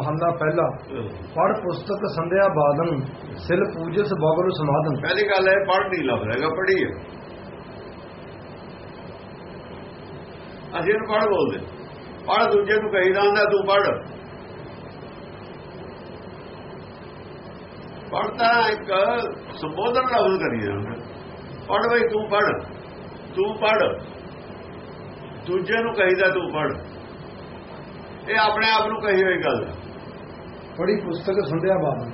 ਮਹੱਲਾ ਪਹਿਲਾ। ਪੜ ਪੁਸਤਕ ਸੰਧਿਆ ਬਾਦਨ ਸਿਲ ਪੂਜਸ ਬਗਲ ਸਮਾਦਨ ਪਹਿਲੀ ਗੱਲ ਹੈ ਪੜ੍ਹ ਨਹੀਂ ਲੱਭ ਰਹੇਗਾ ਪੜ੍ਹੀ ਹੈ ਅਸੀਂ ਇਹਨੂੰ ਪੜ੍ਹ ਬੋਲਦੇ। ਪੜ੍ਹ ਦੂਜੇ ਨੂੰ ਕਹੀਦਾ ਹੁੰਦਾ ਤੂੰ ਪੜ ਪੜ੍ਹਤਾ ਇੱਕ ਸੰਬੋਧਨ ਲਫ਼ਜ਼ ਕਰੀ ਜਾਂਦਾ ਪੜ੍ਹ ਬਈ, ਤੂੰ ਪੜ੍ਹ। ਤੂੰ ਪੜ ਦੂਜੇ ਨੂੰ ਕਹੀਦਾ, ਤੂੰ ਪੜ੍ਹ। ਇਹ ਆਪਣੇ ਆਪ ਨੂੰ ਕਹੀ ਹੋਈ ਗੱਲ ਹੈ। ਪੜੀ ਪੁਸਤਕ ਸੰਧਿਆ ਬਾਦਨ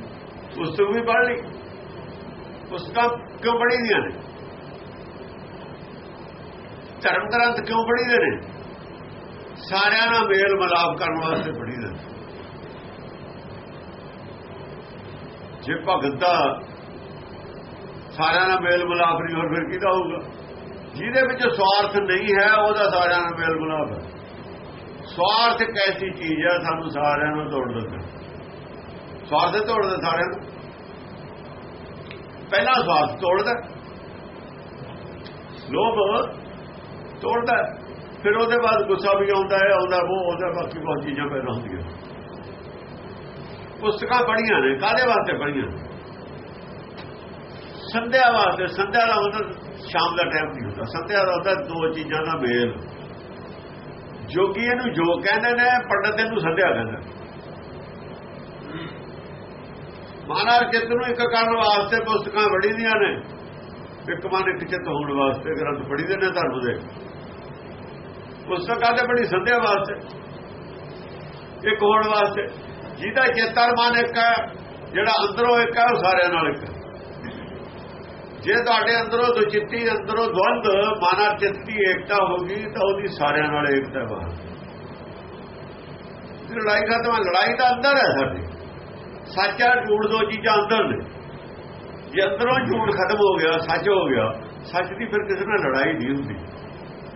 ਪੁਸਤਕ ਵੀ ਪੜ੍ਹ ਲਈ। ਪੁਸਤਕਾਂ ਕਿਉਂ ਪੜ੍ਹੀ ਦੀਆਂ ਨੇ? ਧਰਮ ਗ੍ਰੰਥ ਕਿਉਂ ਪੜ੍ਹੀ ਦੇ ਨੇ? ਸਾਰਿਆਂ ਨਾਲ ਮੇਲ ਮਲਾਪ ਕਰਨ ਵਾਸਤੇ ਪੜ੍ਹੀ ਦੇ ਜੇ ਭਗਤ ਦਾ ਸਾਰਿਆਂ ਨਾਲ ਮੇਲ ਮਲਾਪ ਨਹੀਂ ਹੋਰ ਫਿਰ ਕਿਹਦਾ ਹੋਊਗਾ? ਜਿਹਦੇ ਵਿੱਚ ਸਵਾਰਥ ਨਹੀਂ ਹੈ, ਉਹਦਾ ਸਾਰਿਆਂ ਨਾਲ ਮੇਲ ਮਲਾਪ ਹੈ। ਸਵਾਰਥ ਇੱਕ ਐਸੀ ਚੀਜ਼ ਹੈ, ਸਾਨੂੰ ਸਾਰਿਆਂ ਨੂੰ ਤੋੜ ਦਿੰਦਾ ਸਵਾਰਥ ਤੋੜਦਾ ਸਾਰਿਆਂ ਨੂੰ? ਪਹਿਲਾ ਸਵਾਰਥ ਤੋੜਦਾ ਲੋਭ ਤੋੜਦਾ ਫਿਰ ਉਹਦੇ ਬਾਅਦ ਗੁੱਸਾ ਵੀ ਆਉਂਦਾ ਹੈ, ਆਉਂਦਾ ਉਹ ਉਹਦਾ ਬਾਕੀ ਬਹੁਤ ਚੀਜ਼ਾਂ ਪੈਦਾ ਹੁੰਦੀਆਂ। ਪੁਸਤਕਾਂ ਪੜ੍ਹੀਆਂ ਨੇ ਕਾਦੇ ਵਾਸਤੇ ਪੜ੍ਹੀਆਂ ਸੰਧਿਆ ਵਾਸਤੇ, ਸੰਧਿਆ ਦਾ ਮਤਲਬ ਸ਼ਾਮ ਦਾ ਟਾਈਮ ਨਹੀਂ ਹੁੰਦਾ। ਸੰਧਿਆ ਦਾ ਹੁੰਦਾ ਦੋ ਚੀਜ਼ਾਂ ਦਾ ਮੇਲ। ਜੋਗੀ ਇਹਨੂੰ ਜੋ ਕਹਿੰਦੇ ਨੇ, ਪੰਡਤ ਇਹਨੂੰ ਸੰਧਿਆ ਕਹਿੰਦੇ ਮਹਾਰਾਜ ਚਿੱਤ ਨੂੰ ਇੱਕ ਕਰਨ ਵਾਸਤੇ ਪੁਸਤਕਾਂ ਪੜ੍ਹੀ ਦੀਆਂ ਨੇ। ਇੱਕ ਮਨ ਇੱਕ ਚਿੱਤ ਹੋਣ ਵਾਸਤੇ ਗ੍ਰੰਥ ਪੜ੍ਹੀ ਦੇ ਨੇ ਧਰਮ ਦੇ। ਪੁਸਤਕਾਂ ਤੇ ਬੜੀ ਸੰਧਿਆ ਵਾਸਤੇ। ਇੱਕ ਹੋਣ ਵਾਸਤੇ। ਜਿਹਦਾ ਚੇਤਨ ਮਨ ਇੱਕ ਹੈ, ਜਿਹੜਾ ਅੰਦਰੋਂ ਇੱਕ ਹੈ, ਉਹ ਸਾਰਿਆਂ ਨਾਲ ਇੱਕ ਜੇ ਤੁਹਾਡੇ ਅੰਦਰੋਂ ਦੁਚਿੱਤੀ, ਅੰਦਰੋਂ ਦਵੰਦ, ਮਾਨਾ ਚਿੱਤੀ ਏਕਤਾ ਹੋ ਗਈ, ਤਾਂ ਉਹਦੀ ਸਾਰਿਆਂ ਨਾਲ ਏਕਤਾ ਬਾਹਰ। ਲੜਾਈ ਖਤਮ ਹੈ, ਲੜਾਈ ਤਾਂ ਅੰਦਰ ਹੈ ਸਾਡੀ। ਸੱਚ ਆ ਝੂਠ ਦੋ ਚੀਜ਼ਾਂ ਅੰਦਰ ਨੇ। ਜੇ ਅੰਦਰੋਂ ਝੂਠ ਖਤਮ ਹੋ ਗਿਆ, ਸੱਚ ਹੋ ਗਿਆ, ਸੱਚ ਦੀ ਫਿਰ ਕਿਸੇ ਨਾਲ ਲੜਾਈ ਨਹੀਂ ਹੁੰਦੀ।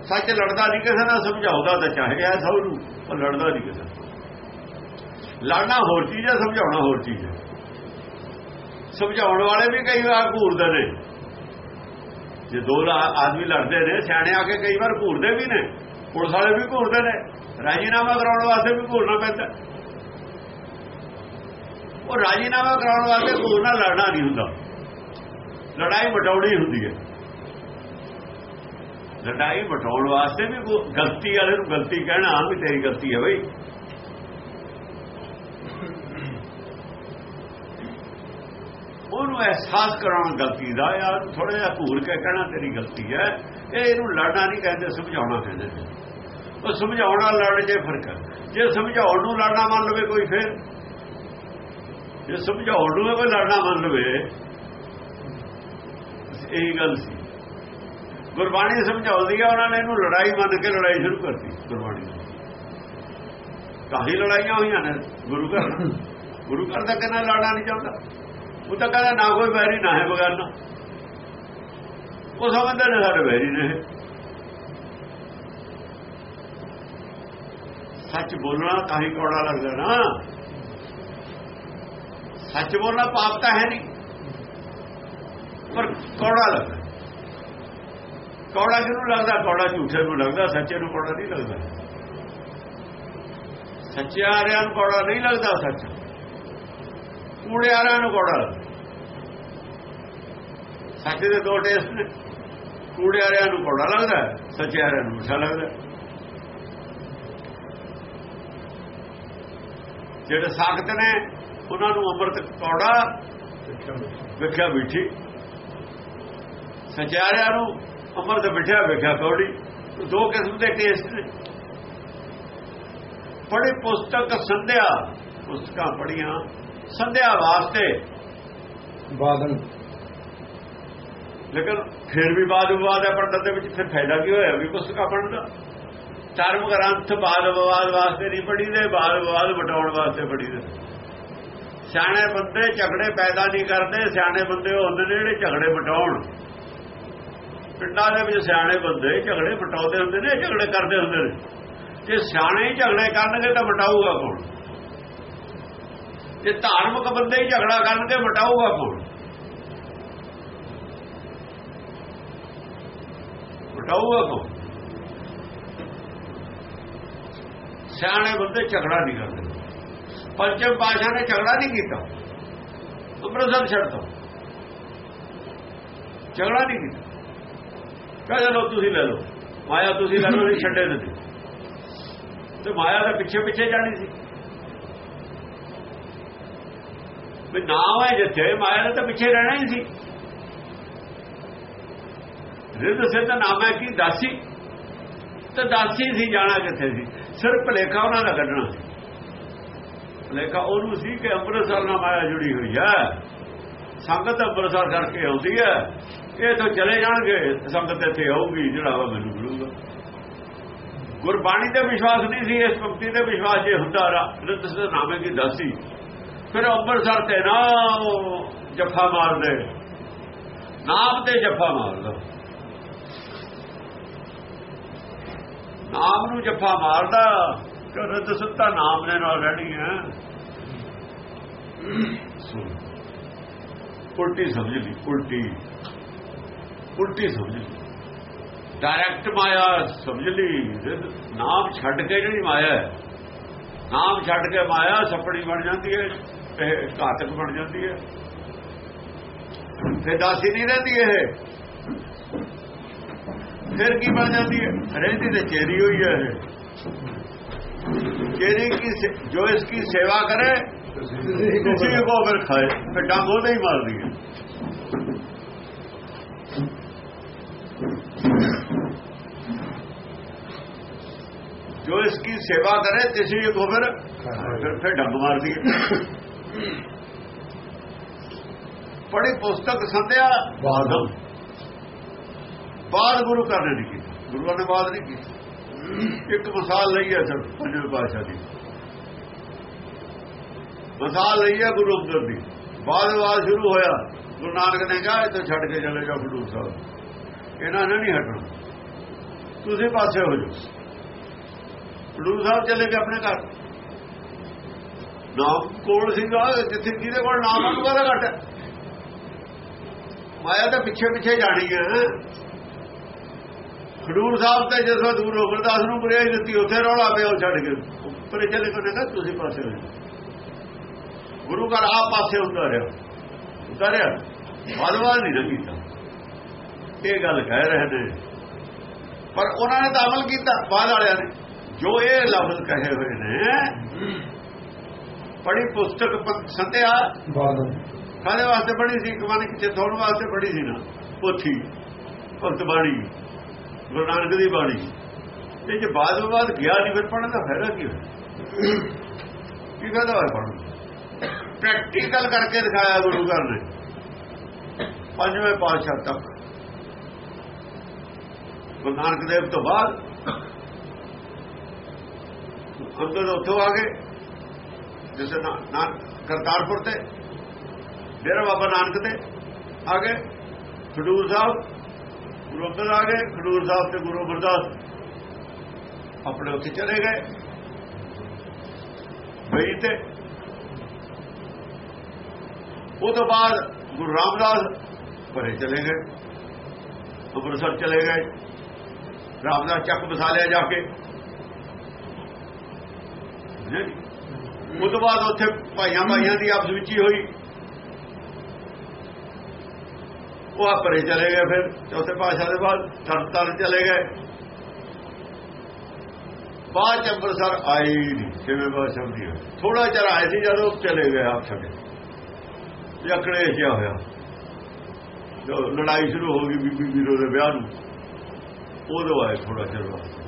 ਸੱਚ ਲੜਦਾ ਨਹੀਂ, ਕਿਸੇ ਨਾਲ ਸਮਝਾਉਂਦਾ ਤਾਂ ਚਾਹੇ ਐ ਸਭ ਨੂੰ ਉਹ ਲੜਦਾ ਨਹੀਂ ਕਿਸੇ ਲੜਨਾ ਹੋਰ ਚੀਜ਼ ਹੈ, ਸਮਝਾਉਣਾ ਹੋਰ ਚੀਜ਼ ਹੈ। ਸਮਝਾਉਣ ਵਾਲੇ ਵੀ ਕਈ ਵਾਰ ਘੂਰਦੇ ਨੇ। ਜੇ ਦੋ ਆਦਮੀ ਲੜਦੇ ਨੇ, ਸਿਆਣੇ ਆ ਕੇ ਕਈ ਵਾਰ ਘੂਰਦੇ ਵੀ ਨੇ। ਪੁਲਿਸ ਵਾਲੇ ਵੀ ਘੂਰਦੇ ਨੇ। ਰਾਜੀਨਾਮਾ ਕਰਾਉਣ ਵਾਸਤੇ ਵੀ ਘੂਰਨਾ ਪੈਂਦਾ। ਉਹ ਰਾਜੀਨਾਮਾ ਕਰਾਉਣ ਵਾਸਤੇ ਘੂਰਨਾ ਲੜਨਾ ਨਹੀਂ ਹੁੰਦਾ। ਲੜਾਈ ਮਟਾਉਣੀ ਹੁੰਦੀ ਹੈ। ਲੜਾਈ ਮਟਾਉਣ ਵਾਸਤੇ ਵੀ ਗਲਤੀ ਵਾਲੇ ਨੂੰ ਗਲਤੀ ਕਹਿਣਾ ਵੀ ਤੇਰੀ ਗਲਤੀ ਹੈ ਬਈ। ਉਹਨੂੰ ਅਹਿਸਾਸ ਕਰਾਉਣਾ ਗਲਤੀ ਦਾ ਯਾਰ ਥੋੜਾ ਜਿਹਾ ਭੂਰ ਕੇ ਕਹਿਣਾ ਤੇਰੀ ਗਲਤੀ ਹੈ। ਇਹ ਇਹਨੂੰ ਲੜਨਾ ਨਹੀਂ ਕਹਿੰਦੇ, ਸਮਝਾਉਣਾ ਕਹਿੰਦੇ ਉਹ ਸਮਝਾਉਣਾ ਲੜ ਜੇ ਫ਼ਰਕ ਹੈ ਜੇ ਸਮਝਾਉਣ ਨੂੰ ਲੜਨਾ ਮੰਨ ਲਵੇ ਕੋਈ ਫਿਰ। ਜੇ ਸਮਝਾਉਣ ਨੂੰ ਕੋਈ ਲੜਨਾ ਮੰਨ ਲਵੇ। ਇਹ ਗੱਲ ਸੀ। ਗੁਰਬਾਣੀ ਸਮਝਾਉਂਦੀ ਆ, ਉਹਨਾਂ ਨੇ ਇਹਨੂੰ ਲੜਾਈ ਮੰਨ ਕੇ ਲੜਾਈ ਸ਼ੁਰੂ ਕਰਤੀ, ਗੁਰਬਾਣੀ ਕਾਹੀ ਲੜਾਈਆਂ ਹੋਈਆਂ ਨੇ, ਗੁਰੂ ਘਰ ਗੁਰੂ ਘਰ ਦਾ ਕਹਿੰਦਾ ਲੜਨਾ ਨਹੀਂ ਚਾਹੁੰਦਾ। ਉਹ ਤਾਂ ਕਹਿੰਦਾ ਨਾ ਕੋਈ ਵੈਰੀ, ਨਾ ਹੈ ਬਗਾਨਾ। ਉਹ ਸਮਝਦੇ ਨੇ ਸਾਡੇ ਵੈਰੀ ਨੇ ਸੱਚ ਬੋਲਣਾ ਕਾਹੀ ਕੌੜਾ ਲੱਗਦਾ ਨਾ। ਸੱਚ ਬੋਲਣਾ ਪਾਪ ਤਾਂ ਹੈ ਨਹੀਂ। ਪਰ ਕੌੜਾ ਲੱਗਦਾ। ਕੌੜਾ ਕਿਹਨੂੰ ਲੱਗਦਾ? ਕੌੜਾ ਝੂਠੇ ਨੂੰ ਲੱਗਦਾ, ਸੱਚੇ ਨੂੰ ਕੌੜਾ ਨਹੀਂ ਲੱਗਦਾ। ਸੱਚਿਆਰਿਆਂ ਨੂੰ ਕੌੜਾ ਨਹੀਂ ਲੱਗਦਾ, ਸੱਚ। ਕੂੜਿਆਰਾਂ ਨੂੰ ਕੌੜਾ ਲੱਗਦਾ। ਸੱਚ ਦੇ ਦੋ ਟੇਸਟ ਨੇ। ਕੂੜਿਆਰਿਆਂ ਨੂੰ ਕੌੜਾ ਲੱਗਦਾ ਸੱਚਿਆਰਿਆਂ ਨੂੰ ਮਿੱਠਾ ਲੱਗਦਾ। ਜਿਹੜੇ ਸਾਖਤ ਨੇ ਉਹਨਾਂ ਨੂੰ ਅੰਮ੍ਰਿਤ ਕੌੜਾ ਵੇਖਿਆ ਮਿੱਠੀ। ਸੱਚਿਆਰਿਆਂ ਨੂੰ ਅੰਮ੍ਰਿਤ ਮਿੱਠਿਆ ਵੇਖਿਆ ਕੌੜੀ। ਦੋ ਕਿਸਮ ਦੇ ਟੇਸਟ ਨੇ। ਪੜ੍ਹੇ ਪੁਸਤਕ ਸੰਧਿਆ ਪੁਸਤਕਾਂ ਪੜ੍ਹੀਆਂ। ਸੰਧਿਆ ਵਾਸਤੇ ਬਾਦਨ ਲੇਕਿਨ ਫਿਰ ਵੀ ਬਾਦ ਵਿਵਾਦ ਹੈ ਪੰਡਤ ਦੇ ਵਿੱਚ ਫਿਰ ਫਾਇਦਾ ਕੀ ਹੋਇਆ ਵੀ ਪੁਸਤਕਾਂ ਪੜ੍ਹਨ ਦਾ? ਧਰਮ ਗ੍ਰੰਥ ਬਾਦ ਵਿਵਾਦ ਵਾਸਤੇ ਨਹੀਂ ਪੜ੍ਹੀ ਦੇ ਬਾਦ ਵਿਵਾਦ ਮਟਾਉਣ ਵਾਸਤੇ ਪੜ੍ਹੀ ਦੇ ਸਿਆਣੇ ਬੰਦੇ ਝਗੜੇ ਪੈਦਾ ਨਹੀਂ ਕਰਦੇ, ਸਿਆਣੇ ਬੰਦੇ ਉਹ ਹੁੰਦੇ ਨੇ ਜਿਹੜੇ ਝਗੜੇ ਮਟਾਉਣ। ਪਿੰਡਾਂ ਦੇ ਵਿੱਚ ਸਿਆਣੇ ਬੰਦੇ ਝਗੜੇ ਮਟਾਉਂਦੇ ਹੁੰਦੇ ਨੇ, ਝਗੜੇ ਕਰਦੇ ਹੁੰਦੇ ਨੇ। ਜੇ ਸਿਆਣੇ ਹੀ ਝਗੜੇ ਕਰਨਗੇ ਤਾਂ ਮਟਾਊਗਾ ਕੌਣ? ਜੇ ਧਾਰਮਿਕ ਬੰਦੇ ਹੀ ਝਗੜਾ ਕਰਨਗੇ, ਮਟਾਊਗਾ ਕੌਣ? ਮਟਾਊਗਾ ਕੌਣ? ਸਿਆਣੇ ਬੰਦੇ ਝਗੜਾ ਨਹੀਂ ਕਰਦੇ। ਪੰਚਮ ਪਾਸ਼ਾ ਨੇ ਝਗੜਾ ਨਹੀਂ ਕੀਤਾ। ਅੰਮ੍ਰਿਤਸਰ ਛੱਡਤਾ। ਝਗੜਾ ਨਹੀਂ ਕੀਤਾ। ਕਹਿੰਦੇ ਲੋ ਤੁਸੀਂ ਲੈ ਲਓ, ਮਾਇਆ ਤੁਸੀਂ ਲੈ ਲਓ ਨਹੀਂ ਛੱਡੇ ਨਹੀਂ ਤੇ ਮਾਇਆ ਦੇ ਪਿੱਛੇ ਪਿੱਛੇ ਜਾਣੀ ਸੀ। ਵੀ ਨਾਮ ਹੈ ਜਿੱਥੇ, ਮਾਇਆ ਦੇ ਤਾਂ ਪਿੱਛੇ ਰਹਿਣਾ ਹੀ ਸੀ। ਰਿੱਧ ਸਿੱਧ ਨਾਮ ਹੈ ਕਿ ਦਾਸੀ। ਤੇ ਦਾਸੀ ਸੀ, ਜਾਣਾ ਕਿੱਥੇ ਸੀ? ਸਿਰਫ ਭਲੇਖਾ ਉਹਨਾਂ ਦਾ ਕੱਢਣਾ ਸੀ। ਲੇਕਿਨ ਉਹਨੂੰ ਸੀ ਕਿ ਅੰਮ੍ਰਿਤਸਰ ਨਾਲ ਮਾਇਆ ਜੁੜੀ ਹੋਈ ਹੈ। ਸੰਗਤ ਅੰਮ੍ਰਿਤਸਰ ਕਰਕੇ ਆਉਂਦੀ ਹੈ। ਇਹ ਤਾਂ ਚਲੇ ਜਾਣਗੇ, ਸੰਗਤ ਇੱਥੇ ਆਊਗੀ, ਜਿਹੜਾ ਵਾ ਮੈਨੂੰ ਮਿਲੂਗਾ। ਗੁਰਬਾਣੀ ਤੇ ਵਿਸ਼ਵਾਸ ਨਹੀਂ ਸੀ, ਇਸ ਭਗਤੀ ਤੇ ਵਿਸ਼ਵਾਸ ਜੇ ਹੁੰਦਾ ਰਿੱਧ ਸਿੱਧ ਨਾਮੇ ਕੀ ਦਾਸੀ। ਫਿਰ ਅੰਮ੍ਰਿਤਸਰ ਤੇ ਨਾ ਉਹ ਜੱਫਾ ਮਾਰਦੇ। ਨਾਮ ਤੇ ਜੱਫਾ ਮਾਰਦਾ। ਨਾਮ ਨੂੰ ਜੱਫਾ ਮਾਰਦਾ। ਕਿ ਰਤ ਸੱਤਾ ਨਾਮ ਦੇ ਨਾਲ ਰਹਿਣੀ ਹੈ। ਉਲਟੀ ਸਮਝ ਲਈ, ਉਲਟੀ। ਉਲਟੀ ਸਮਝ ਲਈ। ਡਾਇਰੈਕਟ ਮਾਇਆ ਸਮਝ ਲਈ। ਨਾਮ ਛੱਡ ਕੇ ਜਿਹੜੀ ਮਾਇਆ ਹੈ, ਨਾਮ ਛੱਡ ਕੇ ਮਾਇਆ ਸਪੜੀ ਬਣ ਜਾਂਦੀ ਹੈ, ਇਹ ਘਾਤਕ ਬਣ ਜਾਂਦੀ ਹੈ। ਫਿਰ ਦਾਸੀ ਨਹੀਂ ਰਹਿੰਦੀ ਇਹ। ਫਿਰ ਕੀ ਬਣ ਜਾਂਦੀ ਹੈ? ਰਹਿੰਦੀ ਤੇ ਚੇਰੀ ਹੋਈ ਹੈ ਇਹ। चेरी की जो इसकी सेवा करे किसी को फिर खाए। फिर डंग होते ही मार दिए जो इसकी सेवा करे किसी को फिर फिर डंग मार दिए पढ़ी पुस्तक संध्या। बाद गुरु करने नहीं की गुरुआ ने बाद नहीं की। ਇੱਕ ਮਿਸਾਲ ਲਈ ਹੈ ਸਰ ਪੰਜਵੇਂ ਪਾਸ਼ਾ ਦੀ। ਮਿਸਾਲ ਲਈ ਹੈ ਗੁਰੂ ਅੰਗਦ ਦੀ। ਬਾਅਦ ਬਾਦ ਸ਼ੁਰੂ ਹੋਇਆ, ਗੁਰੂ ਨਾਨਕ ਨੇ ਕਿਹਾ ਇਹ ਛੱਡ ਕੇ ਚਲੇ ਜਾਓ ਖਡੂਰ ਸਾਹਿਬ। ਇਹਨਾਂ ਨੇ ਨਹੀਂ ਹਟਣਾ। ਤੁਸੀਂ ਪਾਸੇ ਹੋ ਜਾਓ। ਖਡੂਰ ਸਾਹਿਬ ਚਲੇ ਗਏ ਆਪਣੇ ਘਰ। ਨਾਮ ਕੋਲ ਸੀਗਾ ਜਿੱਥੇ ਜਿਹਦੇ ਕੋਲ ਨਾਮ ਉਹਨੂੰ ਘਟ ਮਾਇਆ ਤਾਂ ਪਿੱਛੇ ਪਿੱਛੇ ਜਾਣੀ ਹੈ। ਖਡੂਰ ਸਾਹਿਬ ਤੇ ਜਦੋਂ ਦੂਰ ਗੁਰਦਾਸ ਨੂੰ ਬੁਰਿਆਈ ਦਿੱਤੀ ਉੱਥੇ ਰੌਲਾ ਪਿਆ ਉਹ ਛੱਡ ਕੇ। ਉੱਪਰ ਚਲੇ ਕੋ ਨੇ ਤੁਸੀਂ ਪਾਸੇ ਹੋ ਗੁਰੂ ਘਰ ਆਪ ਪਾਸੇ ਹੁੰਦਾ ਰਿਹਾ। ਉਤਰਿਆ ਬਾਦਵਾਲ ਨਹੀਂ ਕੀਤਾ। ਇਹ ਗੱਲ ਕਹਿ ਰਹੇ ਨੇ। ਪਰ ਉਹਨਾਂ ਨੇ ਤਾਂ ਅਮਲ ਕੀਤਾ ਬਾਦ ਵਾਲਿਆਂ ਨੇ। ਜੋ ਇਹ ਲਫ਼ਜ਼ ਕਹੇ ਹੋਏ ਨੇ ਪੜੀ ਪੁਸਤਕ ਸੰਤਿਆ। ਬਾਦਲ ਕਾਹਦੇ ਵਾਸਤੇ ਪੜੀ ਸੀ ਕਮਾਨ ਕਿਤੇ ਥੋੜ ਵਾਸਤੇ ਪੜੀ ਸੀ ਨਾ। ਪੋਥੀ ਭਗਤ ਬਾਣੀ। ਗੁਰੂ ਨਾਨਕ ਦੀ ਬਾਣੀ। ਤੇ ਜੇ ਬਾਦ ਬਾਦ ਗਿਆ ਨਹੀਂ, ਫਿਰ ਪੜਨ ਦਾ ਫਾਇਦਾ ਕੀ ਹੋਇਆ? ਕੀ ਫਾਇਦਾ ਹੋਇਆ ਪੜਨ ਪ੍ਰੈਕਟੀਕਲ ਕਰਕੇ ਦਿਖਾਇਆ ਗੁਰੂ ਘਰ ਨੇ। ਪੰਜਵੇਂ ਪਾਤਸ਼ਾਹ ਤੱਕ। ਗੁਰੂ ਨਾਨਕ ਦੇਵ ਤੋਂ ਬਾਅਦ ਅੰਦਰ ਉੱਥੋਂ ਆ ਗਏ। ਜਿਸ ਨਾ ਕਰਤਾਰਪੁਰ ਤੇ ਡੇਰਾ ਬਾਬਾ ਨਾਨਕ ਤੇ ਆ ਗਏ। ਖਡੂਰ ਸਾਹਿਬ ਗੁਰੂ ਅੰਗਦ ਆ ਗਏ ਖਡੂਰ ਸਾਹਿਬ ਤੇ ਗੁਰੂ ਅਮਰਦਾਸ ਆਪਣੇ ਉੱਥੇ ਚਲੇ ਗਏ। ਬਈ ਤੇ ਉਹ ਤੋਂ ਬਾਅਦ ਗੁਰੂ ਰਾਮਦਾਸ ਭਰੇ ਚਲੇ ਗਏ, ਅੰਮ੍ਰਿਤਸਰ ਚਲੇ ਗਏ। ਰਾਮਦਾਸ ਚੱਕ ਬਸਾ ਲਿਆ ਜਾ ਕੇ। ਉਹ ਤੋਂ ਬਾਅਦ ਉੱਥੇ ਭਾਈਆਂ ਭਾਈਆਂ ਦੀ ਆਪਸ ਵਿੱਚ ਹੀ ਹੋਈ। ਉਹ ਪਰੇ ਚਲੇ ਗਏ ਫਿਰ, ਚੌਥੇ ਪਾਸ਼ਾ ਦੇ ਬਾਅਦ ਤਰਤਰ ਚਲੇ ਗਏ। ਬਾਅਦ ਚ ਅੰਮ੍ਰਿਤਸਰ ਆਏ ਨਹੀਂ, ਕਿਵੇਂ ਪਾਸ਼ਾ ਦੀ ਥੋੜਾ ਚਿਰ ਆਏ ਸੀ ਜਦੋਂ ਚਲੇ ਗਏ ਆਪ ਛੱਡੇ ਜਕੜੇ ਜਿਹਾ ਹੋਇਆ। ਜੋ ਲੜਾਈ ਸ਼ੁਰੂ ਹੋ ਗਈ ਬੀਬੀ ਵੀਰੋ ਦੇ ਵਿਆਹ ਨੂੰ, ਉਦੋਂ ਆਏ ਥੋੜਾ ਚਿਰ ਬਾਅਦ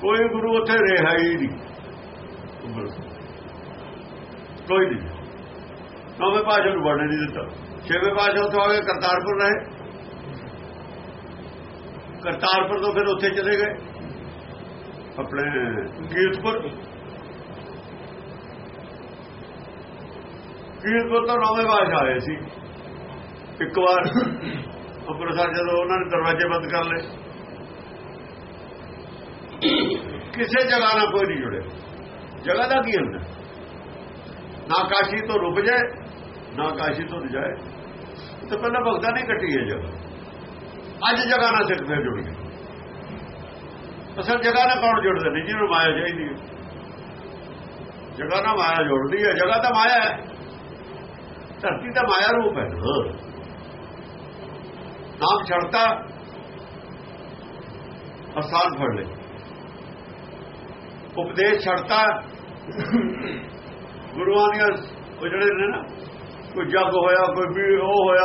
ਕੋਈ ਗੁਰੂ ਉੱਥੇ ਰਿਹਾ ਹੀ ਨਹੀਂ ਕੋਈ ਨਹੀਂ। ਨੌਵੇਂ ਪਾਸ਼ਾ ਨੂੰ ਵੜਨੇ ਨਹੀਂ ਦਿੱਤਾ। ਛੇਵੇਂ ਪਾਸ਼ਾ ਉੱਥੋਂ ਆ ਕੇ ਕਰਤਾਰਪੁਰ ਰਹੇ। ਕਰਤਾਰਪੁਰ ਤੋਂ ਫਿਰ ਉੱਥੇ ਚਲੇ ਗਏ। ਆਪਣੇ ਕੀਰਤਪੁਰ। ਕੀਰਤਪੁਰ ਤੋਂ ਨੌਵੇਂ ਪਾਸ਼ਾ ਆਏ ਸੀ। ਇੱਕ ਵਾਰ ਅੰਮ੍ਰਿਤਸਰ ਜਦੋਂ ਉਹਨਾਂ ਨੇ ਦਰਵਾਜ਼ੇ ਬੰਦ ਕਰ ਲਏ। ਕਿਸੇ ਜਗ੍ਹਾ ਨਾਲ ਕੋਈ ਨਹੀਂ ਜੁੜਿਆ। ਜਗ੍ਹਾ ਦਾ ਕੀ ਹੁੰਦਾ ਨਾ ਕਾਸ਼ੀ ਤੋਂ ਰੁਕ ਜਾਏ ਨਾ ਕਾਸ਼ੀ ਤੋਂ ਜਾਏ, ਤਾਂ ਪਹਿਲਾਂ ਭਗਤਾਂ ਨੇ ਕੱਟੀ ਹੈ ਜਗ੍ਹਾ। ਅੱਜ ਜਗ੍ਹਾ ਨਾਲ ਸਿੱਖ ਫਿਰ ਜੁੜ ਗਏ। ਅਸਲ ਜਗ੍ਹਾ ਨਾਲ ਕੌਣ ਜੁੜਦੇ ਨੇ ਜਿਹਨੂੰ ਮਾਇਆ ਚਾਹੀਦੀ ਹੈ। ਜਗ੍ਹਾ ਨਾਲ ਮਾਇਆ ਜੁੜਦੀ ਹੈ, ਜਗ੍ਹਾ ਤਾਂ ਮਾਇਆ ਹੈ। ਧਰਤੀ ਤਾਂ ਮਾਇਆ ਰੂਪ ਹੈ। ਨਾ ਨਾਮ ਛੜਤਾ ਅਸਾਨ ਫੜ ਲੈ ਉਪਦੇਸ਼ ਛੜਤਾ ਗੁਰੂਆਂ ਦੀਆਂ ਉਹ ਜਿਹੜੇ ਨੇ ਨਾ। ਕੋਈ ਜੱਗ ਹੋਇਆ, ਕੋਈ ਵੀ ਉਹ ਹੋਇਆ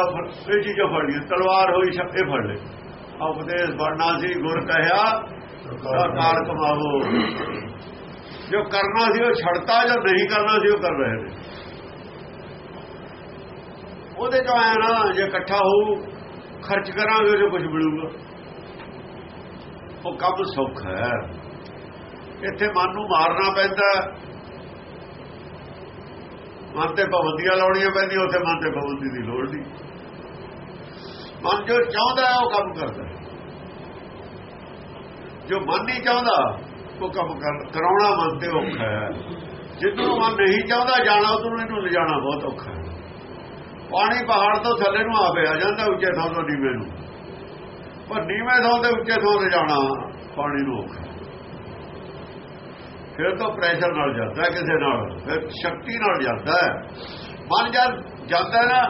ਇਹ ਚੀਜ਼ਾਂ ਫੜ ਲਈ ਤਲਵਾਰ ਹੋਈ ਛੱਕੇ ਫੜ ਲੈ ਆ ਉਪਦੇਸ਼ ਬਣਨਾ ਸੀ, ਗੁਰ ਕਹਿਆ, ਸਰਕਾਰ ਕਮਾਵੋ। ਜੋ ਕਰਨਾ ਸੀ, ਉਹ ਛੜਤਾ ਜਾਂ ਨਹੀਂ ਕਰਨਾ ਸੀ, ਉਹ ਕਰ ਰਹੇ ਨੇ। ਉਹਦੇ ਚੋਂ ਆਇਆ ਨਾ, ਜੇ ਇਕੱਠਾ ਹੋਊ, ਖਰਚ ਕਰਾਂਗੇ ਜੋ ਕੁਝ ਮਿਲੂਗਾ ਉਹ ਕੰਮ ਸੁੱਖ ਹੈ। ਇੱਥੇ ਮਨ ਨੂੰ ਮਾਰਨਾ ਪੈਂਦਾ ਮਨ ਤੇ ਪਾਬੰਦੀਆਂ ਲਾਉਣੀਆਂ ਪੈਂਦੀਆਂ ਉੱਥੇ ਮਨ ਤੇ ਪਾਬੰਦੀ ਦੀ ਲੋੜ ਨਹੀਂ। ਮਨ ਜੋ ਚਾਹੁੰਦਾ ਉਹ ਕੰਮ ਕਰਦਾ ਜੋ ਮਨ ਨਹੀਂ ਚਾਹੁੰਦਾ, ਉਹ ਕੰਮ ਕਰਾਉਣਾ ਮਨ ਤੇ ਔਖਾ ਹੈ। ਜਿੱਦੋਂ ਮਨ ਨਹੀਂ ਚਾਹੁੰਦਾ, ਜਾਣਾ ਉਦੋਂ ਇਹਨੂੰ ਲਿਜਾਣਾ ਬਹੁਤ ਔਖਾ ਹੈ। ਪਾਣੀ ਪਹਾੜ ਤੋਂ ਥੱਲੇ ਨੂੰ ਆਵੇ ਆ ਜਾਂਦਾ, ਉੱਚੇ ਥਾਂ ਤੋਂ ਨੀਵੇਂ ਨੂੰ। ਪਰ ਨੀਵੇਂ ਥਾਂ ਤੇ ਉੱਚੇ ਥਾਂ ਤੇ ਜਾਣਾ ਪਾਣੀ ਨੂੰ ਔਖਾ ਹੈ। ਫਿਰ ਤਾਂ ਪ੍ਰੈਸ਼ਰ ਨਾਲ ਜਾਂਦਾ ਕਿਸੇ ਨਾਲ, ਫਿਰ ਸ਼ਕਤੀ ਨਾਲ ਜਾਂਦਾ ਮਨ ਜਦ ਜਾਂਦਾ ਨਾ,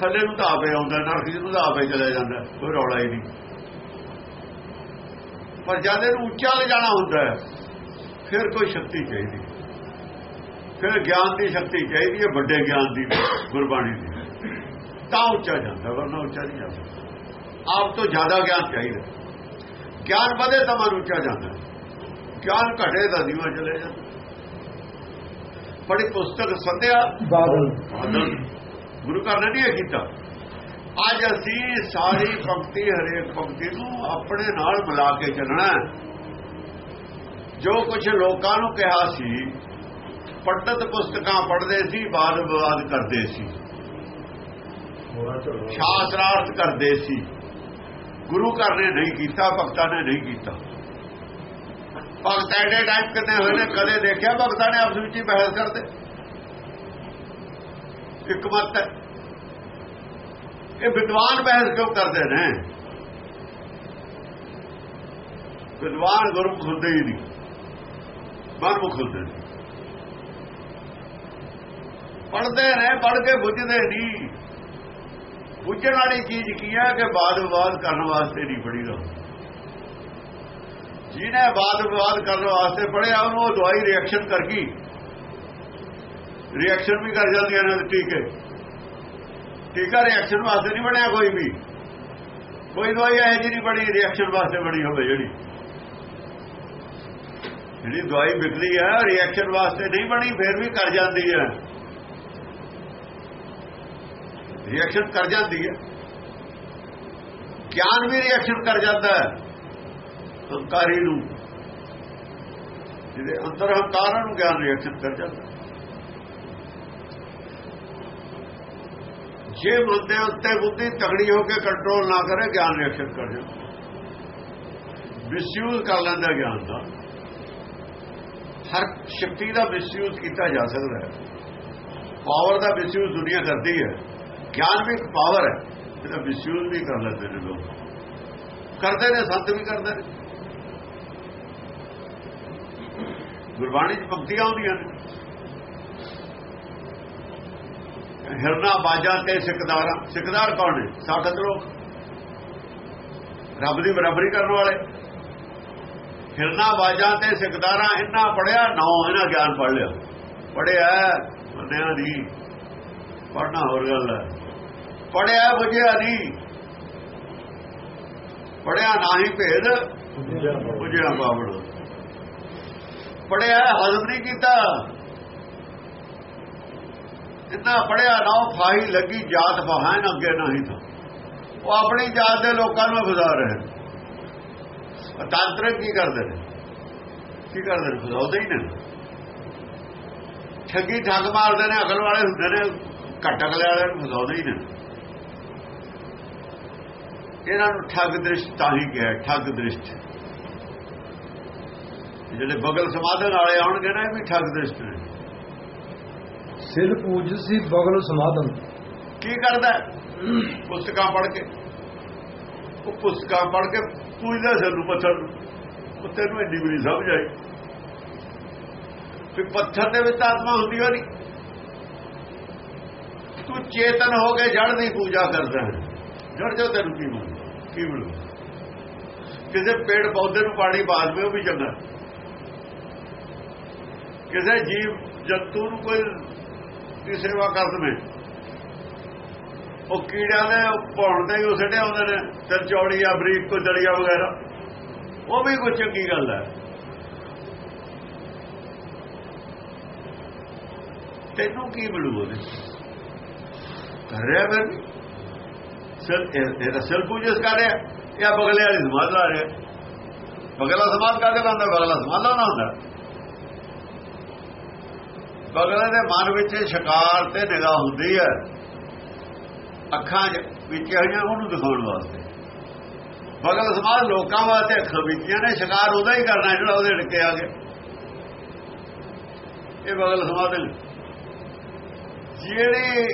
ਥੱਲੇ ਨੂੰ ਤਾਂ ਆਪੇ ਆਉਂਦਾ, ਨਰਕ ਜੀ ਨੂੰ ਤਾਂ ਆਪੇ ਚਲਾ ਜਾਂਦਾ, ਕੋਈ ਰੌਲਾ ਹੀ ਨਹੀਂ। ਪਰ ਜਦ ਇਹਨੂੰ ਉੱਚਾ ਲੈ ਜਾਣਾ ਹੁੰਦਾ ਫਿਰ ਕੋਈ ਸ਼ਕਤੀ ਚਾਹੀਦੀ। ਫਿਰ ਗਿਆਨ ਦੀ ਸ਼ਕਤੀ ਚਾਹੀਦੀ ਹੈ, ਵੱਡੇ ਗਿਆਨ ਦੀ ਗੁਰਬਾਣੀ ਦੀ। ਤਾਂ ਉੱਚਾ ਜਾਂਦਾ, ਵਰਨਾ ਉੱਚਾ ਨਹੀਂ ਜਾਂਦਾ ਆਪ ਤੋਂ ਜ਼ਿਆਦਾ ਗਿਆਨ ਚਾਹੀਦਾ। ਗਿਆਨ ਵਧੇ ਤਾਂ ਮਨ ਉੱਚਾ ਜਾਂਦਾ। ਗਿਆਨ ਘਟੇ ਤਾਂ ਦੀਵਾ ਚਲੇ ਜਾਂਦਾ। ਬੜੀ ਪੁਸਤਕ ਸੰਧਿਆ। ਬਾਦਲ। ਗੁਰੂ ਘਰ ਨੇ ਨਹੀਂ ਇਹ ਕੀਤਾ। ਅੱਜ ਅਸੀਂ ਸਾਰੀ ਭਗਤੀ ਹਰੇਕ ਭਗਤੀ ਨੂੰ ਆਪਣੇ ਨਾਲ ਮਿਲਾ ਕੇ ਚੱਲਣਾ। ਜੋ ਕੁਝ ਲੋਕਾਂ ਨੂੰ ਕਿਹਾ ਸੀ ਪੰਡਤ ਪੁਸਤਕਾਂ ਪੜ੍ਹਦੇ ਸੀ ਬਾਦ ਵਿਵਾਦ ਕਰਦੇ ਸੀ। ਸ਼ਾਸਤਰਾਰਥ ਕਰਦੇ ਸੀ। ਗੁਰੂ ਘਰ ਨੇ ਨਹੀਂ ਕੀਤਾ ਭਗਤਾਂ ਨੇ ਨਹੀਂ ਕੀਤਾ। ਭਗਤ ਐਡੇ ਟਾਈਮ ਕਿੰਨੇ ਹੋਏ ਨੇ, ਕਦੇ ਦੇਖਿਆ ਭਗਤਾਂ ਨੇ ਆਪਸ ਵਿੱਚ ਹੀ ਬਹਿਸ ਕਰਦੇ? ਇੱਕ ਮਤ ਹੈ। ਇਹ ਵਿਦਵਾਨ ਬਹਿਸ ਕਿਉਂ ਕਰਦੇ ਨੇ? ਵਿਦਵਾਨ ਗੁਰਮੁਖ ਹੁੰਦੇ ਹੀ ਨਹੀਂ। ਮਨਮੁਖ ਹੁੰਦੇ ਨੇ। ਪੜਦੇ ਨੇ ਪੜ ਕੇ ਬੁੱਝਦੇ ਨਹੀਂ। ਬੁੱਝਣ ਵਾਲੀ ਚੀਜ਼ ਕੀ ਹੈ ਕਿ ਬਾਦ ਵਿਵਾਦ ਕਰਨ ਵਾਸਤੇ ਨਹੀਂ ਪੜੀ ਦਾ ਜਿਹਨੇ ਵਾਦ ਵਿਵਾਦ ਕਰਨ ਵਾਸਤੇ ਪੜਿਆ ਉਹਨੂੰ ਉਹ ਦਵਾਈ ਰਿਐਕਸ਼ਨ ਕਰ ਗਈ ਰਿਐਕਸ਼ਨ ਵੀ ਕਰ ਜਾਂਦੀ ਇਹਨਾਂ ਦੇ ਟੀਕੇ। ਟੀਕਾ ਰਿਐਕਸ਼ਨ ਵਾਸਤੇ ਨਹੀਂ ਬਣਿਆ ਕੋਈ ਵੀ। ਕੋਈ ਦਵਾਈ ਇਹ ਜਿਹੀ ਨਹੀਂ ਬਣੀ ਰਿਐਕਸ਼ਨ ਵਾਸਤੇ ਬਣੀ ਹੋਵੇ ਜਿਹੜੀ। ਜਿਹੜੀ ਦਵਾਈ ਵਿਕਦੀ ਹੈ ਰਿਐਕਸ਼ਨ ਵਾਸਤੇ ਨਹੀਂ ਬਣੀ, ਫਿਰ ਵੀ ਕਰ ਜਾਂਦੀ ਹੈ। ਰਿਐਕਸ਼ਨ ਕਰ ਜਾਂਦੀ ਹੈ। ਗਿਆਨ ਵੀ ਰਿਐਕਸ਼ਨ ਕਰ ਜਾਂਦਾ ਹੈ। ਹੰਕਾਰੀ ਨੂੰ, ਜਿਹਦੇ ਅੰਦਰ ਹੰਕਾਰਾਂ ਨੂੰ ਗਿਆਨ ਰਿਐਕਸ਼ਨ ਕਰ ਜਾਂਦਾ। ਜੇ ਮੁੱਦੇ ਉੱਤੇ ਬੁੱਧੀ ਤਗੜੀ ਹੋ ਕੇ ਕੰਟਰੋਲ ਨਾ ਕਰੇ, ਗਿਆਨ ਰਿਐਕਸ਼ਨ ਕਰ ਜਾਂਦਾ। ਮਿਸਯੂਜ਼ ਕਰ ਲੈਂਦਾ ਗਿਆਨ ਦਾ। ਹਰ ਸ਼ਕਤੀ ਦਾ ਮਿਸਯੂਜ਼ ਕੀਤਾ ਜਾ ਸਕਦਾ ਹੈ। ਪਾਵਰ ਦਾ ਮਿਸਯੂਜ਼ ਦੁਨੀਆ ਕਰਦੀ ਹੈ। ਗਿਆਨ ਵੀ ਇੱਕ ਪਾਵਰ ਹੈ। ਜਿਹਦਾ ਮਿਸਯੂਜ਼ ਵੀ ਕਰ ਲੈਂਦੇ ਨੇ ਲੋਕ। ਕਰਦੇ ਨੇ, ਸੰਤ ਵੀ ਕਰਦੇ ਨੇ। ਗੁਰਬਾਣੀ ਚ ਪੰਕਤੀਆਂ ਆਉਂਦੀਆਂ ਨੇ। ਹਿਰਨਾ ਬਾਜਾਂ ਤੇ ਸਿਕਦਾਰਾਂ। ਸਿਕਦਾਰ ਕੌਣ ਨੇ? ਸਾਖਤ ਲੋਕ ਰੱਬ ਦੀ ਬਰਾਬਰੀ ਕਰਨ ਵਾਲੇ। ਹਿਰਨਾ ਬਾਜਾਂ ਤੇ ਸਿਕਦਾਰਾਂ ਇੰਨਾ ਪੜਿਆ ਨੌ ਇਹਨਾਂ ਗਿਆਨ ਪੜ ਲਿਆ। ਪੜਿਆ ਮੰਨਿਆ ਨਹੀਂ ਪੜਨਾ ਹੋਰ ਗੱਲ ਹੈ। ਪੜਿਆ ਬੁਝਿਆ ਨਹੀਂ ਪੜਿਆ ਨਹੀਂ ਭੇਦ ਬੁਝਿਆ ਬਾਵੜ ਪੜਿਆ, ਹਜ਼ਮ ਨਹੀਂ ਕੀਤਾ। ਇੰਨਾ ਪੜਿਆ ਨਾ ਉਹ ਫਾਹੀ ਲੱਗੀ, ਜਾਤ ਬਹਾਨ ਅੱਗੇ ਨਹੀਂ ਤਾਂ। ਉਹ ਆਪਣੀ ਜਾਤ ਦੇ ਲੋਕਾਂ ਨੂੰ ਫਸਾ ਰਹੇ ਨੇ। ਤਾਂਤਰਿਕ ਕੀ ਕਰਦੇ ਨੇ? ਕੀ ਕਰਦੇ ਨੇ? ਫਸਾਉਂਦੇ ਹੀ ਨੇ। ਠੱਗੀ ਠੱਗ ਮਾਰਦੇ ਨੇ, ਅਕਲ ਵਾਲੇ ਹੁੰਦੇ ਨੇ, ਘੱਟ ਅਕਲ ਵਾਲਿਆਂ ਨੂੰ ਫਸਾਉਂਦੇ ਹੀ ਨੇ। ਇਹਨਾਂ ਨੂੰ ਠੱਗ ਦ੍ਰਿਸ਼ਟ ਤਾਂ ਹੀ ਕਿਹਾ, ਠੱਗ ਦ੍ਰਿਸ਼ਟ। ਜਿਹੜੇ ਬਗਲ ਸਮਾਧਨ ਵਾਲੇ ਆਉਣਗੇ ਨਾ ਇਹ ਵੀ ਠੱਗ ਦ੍ਰਿਸ਼ਟ ਨੇ। ਸਿਲ ਪੂਜ ਸੀ ਬਗਲ ਸਮਾਧਨ। ਕੀ ਕਰਦਾ? ਹੈ? ਪੁਸਤਕਾਂ ਪੜ੍ਹ ਕੇ। ਉਹ ਪੁਸਤਕਾਂ ਪੜ੍ਹ ਕੇ ਪੁੱਛਦਾ ਸਾਨੂੰ ਪੱਥਰ ਨੂੰ। ਉਹ ਤੈਨੂੰ ਇੰਨੀ ਵੀ ਸਮਝ ਆਈ। ਵੀ ਪੱਥਰ ਦੇ ਵਿੱਚ ਆਤਮਾ ਹੁੰਦੀ ਹੋ ਨਹੀਂ ਤੂੰ ਚੇਤਨ ਹੋ ਕੇ ਜੜ ਦੀ ਪੂਜਾ ਕਰਦਾ ਹੈ। ਜੜ ਜੋ ਤੈਨੂੰ ਕੀ ਮਿਲੂ? ਕੀ ਮਿਲੂ? ਕਿਸੇ ਪੇੜ ਪੌਦੇ ਨੂੰ ਪਾਣੀ ਬਾਜ਼ਵੇ ਉਹ ਵੀ ਚੰਗਾ। ਕਿਸੇ ਜੀਵ ਜੰਤੂ ਨੂੰ ਕੋਈ ਦੀ ਸੇਵਾ ਕਰ ਦਵੇਂ। ਉਹ ਕੀੜਿਆਂ ਦੇ ਭੌਣ ਤੇ ਹੀ ਉਹ ਸਿੱਟੇ ਆਉਂਦੇ ਨੇ, ਤੇ ਚੌੜੀਆਂ ਬਰੀਕ ਕੋ ਦਲੀਆ ਵਗੈਰਾ। ਉਹ ਵੀ ਕੋਈ ਚੰਗੀ ਗੱਲ ਹੈ। ਤੈਨੂੰ ਕੀ ਮਿਲੂ ਉਹਦੇ? ਕਰ ਰਿਹਾ ਫਿਰ ਸਰ ਇਹ ਅਸਲ ਪੂਜਸ ਕਰ ਰਿਹਾ, ਜਾਂ ਬਗਲੇ ਵਾਲੀ ਸਮਾਧ ਲਾ ਰਿਹਾ। ਬਗਲਾ ਸਮਾਧ ਕਰਕੇ ਲਾਉਂਦਾ ਬਗਲਾ ਸਮਾਧ ਲਾਉਣਾ ਹੁੰਦਾ। ਬਗਲੇ ਦੇ ਮਨ ਵਿੱਚ ਸ਼ਿਕਾਰ ਤੇ ਨਿਗਾਹ ਹੁੰਦੀ ਹੈ। ਅੱਖਾਂ ਵਿੱਚ ਹੋਈਆਂ ਉਹਨੂੰ ਦਿਖਾਉਣ ਵਾਸਤੇ। ਬਗਲ ਸਮਾਜ ਲੋਕਾਂ ਵਾਸਤੇ ਅੱਖਾਂ ਵਿੱਚੀਆਂ ਨੇ ਸ਼ਿਕਾਰ ਉਹਦਾ ਹੀ ਕਰਨਾ ਜਿਹੜਾ ਉਹਦੇ ਢਕੇ ਆ ਗਿਆ ਇਹ ਬਗਲ ਸਮਾਜ ਜਿਹੜੇ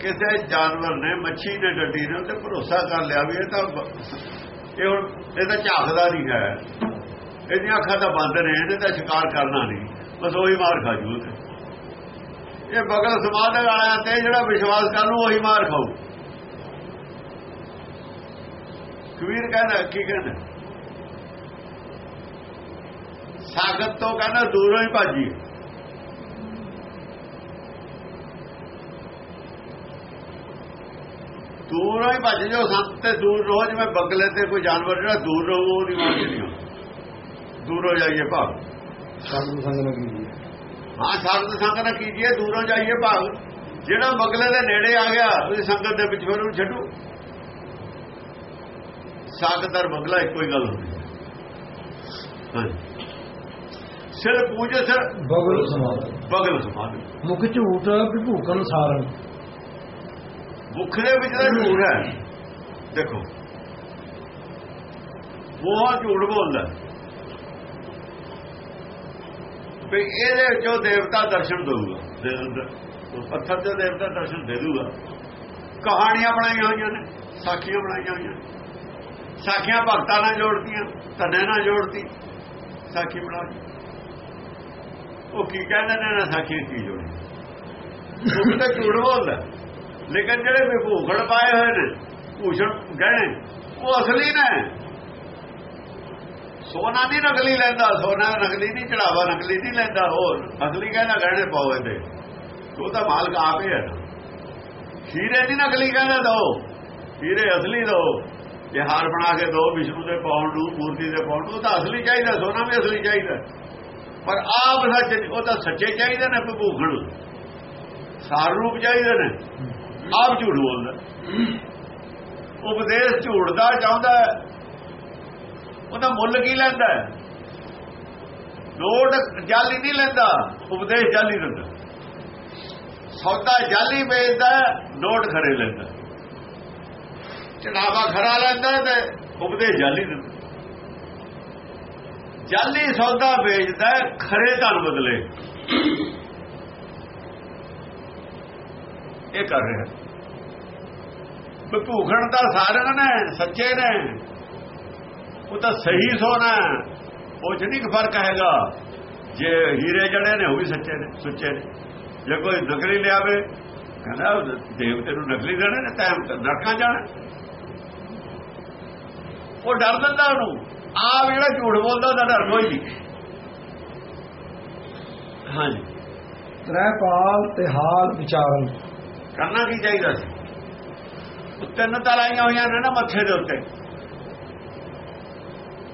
ਕਿਸੇ ਜਾਨਵਰ ਨੇ, ਮੱਛੀ ਨੇ ਡੱਡੀ ਨੇ ਤੇ ਭਰੋਸਾ ਕਰ ਲਿਆ ਵੀ ਇਹ ਤਾਂ ਇਹ ਹੁਣ, ਇਹ ਤਾਂ ਝਾਕਦਾ ਨਹੀਂ ਹੈ। ਇਹਦੀਆਂ ਅੱਖਾਂ ਤਾਂ ਬੰਦ ਨੇ, ਇਹਨੇ ਤਾਂ ਸ਼ਿਕਾਰ ਕਰਨਾ ਨਹੀਂ। ਬਸ ਉਹੀ ਮਾਰ ਖਾ ਜੂ ਇਹ ਬਗਲ ਸਮਾਜ ਵਾਲਿਆਂ ਤੇ ਜਿਹੜਾ ਵਿਸ਼ਵਾਸ ਕਰ ਲੂ ਉਹੀ ਮਾਰ ਖਾਊ। ਕਬੀਰ ਕਹਿੰਦਾ, ਕੀ ਕਹਿੰਦਾ? ਸਾਗਤ ਤੋਂ ਕਹਿੰਦਾ, ਦੂਰੋਂ ਹੀ ਭਾਜੀ ਦੂਰੋਂ ਹੀ ਭੱਜ ਜਾਓ ਸੰਤ ਤੇ ਦੂਰ ਰਹੋ, ਜਿਵੇਂ ਬਗਲੇ ਤੇ ਕੋਈ ਜਾਨਵਰ ਜਿਹੜਾ ਦੂਰ ਰਹੂ ਉਹਦੀ ਮਾਰ ਨਹੀਂ ਦੂਰੋਂ ਜਾਈਏ ਭਾਗ ਸਾਧੂ ਸੰਗ ਨਾ ਹਾਂ ਸਾਧੂ ਸੰਗ ਨਾ ਕੀਜੀਏ ਦੂਰੋਂ ਜਾਈਏ ਭਾਗ ਜਿਹੜਾ ਬਗਲੇ ਦੇ ਨੇੜੇ ਆ ਗਿਆ ਉਹਦੀ ਸੰਗਤ ਦੇ ਵਿੱਚ ਫਿਰ ਉਹਨੂੰ ਛੱਡੂ। ਸਾਗਦਰ ਬਗਲਾ ਇੱਕੋ ਹੀ ਗੱਲ ਹੁੰਦੀ ਹੈ। ਸਿਰ ਪੂਜੇ ਸਿਰ ਬਗਲ ਸਮਾਦ ਬਗਲ ਸਮਾਧ। ਮੁਖ ਝੂਠ ਵਿਭੂਕਨ ਸਾਰਨ ਮੁੱਖ ਦੇ ਵਿੱਚ ਤਾਂ ਝੂਠ ਹੈ। ਦੇਖੋ। ਉਹ ਝੂਠ ਬੋਲਦਾ। ਵੀ ਇਹਦੇ ਵਿੱਚੋਂ ਦੇਵਤਾ ਦਰਸ਼ਨ ਦੇਊਗਾ। ਪੱਥਰ ਤੇ ਦੇਵਤਾ ਦਰਸ਼ਨ ਦੇ ਦੂਗਾ ਕਹਾਣੀਆਂ ਬਣਾਈਆਂ ਹੋਈਆਂ ਨੇ, ਸਾਖੀਆਂ ਬਣਾਈਆਂ ਹੋਈਆਂ ਨੇ। ਸਾਖੀਆਂ ਭਗਤਾਂ ਨਾਲ ਜੋੜਤੀਆਂ, ਧੰਨੇ ਨਾਲ ਜੋੜਤੀ, ਸਾਖੀ ਬਣਾ ਉਹ ਕੀ ਕਹਿੰਦੇ ਨੇ ਨਾ ਸਾਖੀ ਕੀ ਜੋੜੀ ਉਹ ਤਾਂ ਝੂਠ ਬੋਲਦਾ ਲੇਕਿਨ ਜਿਹੜੇ ਵਿਭੂਖੜ ਪਾਏ ਹੋਏ ਨੇ, ਭੂਸ਼ਣ ਗਹਿਣੇ, ਉਹ ਅਸਲੀ ਨੇ। ਸੋਨਾ ਨਹੀਂ ਨਕਲੀ ਲੈਂਦਾ, ਸੋਨਾ ਨਕਲੀ ਨਹੀਂ, ਚੜਾਵਾ ਨਕਲੀ ਨਹੀਂ ਲੈਂਦਾ, ਹੋਰ ਅਸਲੀ ਕਹਿੰਦਾ, ਗਹਿਣੇ ਪਾਓ ਇਹਦੇ। ਉਹ ਤਾਂ ਮਾਲਕ ਆਪੇ ਹੈ ਹੀਰੇ ਨਹੀਂ ਨਕਲੀ ਕਹਿੰਦਾ ਦੋ ਹੀਰੇ ਅਸਲੀ ਦੋ ਜੇ ਹਾਰ ਬਣਾ ਕੇ ਦੋ, ਵਿਸ਼ਨੂੰ ਦੇ ਪਾਉਣ ਨੂੰ, ਮੂਰਤੀ ਦੇ ਪਾਉਣ ਨੂੰ, ਉਹ ਤਾਂ ਅਸਲੀ ਚਾਹੀਦਾ, ਸੋਨਾ ਵੀ ਅਸਲੀ ਚਾਹੀਦਾ। ਪਰ ਆਪ ਸੱਚ ਉਹ ਤਾਂ ਸੱਚੇ ਚਾਹੀਦੇ ਨੇ ਭੂਖਣ ਸਾਰ ਰੂਪ ਚਾਹੀਦੇ ਨੇ। ਆਪ ਝੂਠ ਬੋਲਦਾ। ਉਪਦੇਸ਼ ਝੂਠ ਦਾ ਚਾਹੁੰਦਾ ਉਹਦਾ ਮੁੱਲ ਕੀ ਲੈਂਦਾ ਹੈ? ਨੋਟ ਜਾਲੀ ਨਹੀਂ ਲੈਂਦਾ, ਉਪਦੇਸ਼ ਜਾਲੀ ਦਿੰਦਾ। ਸੌਦਾ ਜਾਲੀ ਵੇਚਦਾ ਨੋਟ ਖਰੇ ਲੈਂਦਾ। ਚੜਾਵਾ ਖਰਾ ਲੈਂਦਾ ਤੇ ਉਪਦੇਸ਼ ਜਾਲੀ ਦਿੰਦਾ। ਜਾਲੀ ਸੌਦਾ ਵੇਚਦਾ, ਖਰੇ ਧਨ ਬਦਲੇ। ਇਹ ਕਰ ਰਿਹਾ। ਭੂਖਣ ਦਾ ਸਾਰਨ ਨੇ, ਸੱਚੇ ਨੇ। ਉਹ ਤਾਂ ਸਹੀ ਸੋਨਾ ਉਹ ਚ ਨਹੀਂ ਫ਼ਰਕ ਹੈਗਾ। ਜੇ ਹੀਰੇ ਜੜੇ ਨੇ ਉਹ ਵੀ ਸੱਚੇ ਨੇ ਸੁੱਚੇ ਨੇ। ਜੇ ਕੋਈ ਨਕਲੀ ਲਿਆਵੇ ਕਹਿੰਦਾ ਦੇਵਤੇ ਨੂੰ ਨਕਲੀ ਦੇਣੇ ਨੇ ਟਾਈਮ ਨਰਕਾਂ ਜਾਣਾ। ਉਹ ਡਰ ਦਿੰਦਾ ਉਹਨੂੰ। ਆਪ ਜਿਹੜਾ ਝੂਠ ਬੋਲਦਾ ਉਹਦਾ ਡਰ ਕੋਈ ਨਹੀਂ। ਹਾਂਜੀ। ਤ੍ਰੈਪਾਲ ਤੇ ਹਾਲ ਵਿਚਾਰਨ। ਕਰਨਾ ਕੀ ਚਾਹੀਦਾ ਸੀ? ਤਿੰਨ ਤਲਾਈਆਂ ਹੋਈਆਂ ਨੇ ਨਾ ਮੱਥੇ ਦੇ ਉੱਤੇ।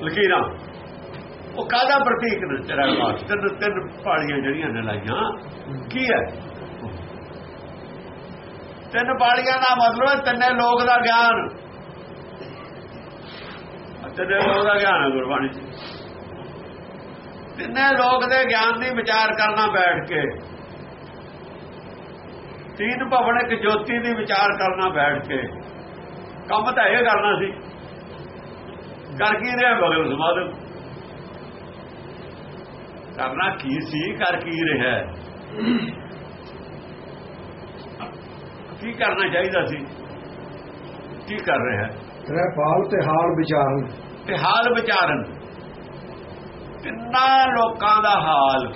ਲਕੀਰਾਂ। ਉਹ ਕਾਦਾ ਪ੍ਰਤੀਕ ਨੇ ਤੇਰਾ ਪਾਸ ਤਿੰਨ ਤਿੰਨ ਪਾਲੀਆਂ ਜਿਹੜੀਆਂ ਨੇ ਲਾਈਆਂ। ਕੀ ਹੈ? ਤਿੰਨ ਪਾਲੀਆਂ ਦਾ ਮਤਲਬ ਹੈ ਤਿੰਨੇ ਲੋਕ ਦਾ ਗਿਆਨ। ਤਿੰਨੇ ਲੋਕ ਦਾ ਗਿਆਨ ਹੈ ਗੁਰਬਾਣੀ ਚ। ਤਿੰਨੇ ਲੋਕ ਦੇ ਗਿਆਨ ਦੀ ਵਿਚਾਰ ਕਰਨਾ ਬੈਠ ਕੇ। ਤੀਨ ਭਵਨ ਇੱਕ ਜੋਤੀ ਦੀ ਵਿਚਾਰ ਕਰਨਾ ਬੈਠ ਕੇ। ਕੰਮ ਤਾਂ ਇਹ ਕਰਨਾ ਸੀ। ਕਰ ਕੀ ਰਿਹਾ ਬਗਲ ਸਮਾਦ ਕਰਨਾ ਕੀ ਸੀ ਕਰ ਕੀ ਰਿਹਾ ਕੀ ਕਰਨਾ ਚਾਹੀਦਾ ਸੀ? ਕੀ ਕਰ ਰਿਹਾ ਤ੍ਰੈਪਾਲ ਤੇ ਹਾਲ ਵਿਚਾਰਨ। ਤੇ ਹਾਲ ਵਿਚਾਰਨ। ਕਿੰਨਾ ਲੋਕਾਂ ਦਾ ਹਾਲ।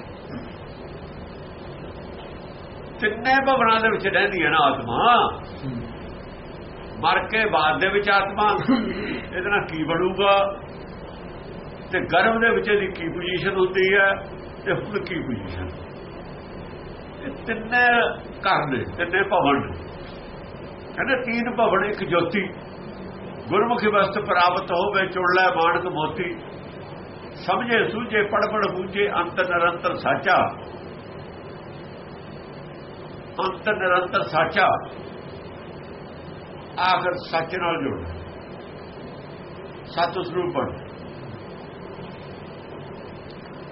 ਤਿੰਨੇ ਭਵਨਾਂ ਦੇ ਵਿੱਚ ਰਹਿੰਦੀ ਹੈ ਨਾ ਆਤਮਾ। ਮਰ ਕੇ ਬਾਦ ਦੇ ਵਿੱਚ ਆਤਮਾ। ਇਹਦੇ ਨਾਲ ਕੀ ਬਣੂਗਾ? ਤੇ ਗਰਭ ਦੇ ਵਿੱਚ ਇਹਦੀ ਕੀ ਪੋਜੀਸ਼ਨ ਹੁੰਦੀ ਹੈ? ਤੇ ਹੁਣ ਕੀ ਪੋਜੀਸ਼ਨ ਇਹ ਤਿੰਨੇ ਘਰ ਨੇ, ਤਿੰਨੇ ਭਵਨ ਕਹਿੰਦੇ ਤੀਨ ਭਵਨ, ਇੱਕ ਜੋਤੀ। ਗੁਰਮੁਖੀ ਵਸਤ ਪ੍ਰਾਪਤ ਹੋਵੇ ਚੁੜ ਲੈ ਮਾਨਕ ਮੋਤੀ। ਸਮਝੇ, ਸੂਝੇ ਪੜ ਪੜ ਬੂਝੇ, ਅੰਤ ਨਿਰੰਤਰ ਸਾਚਾ। ਅੰਤ ਨਿਰੰਤਰ ਸਾਚਾ। ਆਖਰ ਸੱਚ ਨਾਲ ਜੁੜ। ਸਤ ਸਰੂਪ ਬਣ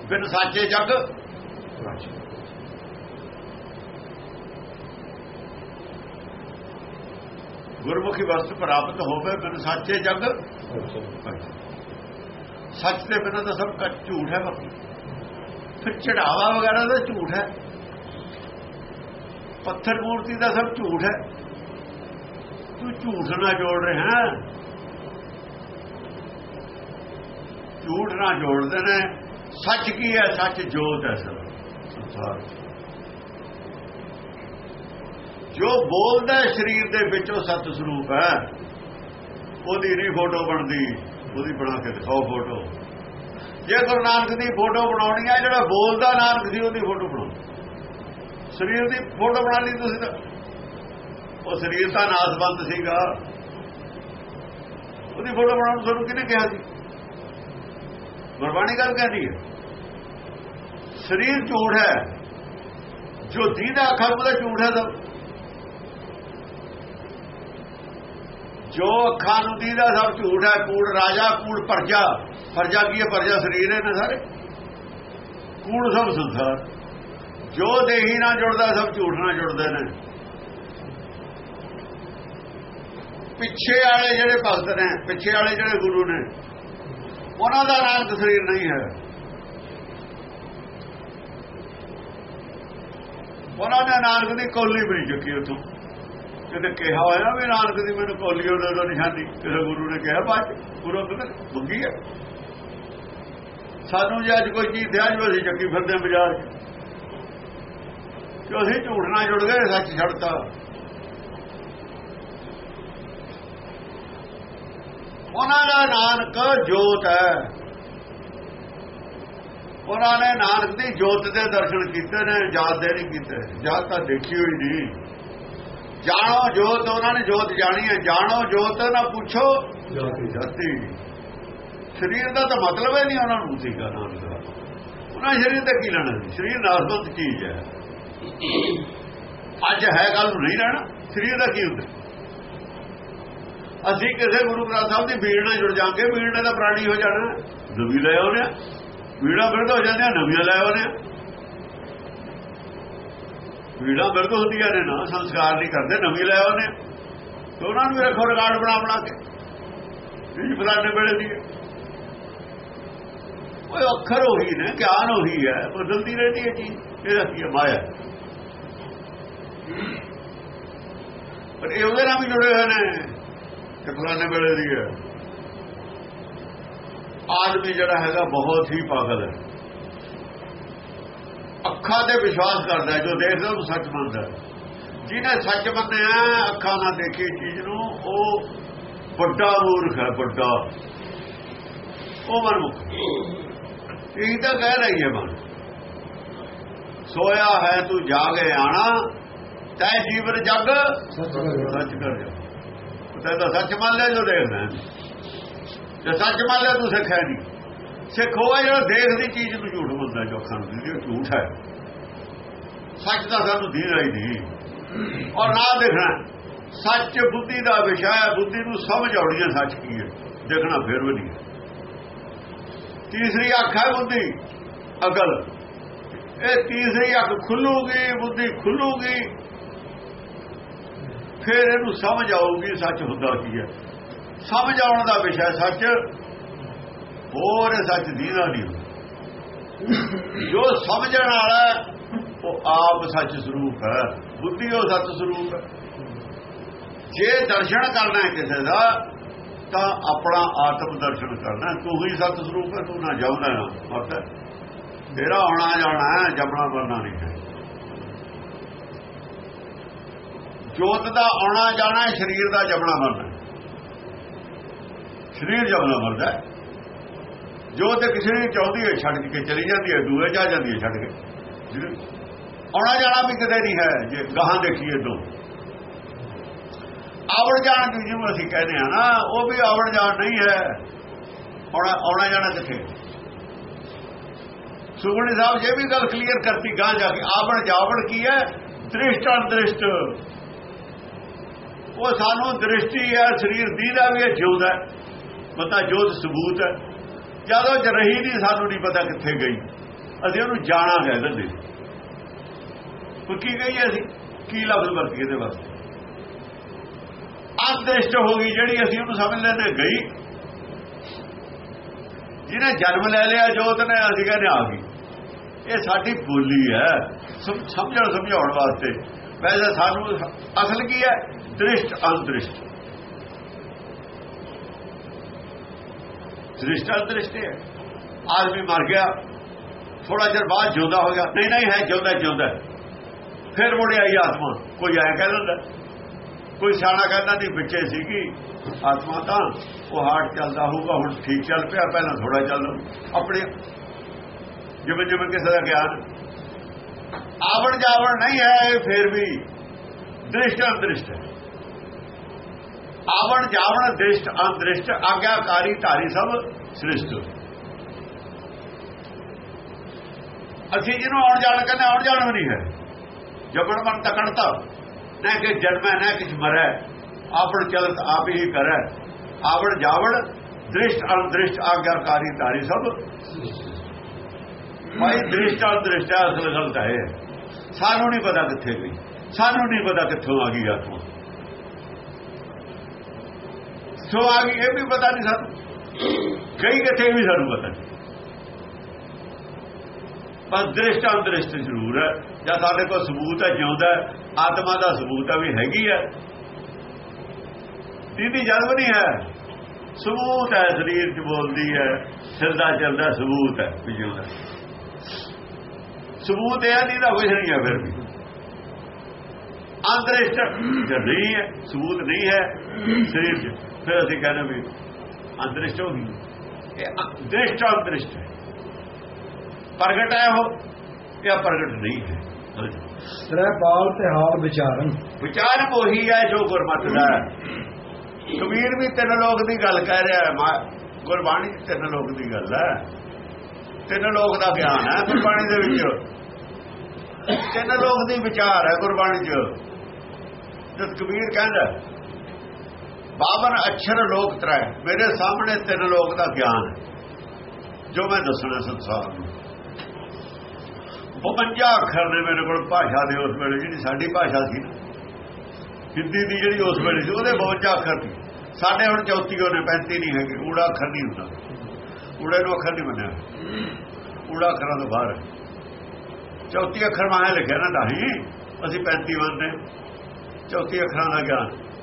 ਬਿਨ ਸਾਚੇ ਜਗ ਗੁਰਮੁਖੀ ਵਸਤ ਪ੍ਰਾਪਤ ਹੋਵੇ, ਬਿਨ ਸਾਚੇ ਜਗ ਸੱਚ ਦੇ ਬਿਨਾਂ ਤਾਂ ਸਭ ਕੁਝ ਝੂਠ ਹੈ ਬਾਕੀ। ਫਿਰ ਚੜਾਵਾ ਵਗੈਰਾ ਦਾ ਝੂਠ ਹੈ। ਪੱਥਰ ਮੂਰਤੀ ਦਾ ਸਭ ਝੂਠ ਹੈ। ਤੂੰ ਝੂਠ ਨਾਲ ਜੋੜ ਰਿਹਾ। ਝੂਠ ਨਾਲ ਜੋੜਦੇ ਨੇ। ਸੱਚ ਕੀ ਹੈ? ਸੱਚ ਜੋਤ ਹੈ ਸਰ। ਸੰਸਾਰ ਜੋ ਬੋਲਦਾ ਸਰੀਰ ਦੇ ਵਿੱਚ ਉਹ ਸਤ ਸਰੂਪ ਹੈ। ਉਹਦੀ ਨਹੀਂ ਫੋਟੋ ਬਣਦੀ। ਉਹਦੀ ਬਣਾ ਕੇ ਦਿਖਾਓ ਫੋਟੋ। ਜੇ ਗੁਰੂ ਨਾਨਕ ਦੀ ਫੋਟੋ ਬਣਾਉਣੀ ਹੈ, ਜਿਹੜਾ ਬੋਲਦਾ ਨਾਨਕ ਸੀ ਉਹਦੀ ਫੋਟੋ ਬਣਾਓ। ਸਰੀਰ ਦੀ ਫੋਟੋ ਬਣਾ ਲਈ ਤੁਸੀਂ ਤਾਂ। ਉਹ ਸਰੀਰ ਤਾਂ ਨਾਸਬੰਦ ਸੀਗਾ। ਉਹਦੀ ਫੋਟੋ ਬਣਾਉਣ ਤੁਹਾਨੂੰ ਕਿਹਨੇ ਕਿਹਾ ਸੀ? ਗੁਰਬਾਣੀ ਗੱਲ ਕਹਿੰਦੀ ਹੈ, ਸਰੀਰ ਝੂਠ ਹੈ, ਜੋ ਦੀਦਾ ਅੱਖਾਂ ਉਹਦਾ ਝੂਠ ਹੈ ਸਭ। ਜੋ ਅੱਖਾਂ ਨੂੰ ਦੀਦਾ ਸਭ ਝੂਠ ਹੈ, ਕੂੜ ਰਾਜਾ, ਕੂੜ ਪਰਜਾ। ਪਰਜਾ ਕੀ ਹੈ? ਪਰਜਾ ਸਰੀਰ ਹੈ ਨਾ ਸਾਰੇ। ਕੂੜ ਸਭ ਸੰਸਾਰ। ਜੋ ਦੇਹੀ ਨਾਲ ਜੁੜਦਾ, ਸਭ ਝੂਠ ਨਾਲ ਜੁੜਦੇ ਨੇ। ਪਿੱਛੇ ਵਾਲੇ ਜਿਹੜੇ ਭਗਤ ਨੇ, ਪਿੱਛੇ ਵਾਲੇ ਜਿਹੜੇ ਗੁਰੂ ਨੇ, ਉਹਨਾਂ ਦਾ ਨਾਨਕ ਸਰੀਰ ਨਹੀਂ ਹੈ। ਉਹਨਾਂ ਨੇ ਨਾਨਕ ਦੀ ਕੋਲੀ ਵੀ ਨਹੀਂ ਚੁੱਕੀ ਉਥੋਂ। ਕਿਤੇ ਕਿਹਾ ਹੋਇਆ ਵੀ ਨਾਨਕ ਦੀ ਮੈਨੂੰ ਕੋਲੀ ਉਹਦੇ ਤੋਂ ਨਿਸ਼ਾਨੀ, ਕਿਸੇ ਗੁਰੂ ਨੇ ਕਿਹਾ, ਬਾਅਦ ਗੁਰੂ ਕਹਿੰਦਾ, ਮੰਗੀ ਹੈ? ਸਾਨੂੰ ਜੇ ਅੱਜ ਕੋਈ ਚੀਜ਼ ਦਿਆ ਜੋ ਅਸੀਂ ਚੱਕੀ ਫਿਰਦੇ ਬਾਜ਼ਾਰ 'ਚ। ਕਿ ਅਸੀਂ ਝੂਠ ਨਾਲ ਜੁੜ ਗਏ, ਸੱਚ ਛੱਡਤਾ। ਉਹਨਾਂ ਦਾ ਨਾਨਕ ਜੋਤ ਹੈ। ਉਹਨਾਂ ਨੇ ਨਾਨਕ ਦੀ ਜੋਤ ਦੇ ਦਰਸ਼ਨ ਕੀਤੇ ਨੇ ਜਾਤ ਦੇ ਨਹੀਂ ਕੀਤੇ। ਜਾਤ ਤਾਂ ਦੇਖੀ ਹੋਈ ਨਹੀਂ ਜਾਣੋ ਜੋਤ ਉਹਨਾਂ ਨੇ ਜੋਤ ਜਾਣੀ ਹੈ। ਜਾਣੋ ਜੋਤ ਨਾ ਪੁੱਛੋ। ਜਾਤੀ। ਸਰੀਰ ਦਾ ਤਾਂ ਮਤਲਬ ਹੀ ਨਹੀਂ ਉਹਨਾਂ ਨੂੰ ਸੀਗਾ ਨਾਮ ਦਾ। ਉਹਨਾਂ ਸਰੀਰ ਦਾ ਕੀ ਲੈਣਾ ਸੀ? ਸਰੀਰ ਨਾਸਬੰਦ ਚੀਜ਼ ਹੈ? ਅੱਜ ਹੈ ਗੱਲ ਨੂੰ ਨਹੀਂ ਰਹਿਣਾ ਸਰੀਰ ਦਾ ਕੀ ਹੁੰਦਾ? ਅਸੀਂ ਕਿਸੇ ਗੁਰੂ ਗ੍ਰੰਥ ਸਾਹਿਬ ਦੀ ਬੀੜ ਨਾਲ ਜੁੜ ਜਾਾਂਗੇ ਬੀੜ ਨਾਲ ਤਾਂ ਪ੍ਰਾਣੀ ਹੋ ਜਾਣਾ। ਨਵੀਂ ਲੈ ਆਉਣੇ ਭੀੜਾਂ ਬਿਰਧ ਹੋ ਜਾਂਦੇ ਨਵੀਆਂ ਲੈ ਆਉਣੇ ਭੀੜਾਂ ਬਿਰਧ ਹੁੰਦੀਆਂ ਨੇ ਨਾ, ਸੰਸਕਾਰ ਨਹੀਂ ਕਰਦੇ, ਨਵੀਂ ਲੈ ਆਉਣੇ ਤੇ ਉਹਨਾਂ ਨੂੰ ਵੀ ਰੱਖੋ ਰਿਕਾਰਡ ਬਣਾ ਬਣਾ ਕੇ। ਇਹ ਫਲਾਣੇ ਵੇਲੇ ਦੀ। ਉਹ ਅੱਖਰ ਉਹੀ ਨੇ, ਗਿਆਨ ਉਹੀ ਹੈ। ਬਦਲਦੀ ਰਹਿੰਦੀ ਹੈ ਚੀਜ਼ ਇਹਦਾ ਕੀ ਮਾਇਆ। ਪਰ ਇਹ ਉਹਦੇ ਨਾਲ ਵੀ ਜੁੜੇ ਹੋਏ ਨੇ। ਕਿ ਫਲਾਣੇ ਵੇਲੇ ਦੀ ਹੈ। ਆਦਮੀ ਜਿਹੜਾ ਹੈਗਾ ਬਹੁਤ ਹੀ ਪਾਗਲ ਹੈ। ਅੱਖਾਂ ਤੇ ਵਿਸ਼ਵਾਸ ਕਰਦਾ ਜੋ ਦੇਖਦਾ ਉਹ ਸੱਚ ਮੰਨਦਾ ਜਿਹਨੇ ਸੱਚ ਮੰਨਿਆ ਅੱਖਾਂ ਨਾਲ ਦੇਖੀ ਚੀਜ਼ ਨੂੰ ਉਹ ਵੱਡਾ ਮੂਰਖ ਹੈ ਵੱਡਾ। ਉਹ ਮਨਮੁਖ। ਇਹ ਤਾਂ ਕਹਿ ਰਹੀ ਹੈ ਮਨ। ਸੋਇਆ ਹੈ ਤੂੰ ਜਾਗੇ ਆਣਾ। ਤੈ ਜੀਵਨ ਜਗ ਸੱਚ ਕਰ ਜਾ। ਤੇ ਤਾਂ ਸੱਚ ਮੰਨ ਲੈ ਜੋ ਦੇਖਦਾ ਜੇ ਸੱਚ ਮੰਨ ਲੈ ਤੂੰ ਸਿੱਖ ਹੈ ਨਹੀਂ ਸਿੱਖ ਹੋਇਆ ਜਿਹੜਾ ਦੇਖਦੀ ਚੀਜ਼ ਨੂੰ ਝੂਠ ਮੰਨਦਾ ਜੋ ਅੱਖਾਂ ਨੂੰ। ਦੀ ਝੂਠ ਹੈ। ਸੱਚ ਤਾਂ ਸਾਨੂੰ ਦੀ ਰਹੀ ਨਹੀਂ। ਔਰ ਨਾ ਦੇਖਣਾ। ਸੱਚ ਬੁੱਧੀ ਦਾ ਵਿਸ਼ਾ ਹੈ। ਬੁੱਧੀ ਨੂੰ ਸਮਝ ਆਉਣੀ ਹੈ ਸੱਚ ਕੀ ਹੈ। ਦੇਖਣਾ ਫਿਰ ਵੀ ਨਹੀਂ। ਤੀਸਰੀ ਅੱਖ ਹੈ ਬੁੱਧੀ, ਅਕਲ। ਇਹ ਤੀਸਰੀ ਅੱਖ ਖੁੱਲੂਗੀ, ਬੁੱਧੀ ਖੁੱਲੂਗੀ। ਫਿਰ ਇਹਨੂੰ ਸਮਝ ਆਊਗੀ ਸੱਚ ਹੁੰਦਾ ਕੀ ਹੈ। ਸਮਝ ਆਉਣ ਦਾ ਵਿਸ਼ਾ ਸੱਚ, ਹੋਰ ਸੱਚ ਦੀਦਾ ਨਹੀਂ ਜੋ ਸਮਝਣ ਵਾਲਾ ਉਹ ਆਪ ਸੱਚ ਸਰੂਪ ਹੈ। ਬੁੱਧੀ ਉਹ ਸੱਚ ਸਰੂਪ ਹੈ। ਜੇ ਦਰਸ਼ਨ ਕਰਨਾ ਹੈ ਕਿਸੇ ਦਾ, ਤਾਂ ਆਪਣਾ ਆਤਮ ਦਰਸ਼ਨ ਕਰਨਾ ਤੂੰ ਹੀ ਸੱਚ ਸਰੂਪ ਹੈ, ਤੂੰ ਨਾ ਜਾਉਂਦਾ ਨਾ। ਮਤ ਤੇਰਾ ਆਉਣਾ ਜਾਣਾ ਹੈ ਜੰਮਣਾ ਮਰਨਾ ਨਹੀਂ ਹੈ ਜੋਤ ਦਾ ਆਉਣਾ ਜਾਣਾ ਹੈ, ਸਰੀਰ ਦਾ ਜਮਣਾ ਮਰਨਾ ਸਰੀਰ ਜਮਣਾ ਮਰਦਾ ਜੋਤ ਤੇ ਕਿਸੇ ਨੇ ਚਾਹੁੰਦੀ ਹੈ ਛੱਡ ਕੇ ਚਲੀ ਜਾਂਦੀ ਹੈ ਦੂਏ ਜਾ ਜਾਂਦੀ ਹੈ ਛੱਡ ਕੇ। ਆਉਣਾ ਜਾਣਾ ਵੀ ਕਦੇ ਨਹੀਂ ਹੈ ਜੇ ਗਾਹਾਂ ਦੇਖੀਏ ਤੋਂ। ਆਵੜ ਜਾਣ ਦੀ ਜਿਹਨੂੰ ਅਸੀਂ ਕਹਿੰਦੇ ਆ ਨਾ ਉਹ ਵੀ ਆਵੜ ਜਾਣ ਨਹੀਂ ਹੈ। ਆਉਣਾ ਜਾਣਾ ਕਿੱਥੇ? ਸੁਖਣੀ ਸਾਹਿਬ ਜੇ ਵੀ ਗੱਲ ਕਲੀਅਰ ਕਰਤੀ ਗਾਂ ਜਾ ਕੇ ਆਵਣ ਜਾਵਣ ਕੀ ਹੈ? ਦ੍ਰਿਸ਼ਟ ਅਨਦ੍ਰਿਸ਼ਟ ਉਹ ਸਾਨੂੰ ਦ੍ਰਿਸ਼ਟੀ ਹੈ, ਸਰੀਰ ਦੀ ਦਾ ਵੀ ਇਹ ਜਿਉਂਦਾ ਹੈ। ਪਤਾ ਜੋਤ ਸਬੂਤ ਹੈ। ਜਦੋਂ ਜ ਰਹੀ ਨਹੀਂ ਸਾਨੂੰ ਨਹੀਂ ਪਤਾ ਕਿੱਥੇ ਗਈ। ਅਸੀਂ ਉਹਨੂੰ ਜਾਣਾ ਕਹਿ ਦਿੰਦੇ ਉਹ ਕੀ ਗਈ ਅਸੀਂ? ਕੀ ਲਫ਼ਜ਼ ਵਰਤੀ ਇਹਦੇ ਵਾਸਤੇ? ਅਦ੍ਰਿਸ਼ਟ ਹੋ ਗਈ ਜਿਹੜੀ ਅਸੀਂ ਉਹਨੂੰ ਸਮਝ ਲੈਂਦੇ ਗਈ। ਜਿਹਨੇ ਜਨਮ ਲੈ ਲਿਆ, ਜੋਤ ਨੇ, ਅਸੀਂ ਕਹਿੰਦੇ ਆ ਗਈ। ਇਹ ਸਾਡੀ ਬੋਲੀ ਹੈ। ਸਮਝਣ ਸਮਝਾਉਣ ਵਾਸਤੇ। ਵੈਸੇ ਸਾਨੂੰ ਅਸਲ ਕੀ ਹੈ? ਦ੍ਰਿਸ਼ਟ ਅੰਦ੍ਰਿਸ਼ਟ ਦ੍ਰਿਸ਼ਟ ਅੰਦ੍ਰਿਸ਼ਟ ਹੈ ਆਦਮੀ ਮਰ ਗਿਆ ਥੋੜਾ ਚਿਰ ਬਾਅਦ ਜਿਉਂਦਾ ਹੋ ਗਿਆ ਨਹੀਂ ਨਹੀਂ ਹੈ ਜਿਉਂਦਾ ਜਿਉਂਦਾ ਫਿਰ ਮੁੜ ਆਈ ਆਤਮਾ ਕੋਈ ਐ ਕਹਿ ਦਿੰਦਾ ਕੋਈ ਸਿਆਣਾ ਕਹਿੰਦਾ ਨਹੀਂ ਵਿੱਚੇ ਸੀਗੀ ਆਤਮਾ ਤਾਂ ਉਹ ਹਾਰਟ ਚੱਲਦਾ ਹੋਊਗਾ ਹੁਣ ਠੀਕ ਚੱਲ ਪਿਆ ਪਹਿਲਾਂ ਥੋੜਾ ਚੱਲ ਆਪਣੇ ਜਿਵੇਂ ਜਿਵੇਂ ਕਿਸੇ ਦਾ ਗਿਆਨ ਆਵਣ ਜਾਵਣ ਨਹੀਂ ਹੈ ਇਹ ਫਿਰ ਵੀ ਦ੍ਰਿਸ਼ਟ ਅੰਦ੍ਰਿਸ਼ਟ ਹੈ ਆਵਣ ਜਾਵਣ ਦ੍ਰਿਸ਼ਟ, ਅੰਦ੍ਰਿਸ਼ਟ, ਆਗਿਆਕਾਰੀ ਧਾਰੀ ਸਭ ਸ੍ਰਿਸ਼ਟ। ਅਸੀਂ ਜਿਹਨੂੰ ਆਉਣ ਜਾਣ ਕਹਿੰਦੇ, ਆਉਣ ਜਾਣ ਵੀ ਨਹੀਂ ਹੈ। ਜਬਰ ਮਨ ਤਕੜਤਾ ਨਾ ਕਿ ਜਨਮੈ, ਨਾ ਕਿਛ ਮਰੈ। ਆਪਣ ਚਲਤ ਆਪ ਹੀ ਕਰੈ। ਆਵਣ ਜਾਵਣ ਦ੍ਰਿਸ਼ਟ, ਅੰਦ੍ਰਿਸ਼ਟ, ਆਗਿਆਕਾਰੀ ਧਾਰੀ ਸਭ ਭਾਈ ਦ੍ਰਿਸ਼ਟ, ਅੰਦ੍ਰਿਸ਼ਟ, ਅਸਲ ਗਲਤ ਹੈ। ਸਾਨੂੰ ਨਹੀਂ ਪਤਾ ਕਿੱਥੇ ਗਈ। ਸਾਨੂੰ ਨਹੀਂ ਪਤਾ ਕਿੱਥੋਂ ਆ ਗਈ ਆਤਮਾ। ਸੋ ਆ ਗਈ, ਇਹ ਵੀ ਪਤਾ ਨਹੀਂ ਸਾਨੂੰ। ਕਈ ਕਿੱਥੇ ਵੀ ਸਾਨੂੰ ਪਤਾ ਨਹੀਂ। ਪਰ ਦ੍ਰਿਸ਼ਟ ਅੰਦ੍ਰਿਸ਼ਟ ਜ਼ਰੂਰ ਹੈ। ਜਾਂ ਸਾਡੇ ਕੋਲ ਸਬੂਤ ਹੈ, ਜਿਉਂਦਾ ਆਤਮਾ ਦਾ ਸਬੂਤ ਹੈ ਵੀ ਹੈਗੀ ਹੈ। ਦੀਦੀ ਜਨਮ ਨਹੀਂ ਹੈ। ਸਬੂਤ ਹੈ, ਸਰੀਰ 'ਚ ਬੋਲਦੀ ਹੈ ਸਿਰਦਾ ਚੱਲਦਾ ਸਬੂਤ ਹੈ, ਵੀ ਜਿਉਂਦਾ ਸਬੂਤ ਇਹ ਨਹੀਂ ਦਾ ਕੁਝ ਨਹੀਂ ਹੈ ਫਿਰ ਵੀ। ਅੰਦਰਿਸ਼ਟ ਨਹੀਂ ਹੈ, ਸਬੂਤ ਨਹੀਂ ਹੈ, ਸਰੀਰ 'ਚ ਫਿਰ ਅਸੀਂ ਕਹਿੰਦੇ ਵੀ ਅੰਦਰਿਸ਼ਟ ਹੋ ਗਈ। ਇਹ ਦ੍ਰਿਸ਼ਟ ਅੰਦਰਿਸ਼ਟ ਹੈ। ਪ੍ਰਗਟ ਹੈ ਉਹ ਇਹ ਪ੍ਰਗਟ ਨਹੀਂ ਹੈ। ਤ੍ਰੈ ਪਾਲ ਤੇ ਹਾਲ ਵਿਚਾਰਨ। ਵਿਚਾਰ ਉਹੀ ਹੈ ਜੋ ਗੁਰਮਤਿ ਦਾ ਹੈ। ਕਬੀਰ ਵੀ ਤਿੰਨ ਲੋਕ ਦੀ ਗੱਲ ਕਹਿ ਰਿਹਾ ਗੁਰਬਾਣੀ ਚ ਤਿੰਨ ਲੋਕ ਦੀ ਗੱਲ ਹੈ। ਤਿੰਨ ਲੋਕ ਦਾ ਗਿਆਨ ਹੈ ਗੁਰਬਾਣੀ ਦੇ ਵਿੱਚ। ਤਿੰਨ ਲੋਕ ਦੀ ਵਿਚਾਰ ਹੈ ਗੁਰਬਾਣੀ ਚ। ਜਦ ਕਬੀਰ ਕਹਿੰਦਾ ਪਾਵਨ ਅਛਰ ਲੋਕ ਤ੍ਰੈ। ਮੇਰੇ ਸਾਹਮਣੇ ਤਿੰਨ ਲੋਕ ਦਾ ਗਿਆਨ ਹੈ। ਜੋ ਮੈਂ ਦੱਸਣਾ ਸੰਸਾਰ ਨੂੰ। 52 ਅੱਖਰ ਨੇ ਮੇਰੇ ਕੋਲ ਭਾਸ਼ਾ ਦੇ ਉਸ ਵੇਲੇ, ਜਿਹੜੀ ਸਾਡੀ ਭਾਸ਼ਾ ਸੀ ਹਿੰਦੀ ਦੀ ਜਿਹੜੀ ਉਸ ਵੇਲੇ ਸੀ, ਉਹਦੇ 52 ਅੱਖਰ ਸੀ। ਸਾਡੇ ਹੁਣ 34 ਨੇ 35 ਨਹੀਂ ਹੈਗੇ, ਊੜਾ ਅੱਖਰ ਨਹੀਂ ਹੁੰਦਾ। ਊੜੇ ਨੂੰ ਅੱਖਰ ਨਹੀਂ ਮੰਨਿਆ। ਊੜਾ ਅੱਖਰਾਂ ਤੋਂ ਬਾਹਰ ਹੈ। 34 ਅੱਖਰ ਮਾਇਆ ਲਿਖਿਆ ਨਾ ਨਹੀਂ ਅਸੀਂ 35 ਮੰਨਦੇ 34 ਅੱਖਰਾਂ ਦਾ ਗਿਆਨ।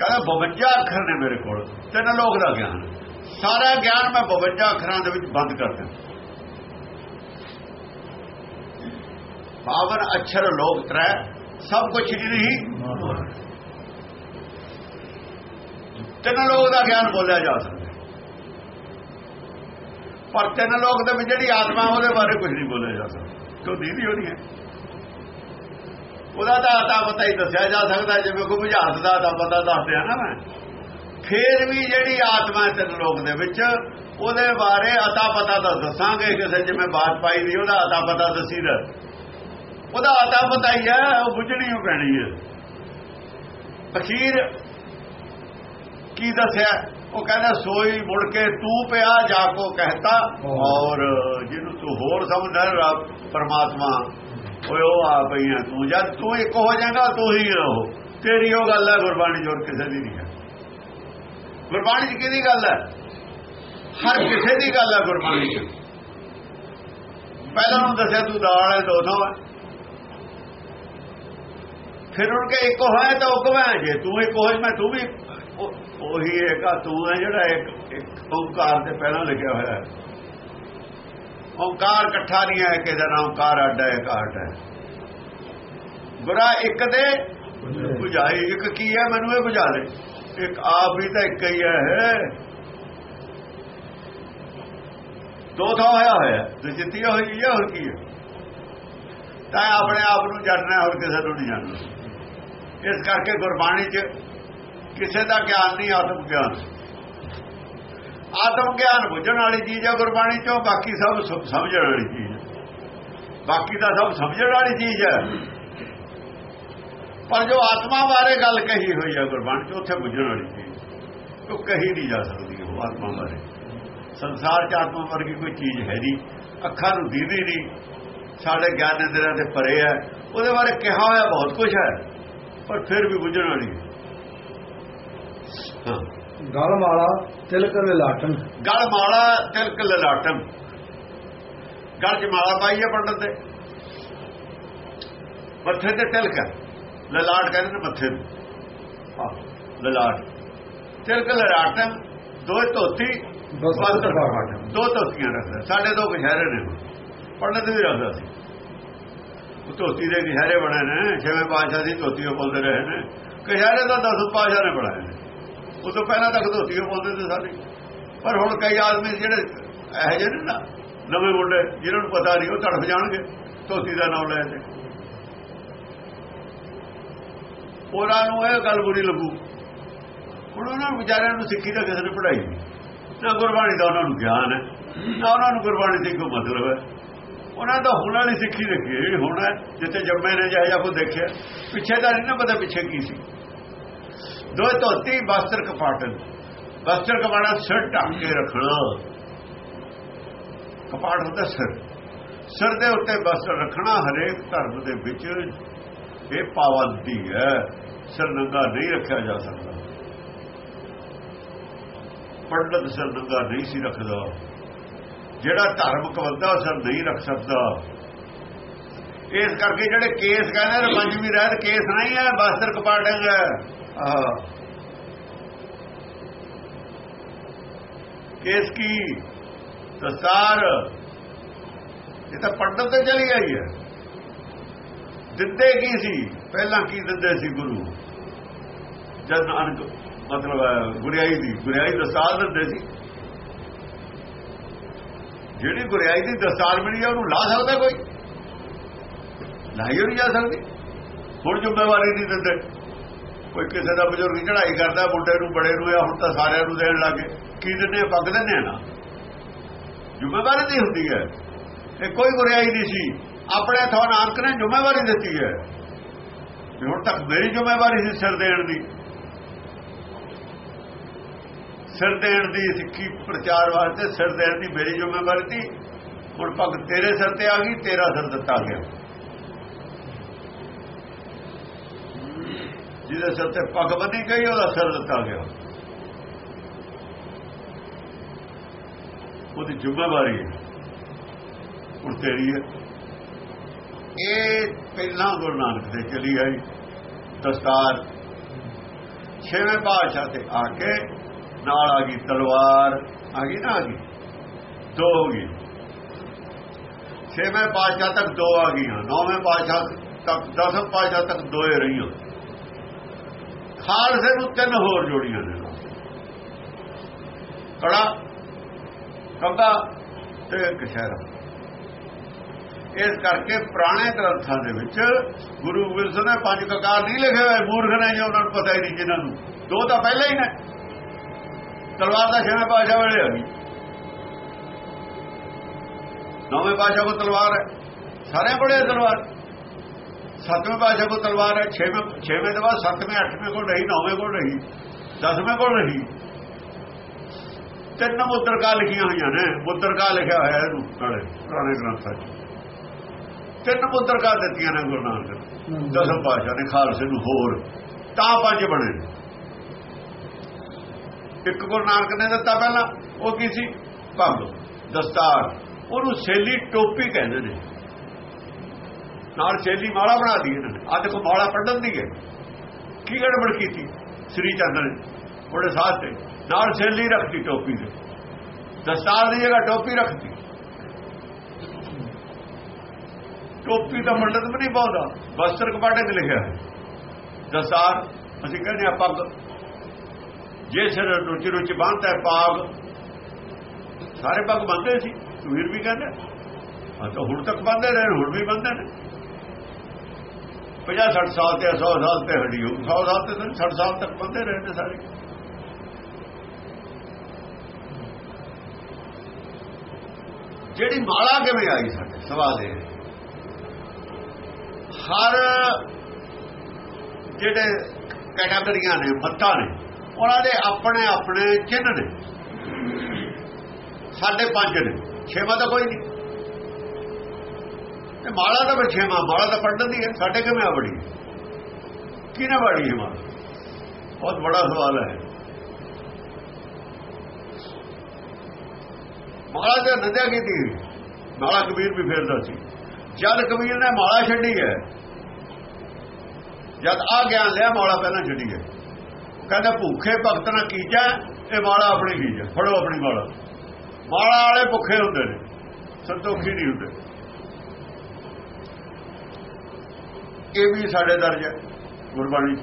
ਕਹਿੰਦਾ 52 ਅੱਖਰ ਨੇ ਮੇਰੇ ਕੋਲ। ਤਿੰਨ ਲੋਕ ਦਾ ਗਿਆਨ ਸਾਰਾ ਗਿਆਨ ਮੈਂ 52 ਅੱਖਰਾਂ ਦੇ ਵਿੱਚ ਬੰਦ ਕਰ ਦਿੰਦਾ ਪਾਵਨ ਅੱਖਰ ਲੋਕ ਤ੍ਰੈ, ਸਭ ਕੁਝ ਨਹੀਂ। ਤਿੰਨ ਲੋਕ ਦਾ ਗਿਆਨ ਬੋਲਿਆ ਜਾ ਸਕਦਾ। ਪਰ ਤਿੰਨ ਲੋਕ ਦੇ ਵਿੱਚ ਜਿਹੜੀ ਆਤਮਾ, ਉਹਦੇ ਬਾਰੇ ਕੁਝ ਨਹੀਂ ਬੋਲਿਆ ਜਾ ਸਕਦਾ। ਕਿਉਂ ਦੀਦੀ ਹੋਣੀ ਹੈ? ਉਹਦਾ ਤਾਂ ਆਤਾ ਪਤਾ ਹੀ ਦੱਸਿਆ ਜਾ ਸਕਦਾ ਜਿਵੇਂ ਕੋਈ ਬੁਝਾਰਤ ਦਾ ਆਤਾ ਪਤਾ ਦੱਸਦਿਆ ਨਾ ਮੈਂ। ਫੇਰ ਵੀ ਜਿਹੜੀ ਆਤਮਾ ਹੈ ਤਿੰਨ ਲੋਕ ਦੇ ਵਿੱਚ ਉਹਦੇ ਬਾਰੇ ਅਤਾ ਪਤਾ ਤਾਂ ਦੱਸਾਂਗੇ ਕਿਸੇ ਜਿਵੇਂ ਬਾਤ ਪਾਈ ਦੀ ਉਹਦਾ ਅਤਾ ਪਤਾ ਦੱਸੀ ਦਾ। ਉਹਦਾ ਅਤਾ ਪਤਾ ਹੀ ਹੈ ਉਹ ਬੁਝਣੀ ਉਹ ਪੈਣੀ ਹੈ। ਅਖੀਰ ਕੀ ਦੱਸਿਆ? ਉਹ ਕਹਿੰਦਾ ਸੋਈ ਮੁੜ ਕੇ ਤੂੰ ਪਿਆ ਜਾ ਕੋ ਕਹਤਾ ਔਰ ਜਿਹਨੂੰ ਤੂੰ ਹੋਰ ਸਮਝਦਾ ਪਰਮਾਤਮਾ ਓਏ ਉਹ ਆ ਪਈਆਂ ਤੂੰ ਜਦ ਤੂੰ ਇੱਕ ਹੋ ਜਾਏਗਾ, ਤੂੰ ਹੀ ਰਹੋ ਤੇਰੀ ਉਹ ਗੱਲ ਹੈ, ਗੁਰਬਾਣੀ ਜੋੜ ਕਿਸੇ ਦੀ ਨਹੀਂ ਹੈ। ਗੁਰਬਾਣੀ ਚ ਕਿਹਦੀ ਗੱਲ ਹੈ? ਹਰ ਕਿਸੇ ਦੀ ਗੱਲ ਹੈ ਗੁਰਬਾਣੀ ਚ। ਪਹਿਲਾਂ ਨੂੰ ਦੱਸਿਆ, ਤੂੰ ਦਾਲ ਹੈ, ਦੋ ਦੋ ਹੈ। ਫਿਰ ਉਹਨਾਂ ਕੇ ਇੱਕ ਹੋਇਆ ਤਾਂ ਹੁਕਮ ਹੈ ਜੇ ਤੂੰ ਇੱਕ ਹੋਇਆ ਮੈਂ ਤੂੰ ਵੀ ਉਹ- ਉਹੀ ਏਕਾ ਤੂੰ ਹੈ ਜਿਹੜਾ ਇੱਕ ਇੱਕ ਓੰਕਾਰ ਪਹਿਲਾਂ ਲਿਖਿਆ ਹੋਇਆ ਹੈ। ਓੰਕਾਰ ਇਕੱਠਾ ਨਹੀਂ ਹੈ ਕਿ ਜਨਾ ਓੰਕਾਰ ਅੱਡ ਹੈ, ਇੱਕ ਹੈ। ਗੁਰਾ ਇੱਕ ਦੇ ਬੁਝਾਈ ਇੱਕ ਕੀ ਹੈ? ਮੈਨੂੰ ਇਹ ਬੁਝਾ ਦੇ। ਇੱਕ ਆਪ ਵੀ ਤਾਂ ਇੱਕ ਹੀ ਹੈ। ਦੋ ਥਾਂ ਹੋਇਆ ਹੋਇਆ। ਤੇ ਜਿੱਤੀ ਹੋਈ ਹੈ, ਹੋਰ ਕੀ ਹੈ? ਤਾਂ ਆਪਣੇ ਆਪ ਨੂੰ ਜਾਣਨਾ ਹੋਰ ਕਿਸੇ ਨੂੰ ਨਹੀਂ ਜਾਣਨਾ ਇਸ ਕਰਕੇ ਗੁਰਬਾਣੀ 'ਚ ਕਿਸੇ ਦਾ ਗਿਆਨ ਨਹੀਂ, ਆਤਮ ਗਿਆਨ। ਆਤਮ ਗਿਆਨ ਬੁੱਝਣ ਵਾਲੀ ਚੀਜ਼ ਹੈ ਗੁਰਬਾਣੀ 'ਚੋਂ, ਬਾਕੀ ਸਭ ਸਮਝਣ ਵਾਲੀ ਚੀਜ਼ ਹੈ ਬਾਕੀ ਤਾਂ ਸਭ ਸਮਝਣ ਵਾਲੀ ਚੀਜ਼ ਹੈ ਪਰ ਜੋ ਆਤਮਾ ਬਾਰੇ ਗੱਲ ਕਹੀ ਹੋਈ ਹੈ ਗੁਰਬਾਣੀ 'ਚ, ਉੱਥੇ ਬੁੱਝਣ ਵਾਲੀ ਚੀਜ਼। ਉਹ ਕਹੀ ਨਹੀਂ ਜਾ ਸਕਦੀ ਉਹ ਆਤਮਾ ਬਾਰੇ। ਸੰਸਾਰ 'ਚ ਆਤਮਾ ਵਰਗੀ ਕੋਈ ਚੀਜ਼ ਹੈ ਨਹੀਂ। ਅੱਖਾਂ ਨੂੰ ਦੀਦੀ ਨਹੀਂ। ਸਾਡੇ ਗਿਆਨ ਇੰਦਰੀਆਂ ਦੇ ਪਰੇ ਹੈ ਉਹਦੇ ਬਾਰੇ ਕਿਹਾ ਹੋਇਆ ਬਹੁਤ ਕੁਝ ਹੈ। ਪਰ ਫਿਰ ਵੀ ਬੁੱਝਣ ਵਾਲੀ ਹੈ। ਗਲ ਮਾਲਾ ਤਿਲਕ ਲਾਟਨ ਗਲ ਮਾਲਾ ਤਿਲਕ ਲਲਾਟਮ ਗਲ 'ਚ ਮਾਲਾ ਪਾਈ ਹੈ ਪੰਡਤ ਦੇ। ਮੱਥੇ ਤੇ ਤਿਲਕ ਲਲਾਟ ਕਹਿੰਦੇ ਨੇ ਮੱਥੇ ਨੂੰ ਲਲਾਟ। ਤਿਲਕ ਲਲਾਟਮ ਦੋ ਧੋਤੀ ਵਸਤਰ ਪਾਟਮ ਦੋ ਧੋਤੀਆਂ ਰੱਖਦਾ। ਸਾਡੇ ਦੋ ਕਸ਼ਹਿਰੇ ਨੇ। ਪੰਡਤ ਵੀ ਰੱਖਦਾ ਸੀ। ਉਹ ਧੋਤੀ ਦੇ ਕਸ਼ਹਿਰੇ ਬਣੇ ਨੇ। ਛੇਵੇਂ ਪਾਤਸ਼ਾਹ ਦੀ ਧੋਤੀ ਉਹ ਬੋਲਦੇ ਰਹੇ ਨੇ। ਕਸ਼ਹਿਰੇ ਤਾਂ ਦਸ ਪਾਤਸ਼ਾਹ ਨੇ ਬਣਾਏ ਨੇ। ਉਸ ਤੋਂ ਪਹਿਲਾਂ ਤੱਕ ਧੋਤੀ ਬੋਲਦੇ ਸੀ ਸਾਰੇ। ਪਰ ਹੁਣ ਕਈ ਆਦਮੀ ਜਿਹੜੇ ਇਹੋ ਜਿਹੇ ਨੇ ਨਾ, ਨਵੇਂ ਮੁੰਡੇ ਜਿਹਨਾਂ ਨੂੰ ਪਤਾ ਨਹੀਂ, ਉਹ ਤੜਫ ਜਾਣਗੇ, ਧੋਤੀ ਦਾ ਨਾਮ ਲੈ ਕੇ ਉਹਨਾਂ ਨੂੰ ਇਹ ਗੱਲ ਬੁਰੀ ਲੱਗੂ। ਹੁਣ ਉਹਨਾਂ ਨੂੰ ਵਿਚਾਰਿਆਂ ਨੂੰ ਸਿੱਖੀ ਦਾ ਕਿਸੇ ਨੇ ਪੜਾਈ ਨਹੀਂ। ਨਾ ਗੁਰਬਾਣੀ ਦਾ ਉਹਨਾਂ ਨੂੰ ਗਿਆਨ ਹੈ, ਨਾ ਉਹਨਾਂ ਨੂੰ ਗੁਰਬਾਣੀ ਦੀ ਕੋਈ ਮਤਲਬ ਹੈ। ਉਹਨਾਂ ਦਾ ਹੁਣ ਵਾਲੀ ਸਿੱਖੀ ਰੱਖੀ ਹੈ ਹੁਣ ਹੈ, ਜਿੱਥੇ ਜੰਮੇ ਨੇ ਜਾਂ ਕੋ ਦੇਖਿਆ। ਪਿੱਛੇ ਦਾ ਨਹੀਂ ਨਾ ਪਤਾ ਪਿੱਛੇ ਕੀ ਸੀ। ਦੋ ਧੋਤੀ ਵਸਤਰ ਕਪਾਟਨ ਵਸਤਰ ਕਪਾਟਾ ਸਿਰ ਢੱਕ ਕੇ ਰੱਖਣਾ। ਕਪਾਟ ਹੁੰਦਾ ਸਿਰ। ਸਿਰ ਦੇ ਉੱਤੇ ਵਸਤਰ ਰੱਖਣਾ ਹਰੇਕ ਧਰਮ ਦੇ ਵਿੱਚ ਇਹ ਪਾਬੰਦੀ ਹੈ। ਸਿਰ ਨੰਗਾ ਨਹੀਂ ਰੱਖਿਆ ਜਾ ਸਕਦਾ। ਪੰਡਤ ਸਿਰ ਨੰਗਾ ਨਹੀਂ ਸੀ ਰੱਖਦਾ। ਜਿਹੜਾ ਧਰਮ ਬੰਦਾ ਸਿਰ ਨਹੀਂ ਰੱਖ ਸਕਦਾ। ਇਸ ਕਰਕੇ ਜਿਹੜੇ ਕੇਸ ਕਹਿੰਦੇ ਨੇ, ਪੰਜਵੀਂ ਰਹਿਤ ਕੇਸ ਨਹੀਂ ਹੈ, ਬਸਤਰ ਕਪਾਟਨ ਹੈ। ਕੇਸ ਕੀ? ਦਸਤਾਰ। ਇਹ ਤਾਂ ਪੰਡਤ ਤੇ ਚਲੀ ਆਈ ਹੈ। ਦਿੰਦੇ ਕੀ ਸੀ? ਪਹਿਲਾਂ ਕੀ ਦਿੰਦੇ ਸੀ ਗੁਰੂ? ਜਦ ਨਾਨਕ ਮਤਲਬ, ਗੁਰਿਆਈ ਦੀ, ਗੁਰਿਆਈ ਦਸਤਾਰ ਦਿੰਦੇ ਸੀ। ਜਿਹੜੀ ਗੁਰਿਆਈ ਦੀ ਦਸਤਾਰ ਮਿਲੀ ਹੈ ਉਹਨੂੰ ਲਾ ਸਕਦਾ ਕੋਈ? ਲਾਈ ਨਹੀਂ ਜਾ ਸਕਦੀ। ਹੁਣ ਜ਼ਿੰਮੇਵਾਰੀ ਨਹੀਂ ਦਿੰਦੇ। ਕੋਈ ਕਿਸੇ ਦਾ ਬਜ਼ੁਰਗ ਚੜਾਈ ਕਰਦਾ, ਮੁੰਡੇ ਨੂੰ ਬੜੇ ਨੂੰ ਜਾਂ ਹੁਣ ਤਾਂ ਸਾਰਿਆਂ ਨੂੰ ਦੇਣ ਲੱਗੇ ਕੀ ਦਿੰਦੇ ਪੱਗ ਦਿੰਦੇ ਆ ਨਾ? ਜ਼ਿੰਮੇਵਾਰੀ ਨਹੀਂ ਹੁੰਦੀ ਹੈ। ਇਹ ਕੋਈ ਗੁਰਿਆਈ ਨਹੀਂ ਸੀ। ਆਪਣੇ ਥਾਂ ਨਾਨਕ ਨੇ ਜ਼ਿੰਮੇਵਾਰੀ ਦਿੱਤੀ ਹੈ। ਵੀ ਹੁਣ ਤੱਕ ਮੇਰੀ ਜ਼ਿੰਮੇਵਾਰੀ ਸੀ ਸਿਰ ਦੇਣ ਦੀ। ਸਿਰ ਦੇਣ ਦੀ ਸਿੱਖੀ ਪ੍ਰਚਾਰ ਵਾਸਤੇ ਸਿਰ ਦੇਣ ਦੀ ਮੇਰੀ ਜ਼ਿੰਮੇਵਾਰੀ ਸੀ। ਹੁਣ ਪੱਗ ਤੇਰੇ ਸਿਰ ਤੇ ਆ ਗਈ, ਤੇਰਾ ਸਿਰ ਦਿੱਤਾ ਗਿਆ। ਜਿਹਦੇ ਸਿਰ ਤੇ ਪੱਗ ਬੰਨੀ ਗਈ, ਉਹਦਾ ਸਿਰ ਦਿੱਤਾ ਗਿਆ। ਉਹਦੀ ਜ਼ਿੰਮੇਵਾਰੀ ਹੈ। ਹੁਣ ਤੇਰੀ ਹੈ। ਇਹ ਪਹਿਲਾਂ ਗੁਰੂ ਨਾਨਕ ਦੇ ਚਲੀ ਆਈ। ਦਸਤਾਰ ਛੇਵੇਂ ਪਾਤਸ਼ਾਹ ਤੇ ਆ ਕੇ ਨਾਲ ਆ ਗਈ, ਤਲਵਾਰ ਆ ਗਈ ਨਾ ਆ ਗਈ। ਦੋ ਹੋ ਗਈ ਛੇਵੇਂ ਪਾਤਸ਼ਾਹ ਤੱਕ ਦੋ ਆ ਗਈਆਂ। ਨੌਵੇਂ ਪਾਤਸ਼ਾਹ ਤੱਕ, ਦਸਵੇਂ ਪਾਤਸ਼ਾਹ ਤੱਕ ਦੋਏ ਰਹੀਆਂ। ਖਾਲਸੇ ਨੂੰ ਤਿੰਨ ਹੋਰ ਜੋੜੀਆਂ ਨੇ। ਕੜਾ ਕੰਗਾ ਤੇ ਕਸ਼ਹਿਰਾ ਇਸ ਕਰਕੇ ਪੁਰਾਣੇ ਗ੍ਰੰਥਾਂ ਦੇ ਵਿੱਚ ਗੁਰੂ ਗੋਬਿੰਦ ਸਿੰਘ ਨੇ ਪੰਜ ਕਕਾਰ ਨਹੀਂ ਲਿਖੇ ਹੋਏ, ਮੂਰਖ ਨੇ ਜੋ ਉਹਨਾਂ ਨੂੰ ਪਤਾ ਹੀ ਨਹੀਂ ਜਿਨ੍ਹਾਂ ਨੂੰ। ਦੋ ਤਾਂ ਪਹਿਲਾਂ ਹੀ ਨੇ। ਤਲਵਾਰ ਦਾ ਛੇਵੇਂ ਪਾਸ਼ਾ ਵੇਲੇ ਆ ਗਈ। ਨੌਵੇਂ ਪਾਸ਼ਾ ਕੋ ਤਲਵਾਰ ਹੈ। ਸਾਰੇ ਬੜੇ ਤਲਵਾਰ। ਸੱਤਵੇਂ ਪਾਸ਼ਾ ਕੋ ਤਲਵਾਰ ਹੈ ਛੇਵੇਂ ਛੇਵੇਂ ਦੇ ਬਾਅਦ ਸੱਤਵੇਂ ਅੱਠਵੇਂ ਕੋਲ ਰਹੀ ਨੌਵੇਂ ਕੋਲ ਰਹੀ ਦਸਵੇਂ ਕੋਲ ਰਹੀ। ਤਿੰਨ ਮੁਦਰਕਾ ਲਿਖੀਆਂ ਹੋਈਆਂ ਨੇ ਮੁਦਰਕਾ ਲਿਖਿਆ ਹੋਇਆ ਇਹਨੂੰ ਨਾਲੇ ਪੁਰਾਣੇ ਗ੍ਰੰਥਾਂ 'ਚ। ਤਿੰਨ ਮੁਦਰਕਾ ਦਿੱਤੀਆਂ ਨੇ ਗੁਰੂ ਨਾਨਕ ਦਸਮ ਪਾਸ਼ਾ ਨੇ ਖਾਲਸੇ ਨੂੰ ਹੋਰ ਤਾਂ ਪੰਜ ਬਣੇ। ਇੱਕ ਗੁਰੂ ਨਾਨਕ ਨੇ ਦਿੱਤਾ ਪਹਿਲਾਂ ਉਹ ਕੀ ਸੀ? ਪੱਗ ਦਸਤਾਰ। ਉਹਨੂੰ ਸੇਲੀ ਟੋਪੀ ਕਹਿੰਦੇ ਨੇ। ਨਾਲ ਸੇਲੀ ਮਾਲਾ ਬਣਾ ਦੀ ਇਹਨਾਂ ਨੇ। ਅੱਜ ਕੋ ਮਾਲਾ ਕੱਢਣ ਦੀ ਹੈ। ਕੀ ਗੜਬੜ ਕੀਤੀ? ਸ੍ਰੀ ਚੰਦ ਨੇ ਉਹਦੇ ਸਾਥ ਤੇ, ਨਾਲ ਸੇਲੀ ਰੱਖਦੀ ਟੋਪੀ ਤੇ। ਦਸਤਾਰ ਦੀ ਜਗ੍ਹਾ ਟੋਪੀ ਰੱਖਦੀ ਟੋਪੀ ਤਾਂ ਮੰਡਤ ਵੀ ਨਹੀਂ ਪਾਉਂਦਾ। ਵਸਤਰ ਕਪਾਟੇ ਤੇ ਲਿਖਿਆ ਦਸਤਾਰ, ਅਸੀਂ ਕਹਿੰਦੇ ਆ ਪੱਗ। ਜੇ ਸਿਰ ਰੁਚੀ ਰੁਚੀ ਬੰਨ੍ਹਦਾ ਹੈ ਪਾਗ। ਸਾਰੇ ਪੱਗ ਬੰਨਦੇ ਸੀ। ਵੀਰ ਵੀ ਕਹਿੰਦੇ। ਆ ਤਾਂ ਹੁਣ ਤੱਕ ਬੰਨਦੇ ਰਹੇ ਹੁਣ ਵੀ ਬੰਨਦੇ ਨੇ। 50 60 ਸਾਲ ਤੇ 100 ਸਾਲ ਤੇ ਹੱਡੀ ਹੋ 100 ਸਾਲ ਤੇ 60 ਸਾਲ ਤੱਕ ਬੰਨਦੇ ਰਹਿੰਦੇ ਸਾਰੇ। ਜਿਹੜੀ ਮਾਲਾ ਕਿਵੇਂ ਆਈ ਸਾਡੇ? ਸਵਾਲ ਇਹ ਹਰ ਜਿਹੜੇ ਕੈਟਾਗਰੀਆਂ ਨੇ ਮੱਤਾਂ ਨੇ, ਉਹਨਾਂ ਦੇ ਆਪਣੇ ਆਪਣੇ ਚਿੰਨ੍ਹ ਨੇ। ਸਾਡੇ ਪੰਜ ਨੇ। ਛੇਵਾਂ ਤਾਂ ਕੋਈ ਨਹੀਂ। ਇਹ ਮਾਲਾ ਤਾਂ ਫਿਰ ਛੇਵਾਂ ਮਾਲਾ ਤਾਂ ਪੰਡਤ ਦੀ ਹੈ। ਸਾਡੇ ਕਿਵੇਂ ਆ ਬੜੀ? ਕਿਹਨੇ ਬੜੀ ਹੈ ਮਾਲਾ ਬਹੁਤ ਬੜਾ ਸਵਾਲ ਹੈ। ਮਾਲਾ ਤੇ ਨੰਦਿਆ ਕੀਤੀ। ਮਾਲਾ ਕਬੀਰ ਵੀ ਫੇਰਦਾ ਸੀ। ਜਦ ਕਬੀਰ ਨੇ ਮਾਲਾ ਛੱਡੀ ਹੈ, ਜਦ ਆ ਗਿਆਨ ਲਿਆ, ਮਾਲਾ ਪਹਿਲਾਂ ਛੱਡੀ ਹੈ। ਕਹਿੰਦਾ, ਭੁੱਖੇ ਭਗਤ ਨਾ ਕੀਜਾ ਇਹ ਮਾਲਾ ਆਪਣੀ ਕੀਜਾ ਫੜੋ ਆਪਣੀ ਮਾਲਾ। ਮਾਲਾ ਵਾਲੇ ਭੁੱਖੇ ਹੁੰਦੇ ਨੇ, ਸੰਤੋਖੀ ਨਹੀਂ ਹੁੰਦੇ। ਇਹ ਵੀ ਸਾਡੇ ਦਰਜ ਹੈ, ਗੁਰਬਾਣੀ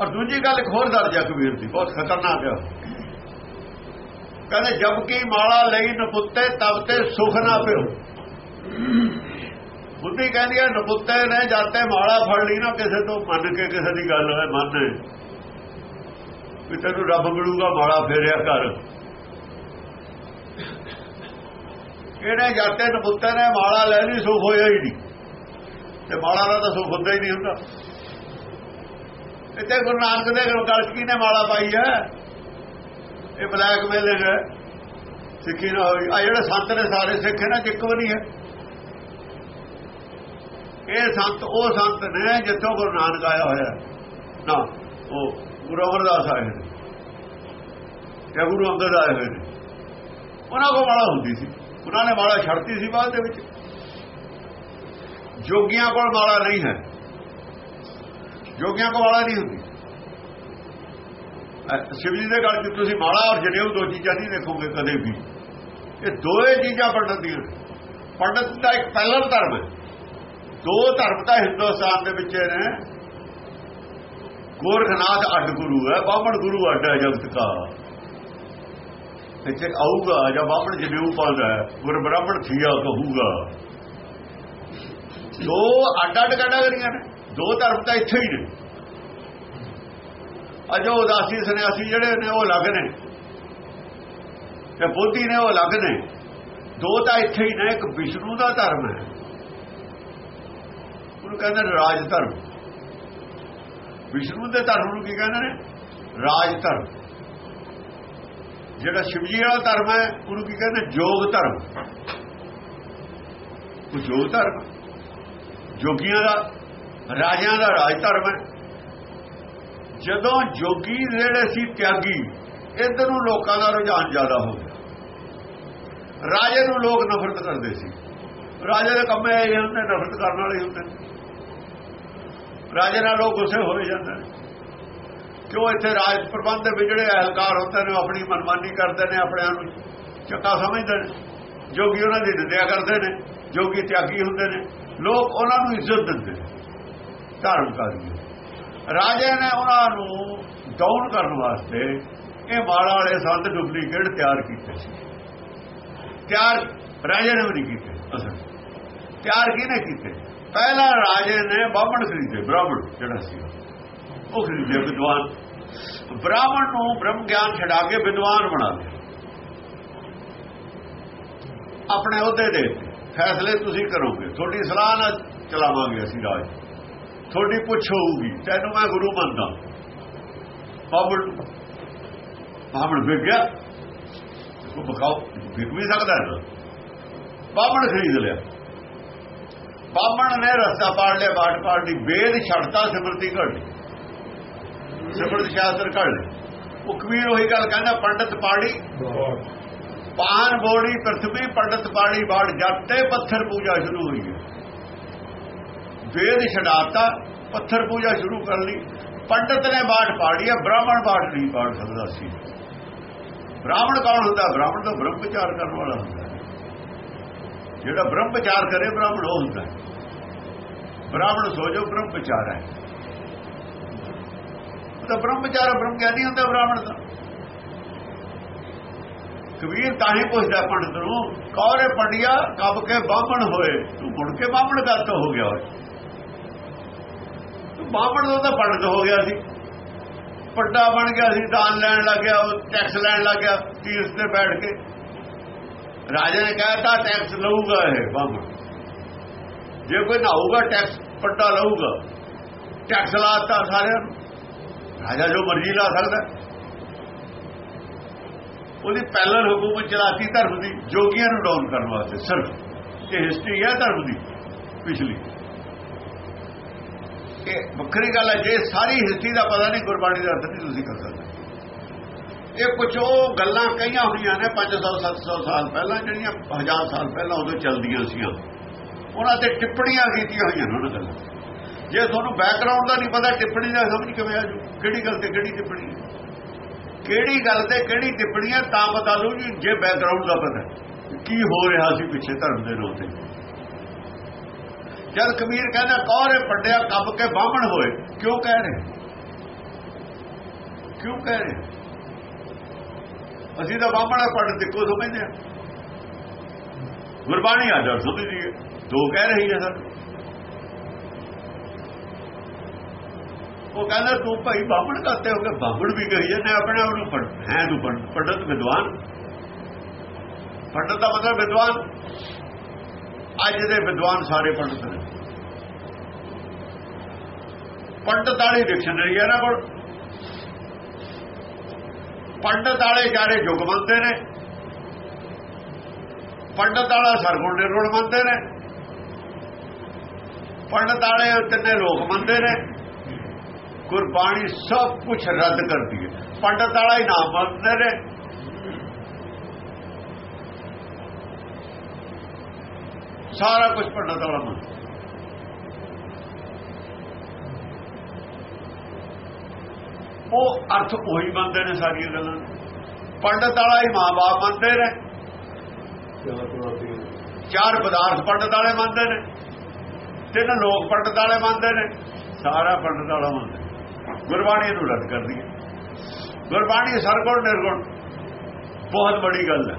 ਔਰ ਦੂਜੀ ਗੱਲ ਇੱਕ ਹੋਰ ਦਰਜ ਹੈ ਕਬੀਰ ਦੀ, ਬਹੁਤ ਖਤਰਨਾਕ ਹੈ। ਕਹਿੰਦੇ, ਜਬ ਕੀ ਮਾਲਾ ਲਈ ਨਪੁੱਤੇ, ਤਬ ਤੇ ਸੁਖ ਨਾ ਪਿਓ ਬੁੱਧੀ ਕਹਿੰਦੀ ਹੈ, ਨਪੁੱਤੇ ਨੇ ਜਾਤੇ ਮਾਲਾ ਫੜ ਲਈ ਨਾ, ਕਿਸੇ ਤੋਂ ਮੰਨ ਕੇ ਕਿਸੇ ਦੀ ਗੱਲ ਹੈ ਮੰਨ ਵੀ ਤੈਨੂੰ ਰੱਬ ਮਿਲੂਗਾ, ਮਾਲਾ ਫੇਰਿਆ ਕਰ। ਇਹਨੇ ਜਾਤੇ ਨਪੁੱਤੇ ਨੇ ਮਾਲਾ ਲੈ ਲਈ ਸੁਖ ਹੋਇਆ ਹੀ ਨਹੀਂ। ਤੇ ਮਾਲਾ ਦਾ ਤਾਂ ਸੁਖ ਹੁੰਦਾ ਹੀ ਨਹੀਂ ਹੁੰਦਾ। ਇੱਥੇ ਗੁਰੂ ਨਾਨਕ ਦੇ ਗਲ ਨੇ ਮਾਲਾ ਪਾਈ ਹੈ? ਇਹ ਬਲੈਕ ਮੇਲਿੰਗ ਹੈ। ਸਿੱਖੀ ਨਾ ਹੋਈ। ਆ ਜਿਹੜੇ ਸੰਤ ਨੇ ਸਾਰੇ ਸਿੱਖ ਨਾ, ਇੱਕ ਵੀ ਨਹੀਂ ਹੈ। ਇਹ ਸੰਤ, ਉਹ ਸੰਤ ਨੇ ਜਿੱਥੋਂ ਗੁਰੂ ਨਾਨਕ ਆਇਆ ਹੋਇਆ ਨਾ, ਉਹ ਗੁਰੂ ਅਮਰਦਾਸ ਆਏ ਨੇ। ਜਾਂ ਗੁਰੂ ਅੰਗਦ ਆਏ ਹੋਏ ਨੇ। ਉਹਨਾਂ ਕੋਲ ਮਾਲਾ ਹੁੰਦੀ ਸੀ। ਉਹਨਾਂ ਨੇ ਮਾਲਾ ਛੱਡਤੀ ਸੀ ਬਾਅਦ ਦੇ ਵਿੱਚ। ਜੋਗੀਆਂ ਕੋਲ ਮਾਲਾ ਨਹੀਂ ਹੈ। ਜੋਗੀਆਂ ਕੋਲ ਮਾਲਾ ਨਹੀਂ ਹੁੰਦੀ। ਸ਼ਿਵ ਜੀ ਦੇ ਗੱਲ 'ਚ ਤੁਸੀਂ ਮਾਲਾ ਔਰ ਜਨੇਊ ਦੋ ਚੀਜ਼ਾਂ ਨਹੀਂ ਦੇਖੋਗੇ ਕਦੇ ਵੀ। ਇਹ ਦੋਏ ਚੀਜ਼ਾਂ ਪੰਡਤ ਦੀਆਂ ਪੰਡਤ ਦਾ ਇੱਕ ਪਹਿਲਾ ਧਰਮ ਹੈ। ਦੋ ਧਰਮ ਤਾਂ ਹਿੰਦੁਸਤਾਨ ਦੇ ਵਿੱਚ ਨੇ। ਗੋਰਖਨਾਥ ਅੱਡ ਗੁਰੂ ਹੈ, ਬਾਹਮਣ ਗੁਰੂ ਅੱਡ ਹੈ ਜਗਤ ਦਾ ਇੱਥੇ ਆਊਗਾ ਜਾਂ ਬਾਹਮਣ ਜਨੇਊ ਪਾਉਂਦਾ ਹੈ, ਗੁਰ ਬ੍ਰਾਹਮਣ ਥੀਆ ਕਹੂਗਾ। ਦੋ ਅੱਡ ਅੱਡ ਕੈਟਾਗਰੀਆਂ ਨੇ, ਦੋ ਧਰਮ ਤਾਂ ਇੱਥੇ ਹੀ ਨੇ। ਅਜੋ ਉਦਾਸੀ ਸੰਨਿਆਸੀ ਜਿਹੜੇ ਨੇ, ਉਹ ਅਲੱਗ ਨੇ। ਤੇ ਬੋਧੀ ਨੇ, ਉਹ ਅਲੱਗ ਨੇ। ਦੋ ਤਾਂ ਇੱਥੇ ਹੀ ਨੇ, ਇੱਕ ਵਿਸ਼ਨੂੰ ਦਾ ਧਰਮ ਹੈ। ਉਹਨੂੰ ਕਹਿੰਦੇ ਨੇ ਰਾਜ ਧਰਮ। ਵਿਸ਼ਨੂੰ ਦੇ ਧਰਮ ਨੂੰ ਕੀ ਕਹਿੰਦੇ ਨੇ? ਰਾਜ ਧਰਮ। ਜਿਹੜਾ ਸ਼ਿਵਜੀ ਵਾਲਾ ਧਰਮ ਹੈ, ਉਹਨੂੰ ਕੀ ਕਹਿੰਦੇ ਜੋਗ ਧਰਮ। ਉਹ ਜੋਗ ਧਰਮ ਜੋਗੀਆਂ ਦਾ, ਰਾਜਿਆਂ ਦਾ ਰਾਜ ਧਰਮ ਹੈ। ਜਦੋਂ ਜੋਗੀ ਜਿਹੜੇ ਸੀ ਤਿਆਗੀ, ਇਧਰ ਨੂੰ ਲੋਕਾਂ ਦਾ ਰੁਝਾਨ ਜ਼ਿਆਦਾ ਹੋ ਗਿਆ। ਰਾਜੇ ਨੂੰ ਲੋਕ ਨਫ਼ਰਤ ਕਰਦੇ ਸੀ। ਰਾਜੇ ਦੇ ਕੰਮੇ ਇਹ ਹੁੰਦੇ ਨਫ਼ਰਤ ਕਰਨ ਵਾਲੇ ਹੁੰਦੇ ਰਾਜੇ ਨਾਲ ਲੋਕ ਗੁੱਸੇ ਹੋ ਜਾਂਦੇ ਨੇ। ਕਿਉਂ ਇੱਥੇ ਰਾਜ ਪ੍ਰਬੰਧ ਦੇ ਜਿਹੜੇ ਅਹਲਕਾਰ ਹੁੰਦੇ ਨੇ ਆਪਣੀ ਮਨਮਾਨੀ ਕਰਦੇ ਨੇ ਆਪਣਿਆਂ ਨੂੰ ਚੱਕਾ ਸਮਝਦੇ ਨੇ। ਜੋਗੀ ਉਹਨਾਂ ਦੀ ਨਿੰਦਿਆ ਕਰਦੇ ਨੇ, ਜੋਗੀ ਤਿਆਗੀ ਹੁੰਦੇ ਨੇ। ਲੋਕ ਉਹਨਾਂ ਨੂੰ ਇੱਜ਼ਤ ਦਿੰਦੇ ਨੇ, ਧਰਮ ਰਾਜੇ ਨੇ ਉਹਨਾਂ ਨੂੰ ਡਾਊਨ ਕਰਨ ਵਾਸਤੇ ਇਹ ਮਾਲਾ ਵਾਲੇ ਸੰਤ ਡੁਪਲੀਕੇਟ ਤਿਆਰ ਕੀਤੇ ਸੀ। ਤਿਆਰ ਰਾਜੇ ਨੇ ਵੀ ਨਹੀਂ ਕੀਤੇ, ਅਸਲ। ਤਿਆਰ ਕਿਹਨੇ ਕੀਤੇ? ਪਹਿਲਾ ਰਾਜੇ ਨੇ ਬਾਹਮਣ ਖਰੀਦੇ, ਬ੍ਰਾਹਮਣ ਜਿਹੜਾ ਸੀ। ਉਹ ਖਰੀਦੇ ਵਿਦਵਾਨ। ਬ੍ਰਾਹਮਣ ਨੂੰ ਬ੍ਰਹਮ ਗਿਆਨ ਛਡਾ ਕੇ ਵਿਦਵਾਨ ਬਣਾ ਲਿਆ। ਆਪਣੇ ਅਹੁਦੇ ਦੇ ਫੈਸਲੇ ਤੁਸੀਂ ਕਰੋਗੇ। ਤੁਹਾਡੀ ਸਲਾਹ ਨਾਲ ਚਲਾਵਾਂਗੇ ਅਸੀਂ ਰਾਜ। ਤੁਹਾਡੀ ਪੁੱਛ ਹੋਊਗੀ, ਤੈਨੂੰ ਮੈਂ ਗੁਰੂ ਮੰਨਦਾ। ਬਾਬਲ ਬਾਬਲ ਵਿਕ ਗਿਆ। ਉਹ ਬਖਾਓ ਵਿਕ ਵੀ ਸਕਦਾ ਹੈ ਬਾਬਲ ਖਰੀਦ ਲਿਆ। ਬਾਬਣ ਨੇ ਰਸਤਾ ਪਾੜ ਲਿਆ ਬਾਟ ਪਾੜ ਦੀ ਵੇਦ ਛੱਡਤਾ, ਸਿਮਰਤੀ ਘੜ ਸਿਮਰਤ ਸ਼ਾਸਤਰ ਘੜ ਲਈ ਉਹ ਕਬੀਰ ਉਹੀ ਗੱਲ ਕਹਿੰਦਾ, ਪੰਡਤ ਪਾੜੀ। ਪਾਨ ਬੋੜੀ ਪ੍ਰਥਵੀ ਪੰਡਤ ਪਾੜੀ ਬਾੜ ਜੱਤੇ ਪੱਥਰ ਪੂਜਾ ਸ਼ੁਰੂ ਹੋਈ ਹੈ। ਵੇਦ ਛਡਾਤਾ, ਪੱਥਰ ਪੂਜਾ ਸ਼ੁਰੂ ਕਰ ਲਈ ਪੰਡਤ ਨੇ ਬਾਟ ਪਾੜੀ ਹੈ, ਬ੍ਰਾਹਮਣ ਬਾਟ ਨਹੀਂ ਪਾੜ ਸਕਦਾ ਸੀ। ਬ੍ਰਾਹਮਣ ਕੌਣ ਹੁੰਦਾ? ਬ੍ਰਾਹਮਣ ਤਾਂ ਬ੍ਰਹਮ ਵਿਚਾਰ ਕਰਨ ਵਾਲਾ ਹੁੰਦਾ ਜਿਹੜਾ ਬ੍ਰਹਮ ਵਿਚਾਰ ਕਰੇ, ਬ੍ਰਾਹਮਣ ਉਹ ਹੁੰਦਾ ਬ੍ਰਾਹਮਣ ਸੋਚੋ ਜੋ ਬ੍ਰਹਮ ਵਿਚਾਰ ਹੈ। ਤਾਂ ਬ੍ਰਹਮ ਵਿਚਾਰ, ਬ੍ਰਹਮ ਗਿਆਨੀ ਹੁੰਦਾ ਬ੍ਰਾਹਮਣ ਦਾ? ਕਬੀਰ ਤਾਂ ਹੀ ਪੁੱਛਦਾ ਪੰਡਤ ਨੂੰ, ਕੌਰੇ ਪੜਿਆ ਕਬ ਕੇ ਬਾਹਮਣ ਹੋਏ? ਤੂੰ ਮੁੜ ਕੇ ਬਾਹਮਣ ਗੱਤ ਹੋ ਗਿਆ ਤੂੰ ਬਾਹਮਣ ਤੋਂ ਤਾਂ ਪੰਡਤ ਹੋ ਗਿਆ ਸੀ। ਪੱਡਾ ਬਣ ਗਿਆ ਸੀ, ਦਾਨ ਲੈਣ ਲੱਗ ਗਿਆ, ਉਹ ਟੈਕਸ ਲੈਣ ਲੱਗ ਗਿਆ, ਤੀਰਥ ਤੇ ਬੈਠ ਕੇ। ਰਾਜਾ ਨੇ ਕਹਿਤਾ ਟੈਕਸ ਲਊਗਾ ਇਹ ਬਾਹਮਣ। ਜੇ ਕੋਈ ਨਾਊਗਾ ਟੈਕਸ ਪੱਡਾ ਲਊਗਾ। ਟੈਕਸ ਲਾਤਾ ਸਾਰਿਆਂ ਨੂੰ। ਰਾਜਾ ਜੋ ਮਰਜ਼ੀ ਲਾ ਸਕਦਾ। ਉਹਦੀ ਪੈਲਰ ਹਕੂਮਤ ਚਲਾਤੀ ਧਰਮ ਦੀ ਜੋਗੀਆਂ ਨੂੰ ਡਾਊਨ ਕਰਨ ਵਾਸਤੇ, ਸਿਰਫ। ਇਹ ਹਿਸਟਰੀ ਹੈ ਧਰਮ ਦੀ, ਪਿਛਲੀ। ਇਹ ਵੱਖਰੀ ਗੱਲ ਹੈ, ਜੇ ਸਾਰੀ ਹਿਸਟਰੀ ਦਾ ਪਤਾ ਨਹੀਂ, ਗੁਰਬਾਣੀ ਦਾ ਅਰਥ ਨਹੀਂ, ਤੁਸੀਂ ਕਰ ਸਕਦੇ। ਇਹ ਕੁਝ ਉਹ ਗੱਲਾਂ ਕਹੀਆਂ ਹੋਈਆਂ ਨੇ 500 700 ਸਾਲ ਪਹਿਲਾਂ, ਜਿਹੜੀਆਂ ਹਜ਼ਾਰ ਸਾਲ ਪਹਿਲਾਂ ਉਦੋਂ ਚੱਲਦੀਆਂ ਸੀਆਂ ਉਹਨਾਂ ਤੇ ਟਿੱਪਣੀਆਂ ਕੀਤੀਆਂ ਹੋਈਆਂ ਨੇ ਉਹਨਾਂ ਗੱਲਾਂ। ਜੇ ਤੁਹਾਨੂੰ ਬੈਕਗ੍ਰਾਉਂਡ ਦਾ ਨਹੀਂ ਪਤਾ, ਟਿੱਪਣੀ ਦਾ ਸਮਝ ਕਿਵੇਂ ਆਜੂ? ਕਿਹੜੀ ਗੱਲ ਤੇ ਕਿਹੜੀ ਟਿੱਪਣੀ? ਕਿਹੜੀ ਗੱਲ ਤੇ ਕਿਹੜੀ ਟਿੱਪਣੀ ਹੈ ਤਾਂ ਪਤਾ ਲੂ ਜੀ, ਜੇ ਬੈਕਗ੍ਰਾਉਂਡ ਦਾ ਪਤਾ ਕੀ ਹੋ ਰਿਹਾ ਸੀ ਪਿੱਛੇ ਧਰਮ ਦੇ ਰੋਤੇ ਜਦ ਕਬੀਰ ਕਹਿੰਦਾ, ਕੌਰੇ ਪੱਡਿਆ ਕੱਬ ਕੇ ਬਾਹਮਣ ਹੋਏ। ਕਿਉਂ ਕਹਿ ਰਹੇ? ਕਿਉਂ ਕਹਿ ਰਹੇ? ਅਸੀਂ ਤਾਂ ਬਾਹਮਣਾ ਪੜ੍ਹ ਤੇ ਕੋ ਸਮਝਦੇ ਆ। ਗੁਰਬਾਣੀ ਆ ਜਾ ਸਮਝਦੀ ਹੈ ਦੋ ਕਹਿ ਰਹੀ ਹੈ ਸਾਨੂੰ ਉਹ ਕਹਿੰਦਾ, ਤੂੰ ਭਾਈ ਬਾਹਮਣ ਕਰਤੇ ਹੋ ਕੇ ਬਾਹਮਣ ਵੀ ਕਹੀ ਜਾਂਦੇ ਆਪਣੇ ਆਪ ਨੂੰ? ਪੜ ਹੈ ਤੂੰ ਪੰਡਤ ਵਿਦਵਾਨ। ਪੰਡਤ ਦਾ ਮਤਲਬ ਵਿਦਵਾਨ। ਅੱਜ ਦੇ ਵਿਦਵਾਨ ਸਾਰੇ ਪੰਡਤ ਨੇ। ਪੰਡਤ ਵਾਲੀ ਡਿਕਸ਼ਨਰੀ ਹੈ ਨਾ ਕੋਲ ਪੰਡਤ ਵਾਲੇ ਚਾਰੇ ਯੁਗ ਮੰਨਦੇ ਨੇ। ਪੰਡਤ ਵਾਲਾ ਸਰਗੁਣ ਨਿਰਗੁਣ ਮੰਨਦੇ ਨੇ। ਪੰਡਤ ਵਾਲੇ ਤਿੰਨੇ ਲੋਕ ਮੰਨਦੇ ਨੇ। ਗੁਰਬਾਣੀ ਸਭ ਕੁਝ ਰੱਦ ਕਰਦੀ ਹੈ। ਪੰਡਤ ਵਾਲਾ ਹੀ ਨਾਮ ਮੰਨਦੇ ਨੇ। ਸਾਰਾ ਕੁਝ ਪੰਡਤ ਵਾਲਾ ਮੰਨਦਾ। ਉਹ ਅਰਥ ਉਹੀ ਮੰਨਦੇ ਨੇ ਸਾਰੀਆਂ ਗੱਲਾਂ। ਪੰਡਤ ਵਾਲਾ ਹੀ ਮਾਂ-ਬਾਪ ਮੰਨਦੇ ਨੇ। ਚਾਰ ਪਦਾਰਥ ਪੰਡਤ ਵਾਲੇ ਮੰਨਦੇ ਨੇ। ਤਿੰਨ ਲੋਕ ਪੰਡਤ ਵਾਲੇ ਮੰਨਦੇ ਨੇ। ਸਾਰਾ ਪੰਡਤ ਵਾਲਾ ਮੰਨਦੇ। ਗੁਰਬਾਣੀ ਨੂੰ ਰੱਦ ਕਰਦੀ ਹੈ। ਗੁਰਬਾਣੀ ਸਰਗੁਣ ਨਿਰਗੁਣ। ਬਹੁਤ ਬੜੀ ਗੱਲ ਹੈ।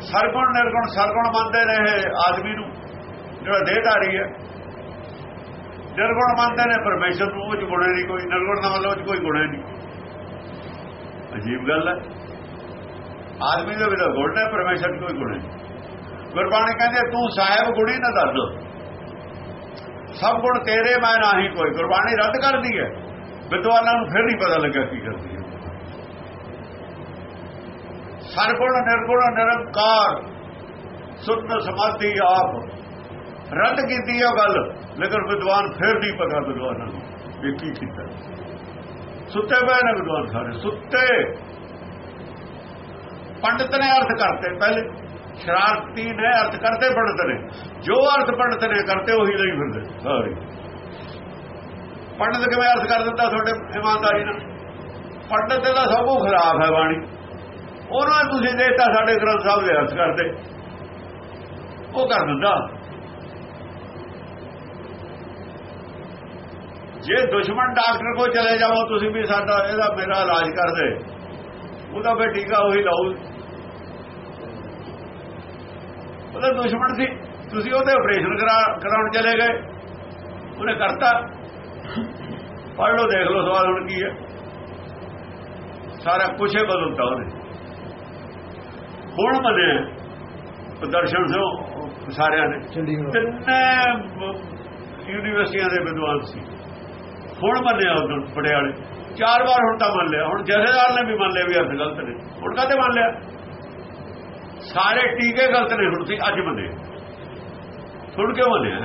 ਸਰਗੁਣ ਨਿਰਗੁਣ, ਸਰਗੁਣ ਮੰਨਦੇ ਰਹੇ ਆਦਮੀ ਨੂੰ, ਜਿਹੜਾ ਦੇਹਧਾਰੀ ਹੈ। ਨਿਰਗੁਣ ਮੰਨਦੇ ਨੇ, ਪਰਮੇਸ਼ਰ ਨੂੰ ਉਹ ਚ ਗੁਣੇ ਨਹੀਂ ਕੋਈ, ਨਿਰਗੁਣ ਦਾ ਮਤਲਬ ਉਹ ਚ ਕੋਈ ਗੁਣੇ ਨਹੀਂ। ਅਜੀਬ ਗੱਲ ਹੈ। ਆਦਮੀ ਦੇ ਵਿੱਚ ਗੁਣ ਹੈ ਪਰਮੇਸ਼ਰ ਕੋਈ ਗੁਣ ਨਹੀਂ। ਗੁਰਬਾਣੀ ਕਹਿੰਦੇ ਤੂੰ ਸਾਹਿਬ ਗੁਣੀ ਨਾ ਦੱਸ। ਸਭ ਗੁਣ ਤੇਰੇ, ਮੈਂ ਨਹੀਂ ਕੋਈ। ਗੁਰਬਾਣੀ ਰੱਦ ਕਰਦੀ ਹੈ। ਵਿਦਵਾਨਾਂ ਨੂੰ ਫਿਰ ਨਹੀਂ ਪਤਾ ਲੱਗਿਆ ਕੀ ਕਰਦੀ ਹੈ। ਸਰਗੁਣ ਨਿਰਗੁਣ ਨਿਰੰਕਾਰ ਸੁੱਤ ਸਮਾਧੀ ਆਪ। ਰੱਦ ਕੀਤੀ ਹੈ ਗੱਲ, ਲੇਕਿਨ ਵਿਦਵਾਨ ਫਿਰ ਨਹੀਂ ਪਤਾ ਵਿਦਵਾਨਾਂ ਨੂੰ ਇਹ ਕੀ ਕੀਤਾ। ਸੁੱਤੇ ਪਏ ਨੇ ਵਿਦਵਾਨ ਸਾਰੇ, ਸੁੱਤੇ। ਪੰਡਤ ਨੇ ਅਰਥ ਕਰਤੇ ਪਹਿਲੇ। ਸ਼ਰਾਰਤੀ ਨੇ ਅਰਥ ਕਰਤੇ, ਪੰਡਤ ਨੇ। ਜੋ ਅਰਥ ਪੰਡਤ ਨੇ ਕਰਤੇ, ਉਹੀ ਲਈ ਫਿਰਦੇ, ਸਾਰੇ। ਪੰਡਤ ਕਿਵੇਂ ਅਰਥ ਕਰ ਦਿੰਦਾ ਤੁਹਾਡੇ ਇਮਾਨਦਾਰੀ ਨਾਲ? ਪੰਡਤ ਦਾ ਸਭ ਤੋਂ ਖਰਾਬ ਹੈ ਬਾਣੀ। ਉਹਨਾਂ ਨੂੰ ਤੁਸੀਂ ਦੇਤਾ, ਸਾਡੇ ਗ੍ਰੰਥ ਸਾਹਿਬ ਦੇ ਅਰਥ ਕਰਦੇ। ਉਹ ਕਰ ਦਿੰਦਾ। ਜੇ ਦੁਸ਼ਮਣ ਡਾਕਟਰ ਕੋਲ ਚਲੇ ਜਾਓ ਤੁਸੀਂ ਵੀ ਸਾਡਾ ਇਹਦਾ ਮੇਰਾ ਇਲਾਜ ਕਰ ਦੇ ਉਹਦਾ ਫੇ ਟੀਕਾ ਉਹੀ ਲਾਉ ਉਹਦਾ ਦੁਸ਼ਮਣ ਸੀ। ਤੁਸੀਂ ਉਹਦੇ ਆਪਰੇਸ਼ਨ ਕਰਾਉਣ ਚਲੇ ਗਏ। ਉਹਨੇ ਕਰਤਾ। ਪੜ ਲਓ ਦੇਖ ਲਓ ਸਵਾਲ ਹੁਣ ਕੀ ਹੈ। ਸਾਰਾ ਕੁਝ ਹੀ ਬਦਲਤਾ ਉਹਨੇ। ਹੁਣ ਮੰਨੇ ਦਰਸ਼ਨ ਸੋ ਸਾਰਿਆਂ ਨੇ। ਤਿੰਨੇ ਯੂਨੀਵਰਸਿਟੀਆਂ ਦੇ ਵਿਦਵਾਨ ਸੀ। ਹੁਣ ਮੰਨਿਆ ਉਦੋਂ ਪੜਿਆਲੇ ਚਾਰ ਵਾਰ ਹੁਣ ਤਾਂ ਮੰਨ ਲਿਆ। ਹੁਣ ਜਥੇਦਾਰ ਨੇ ਵੀ ਮੰਨ ਲਿਆ ਵੀ ਅਰਥ ਗਲਤ ਨੇ। ਹੁਣ ਕਾਹਦੇ ਮੰਨ ਲਿਆ? ਸਾਰੇ ਟੀਕੇ ਗਲਤ ਨੇ ਹੁਣ ਸੀ ਅੱਜ ਮੰਨੇ ਸੁਣ ਕੇ ਮੰਨਿਆ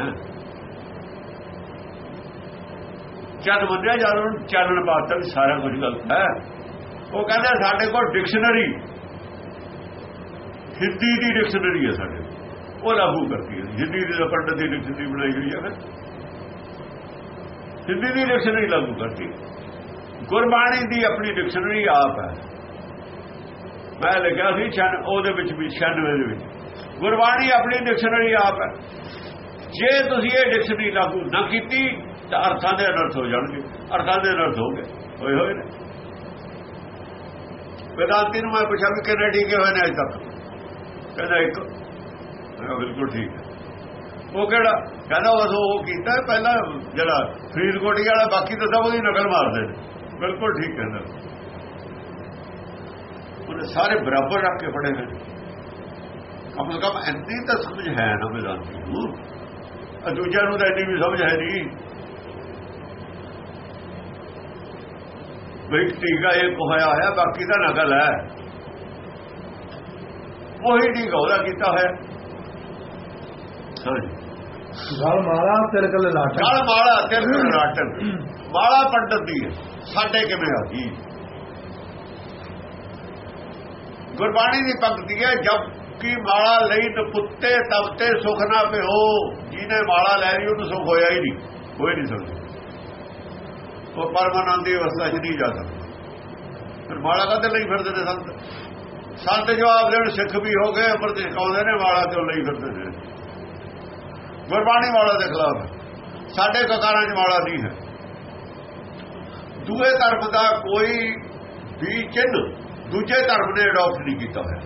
ਜਦ ਮੰਨਿਆ ਜਦ ਉਹਨੂੰ ਚਾਨਣ ਪਾਤਾ ਵੀ ਸਾਰਾ ਕੁਝ ਗਲਤ ਹੈ। ਉਹ ਕਹਿੰਦਾ ਸਾਡੇ ਕੋਲ ਡਿਕਸ਼ਨਰੀ ਹਿੰਦੀ ਦੀ ਡਿਕਸ਼ਨਰੀ ਹੈ ਸਾਡੇ ਉਹ ਲਾਗੂ ਕਰਦੀ ਹੈ। ਹਿੰਦੀ ਦੀ ਪੰਡਤ ਦੀ ਡਿਕਸ਼ਨਰੀ ਬਣਾਈ ਹੋਈ ਹੈ ਹਿੰਦੀ ਦੀ ਡਿਕਸ਼ਨਰੀ ਲਾਗੂ ਕਰਦੀ ਗੁਰਬਾਣੀ ਦੀ ਆਪਣੀ ਡਿਕਸ਼ਨਰੀ ਆਪ ਹੈ। ਮੈਂ ਲਿਖਿਆ ਸੀ ਛਨ ਉਹਦੇ ਵਿੱਚ ਵੀ 96 ਦੇ ਵਿੱਚ। ਗੁਰਬਾਣੀ ਆਪਣੀ ਡਿਕਸ਼ਨਰੀ ਆਪ ਹੈ। ਜੇ ਤੁਸੀਂ ਇਹ ਡਿਕਸ਼ਨਰੀ ਲਾਗੂ ਨਾ ਕੀਤੀ ਤਾਂ ਅਰਥਾਂ ਦੇ ਅਨਰਥ ਹੋ ਜਾਣਗੇ, ਅਰਥਾਂ ਦੇ ਅਨਰਥ ਹੋ ਗਏ, ਹੋਏ ਹੋਏ ਨੇ। ਵੇਦਾਂਤੀ ਨੂੰ ਮੈਂ ਪੁੱਛਿਆ ਵੀ ਕਿੰਨੇ ਟੀਕੇ ਹੋਏ ਨੇ ਅਜੇ ਤੱਕ? ਕਹਿੰਦਾ ਇੱਕ। ਬਿਲਕੁਲ ਠੀਕ ਹੈ। ਉਹ ਕਿਹੜਾ? ਕਹਿੰਦਾ ਬਸ ਉਹ ਕੀਤਾ ਪਹਿਲਾਂ ਜਿਹੜਾ ਫਰੀਦਕੋਟੀ ਵਾਲਾ, ਬਾਕੀ ਤਾਂ ਸਭ ਉਹਦੀ ਨਕਲ ਮਾਰਦੇ ਨੇ। ਬਿਲਕੁਲ ਠੀਕ ਕਹਿੰਦਾ। ਉਹਨੇ ਸਾਰੇ ਬਰਾਬਰ ਰੱਖ ਕੇ ਫੜੇ ਨੇ। ਕਮ ਸੇ ਕਮ ਇੰਨੀ ਤਾਂ ਸਮਝ ਹੈ ਨਾ ਵੇਦਾਂਤੀ ਨੂੰ। ਦੂਜਿਆਂ ਨੂੰ ਤਾਂ ਇੰਨੀ ਵੀ ਸਮਝ ਹੈ ਨਹੀਂ। ਬਈ ਟੀਕਾ ਇਹ ਹੋਇਆ ਹੋਇਆ ਬਾਕੀ ਦਾ ਨਕਲ ਹੈ। ਉਹੀ ਟੀਕਾ ਉਹਦਾ ਕੀਤਾ ਹੋਇਆ। ਹਾਂਜੀ। ਗਲ ਮਾਲਾ ਤਿਲਕ ਲਲਾਟਾ ਗਲ ਮਾਲਾ ਤੇ ਰਾਟਨ ਮਾਲਾ ਪੰਡਤ ਦੀ ਹੈ, ਸਾਡੇ ਕਿਵੇਂ ਆ? ਗਈ ਗੁਰਬਾਣੀ ਦੀ ਪੰਕਤੀ ਹੈ ਜਬ ਕੀ ਮਾਲਾ ਲਈ ਨਪੁੱਤੇ ਤਬ ਤੇ ਸੁਖ ਨਾ ਪਿਓ। ਜਿਹਨੇ ਮਾਲਾ ਲੈ ਲਈ ਉਹਨੂੰ ਸੁਖ ਹੋਇਆ ਹੀ ਨਹੀਂ। ਹੋਈ ਨਹੀਂ ਸਕਦਾ ਉਹ ਦੀ ਅਵਸਥਾ 'ਚ ਨਹੀਂ ਜਾ ਸਕਦਾ। ਫਿਰ ਮਾਲਾ ਕਾਹਦੇ ਲਈ ਫਿਰਦੇ ਨੇ ਸੰਤ? ਸੰਤ ਜਵਾਬ ਦੇਣ ਸਿੱਖ ਵੀ ਹੋ ਗਏ, ਪਰ ਦਿਖਾਉਂਦੇ ਨੇ ਮਾਲਾ ਕਿਉਂ ਲਈ ਫਿਰਦੇ ਨੇ। ਗੁਰਬਾਣੀ ਮਾਲਾ ਦੇ ਖਿਲਾਫ ਸਾਡੇ ਕਕਾਰਾਂ 'ਚ ਮਾਲਾ ਨਹੀਂ ਹੈ। ਦੂਏ ਧਰਮ ਦਾ ਕੋਈ ਵੀ ਚਿੰਨ ਦੂਜੇ ਧਰਮ ਨੇ ਅਡਾਪਟ ਨਹੀਂ ਕੀਤਾ ਹੋਇਆ।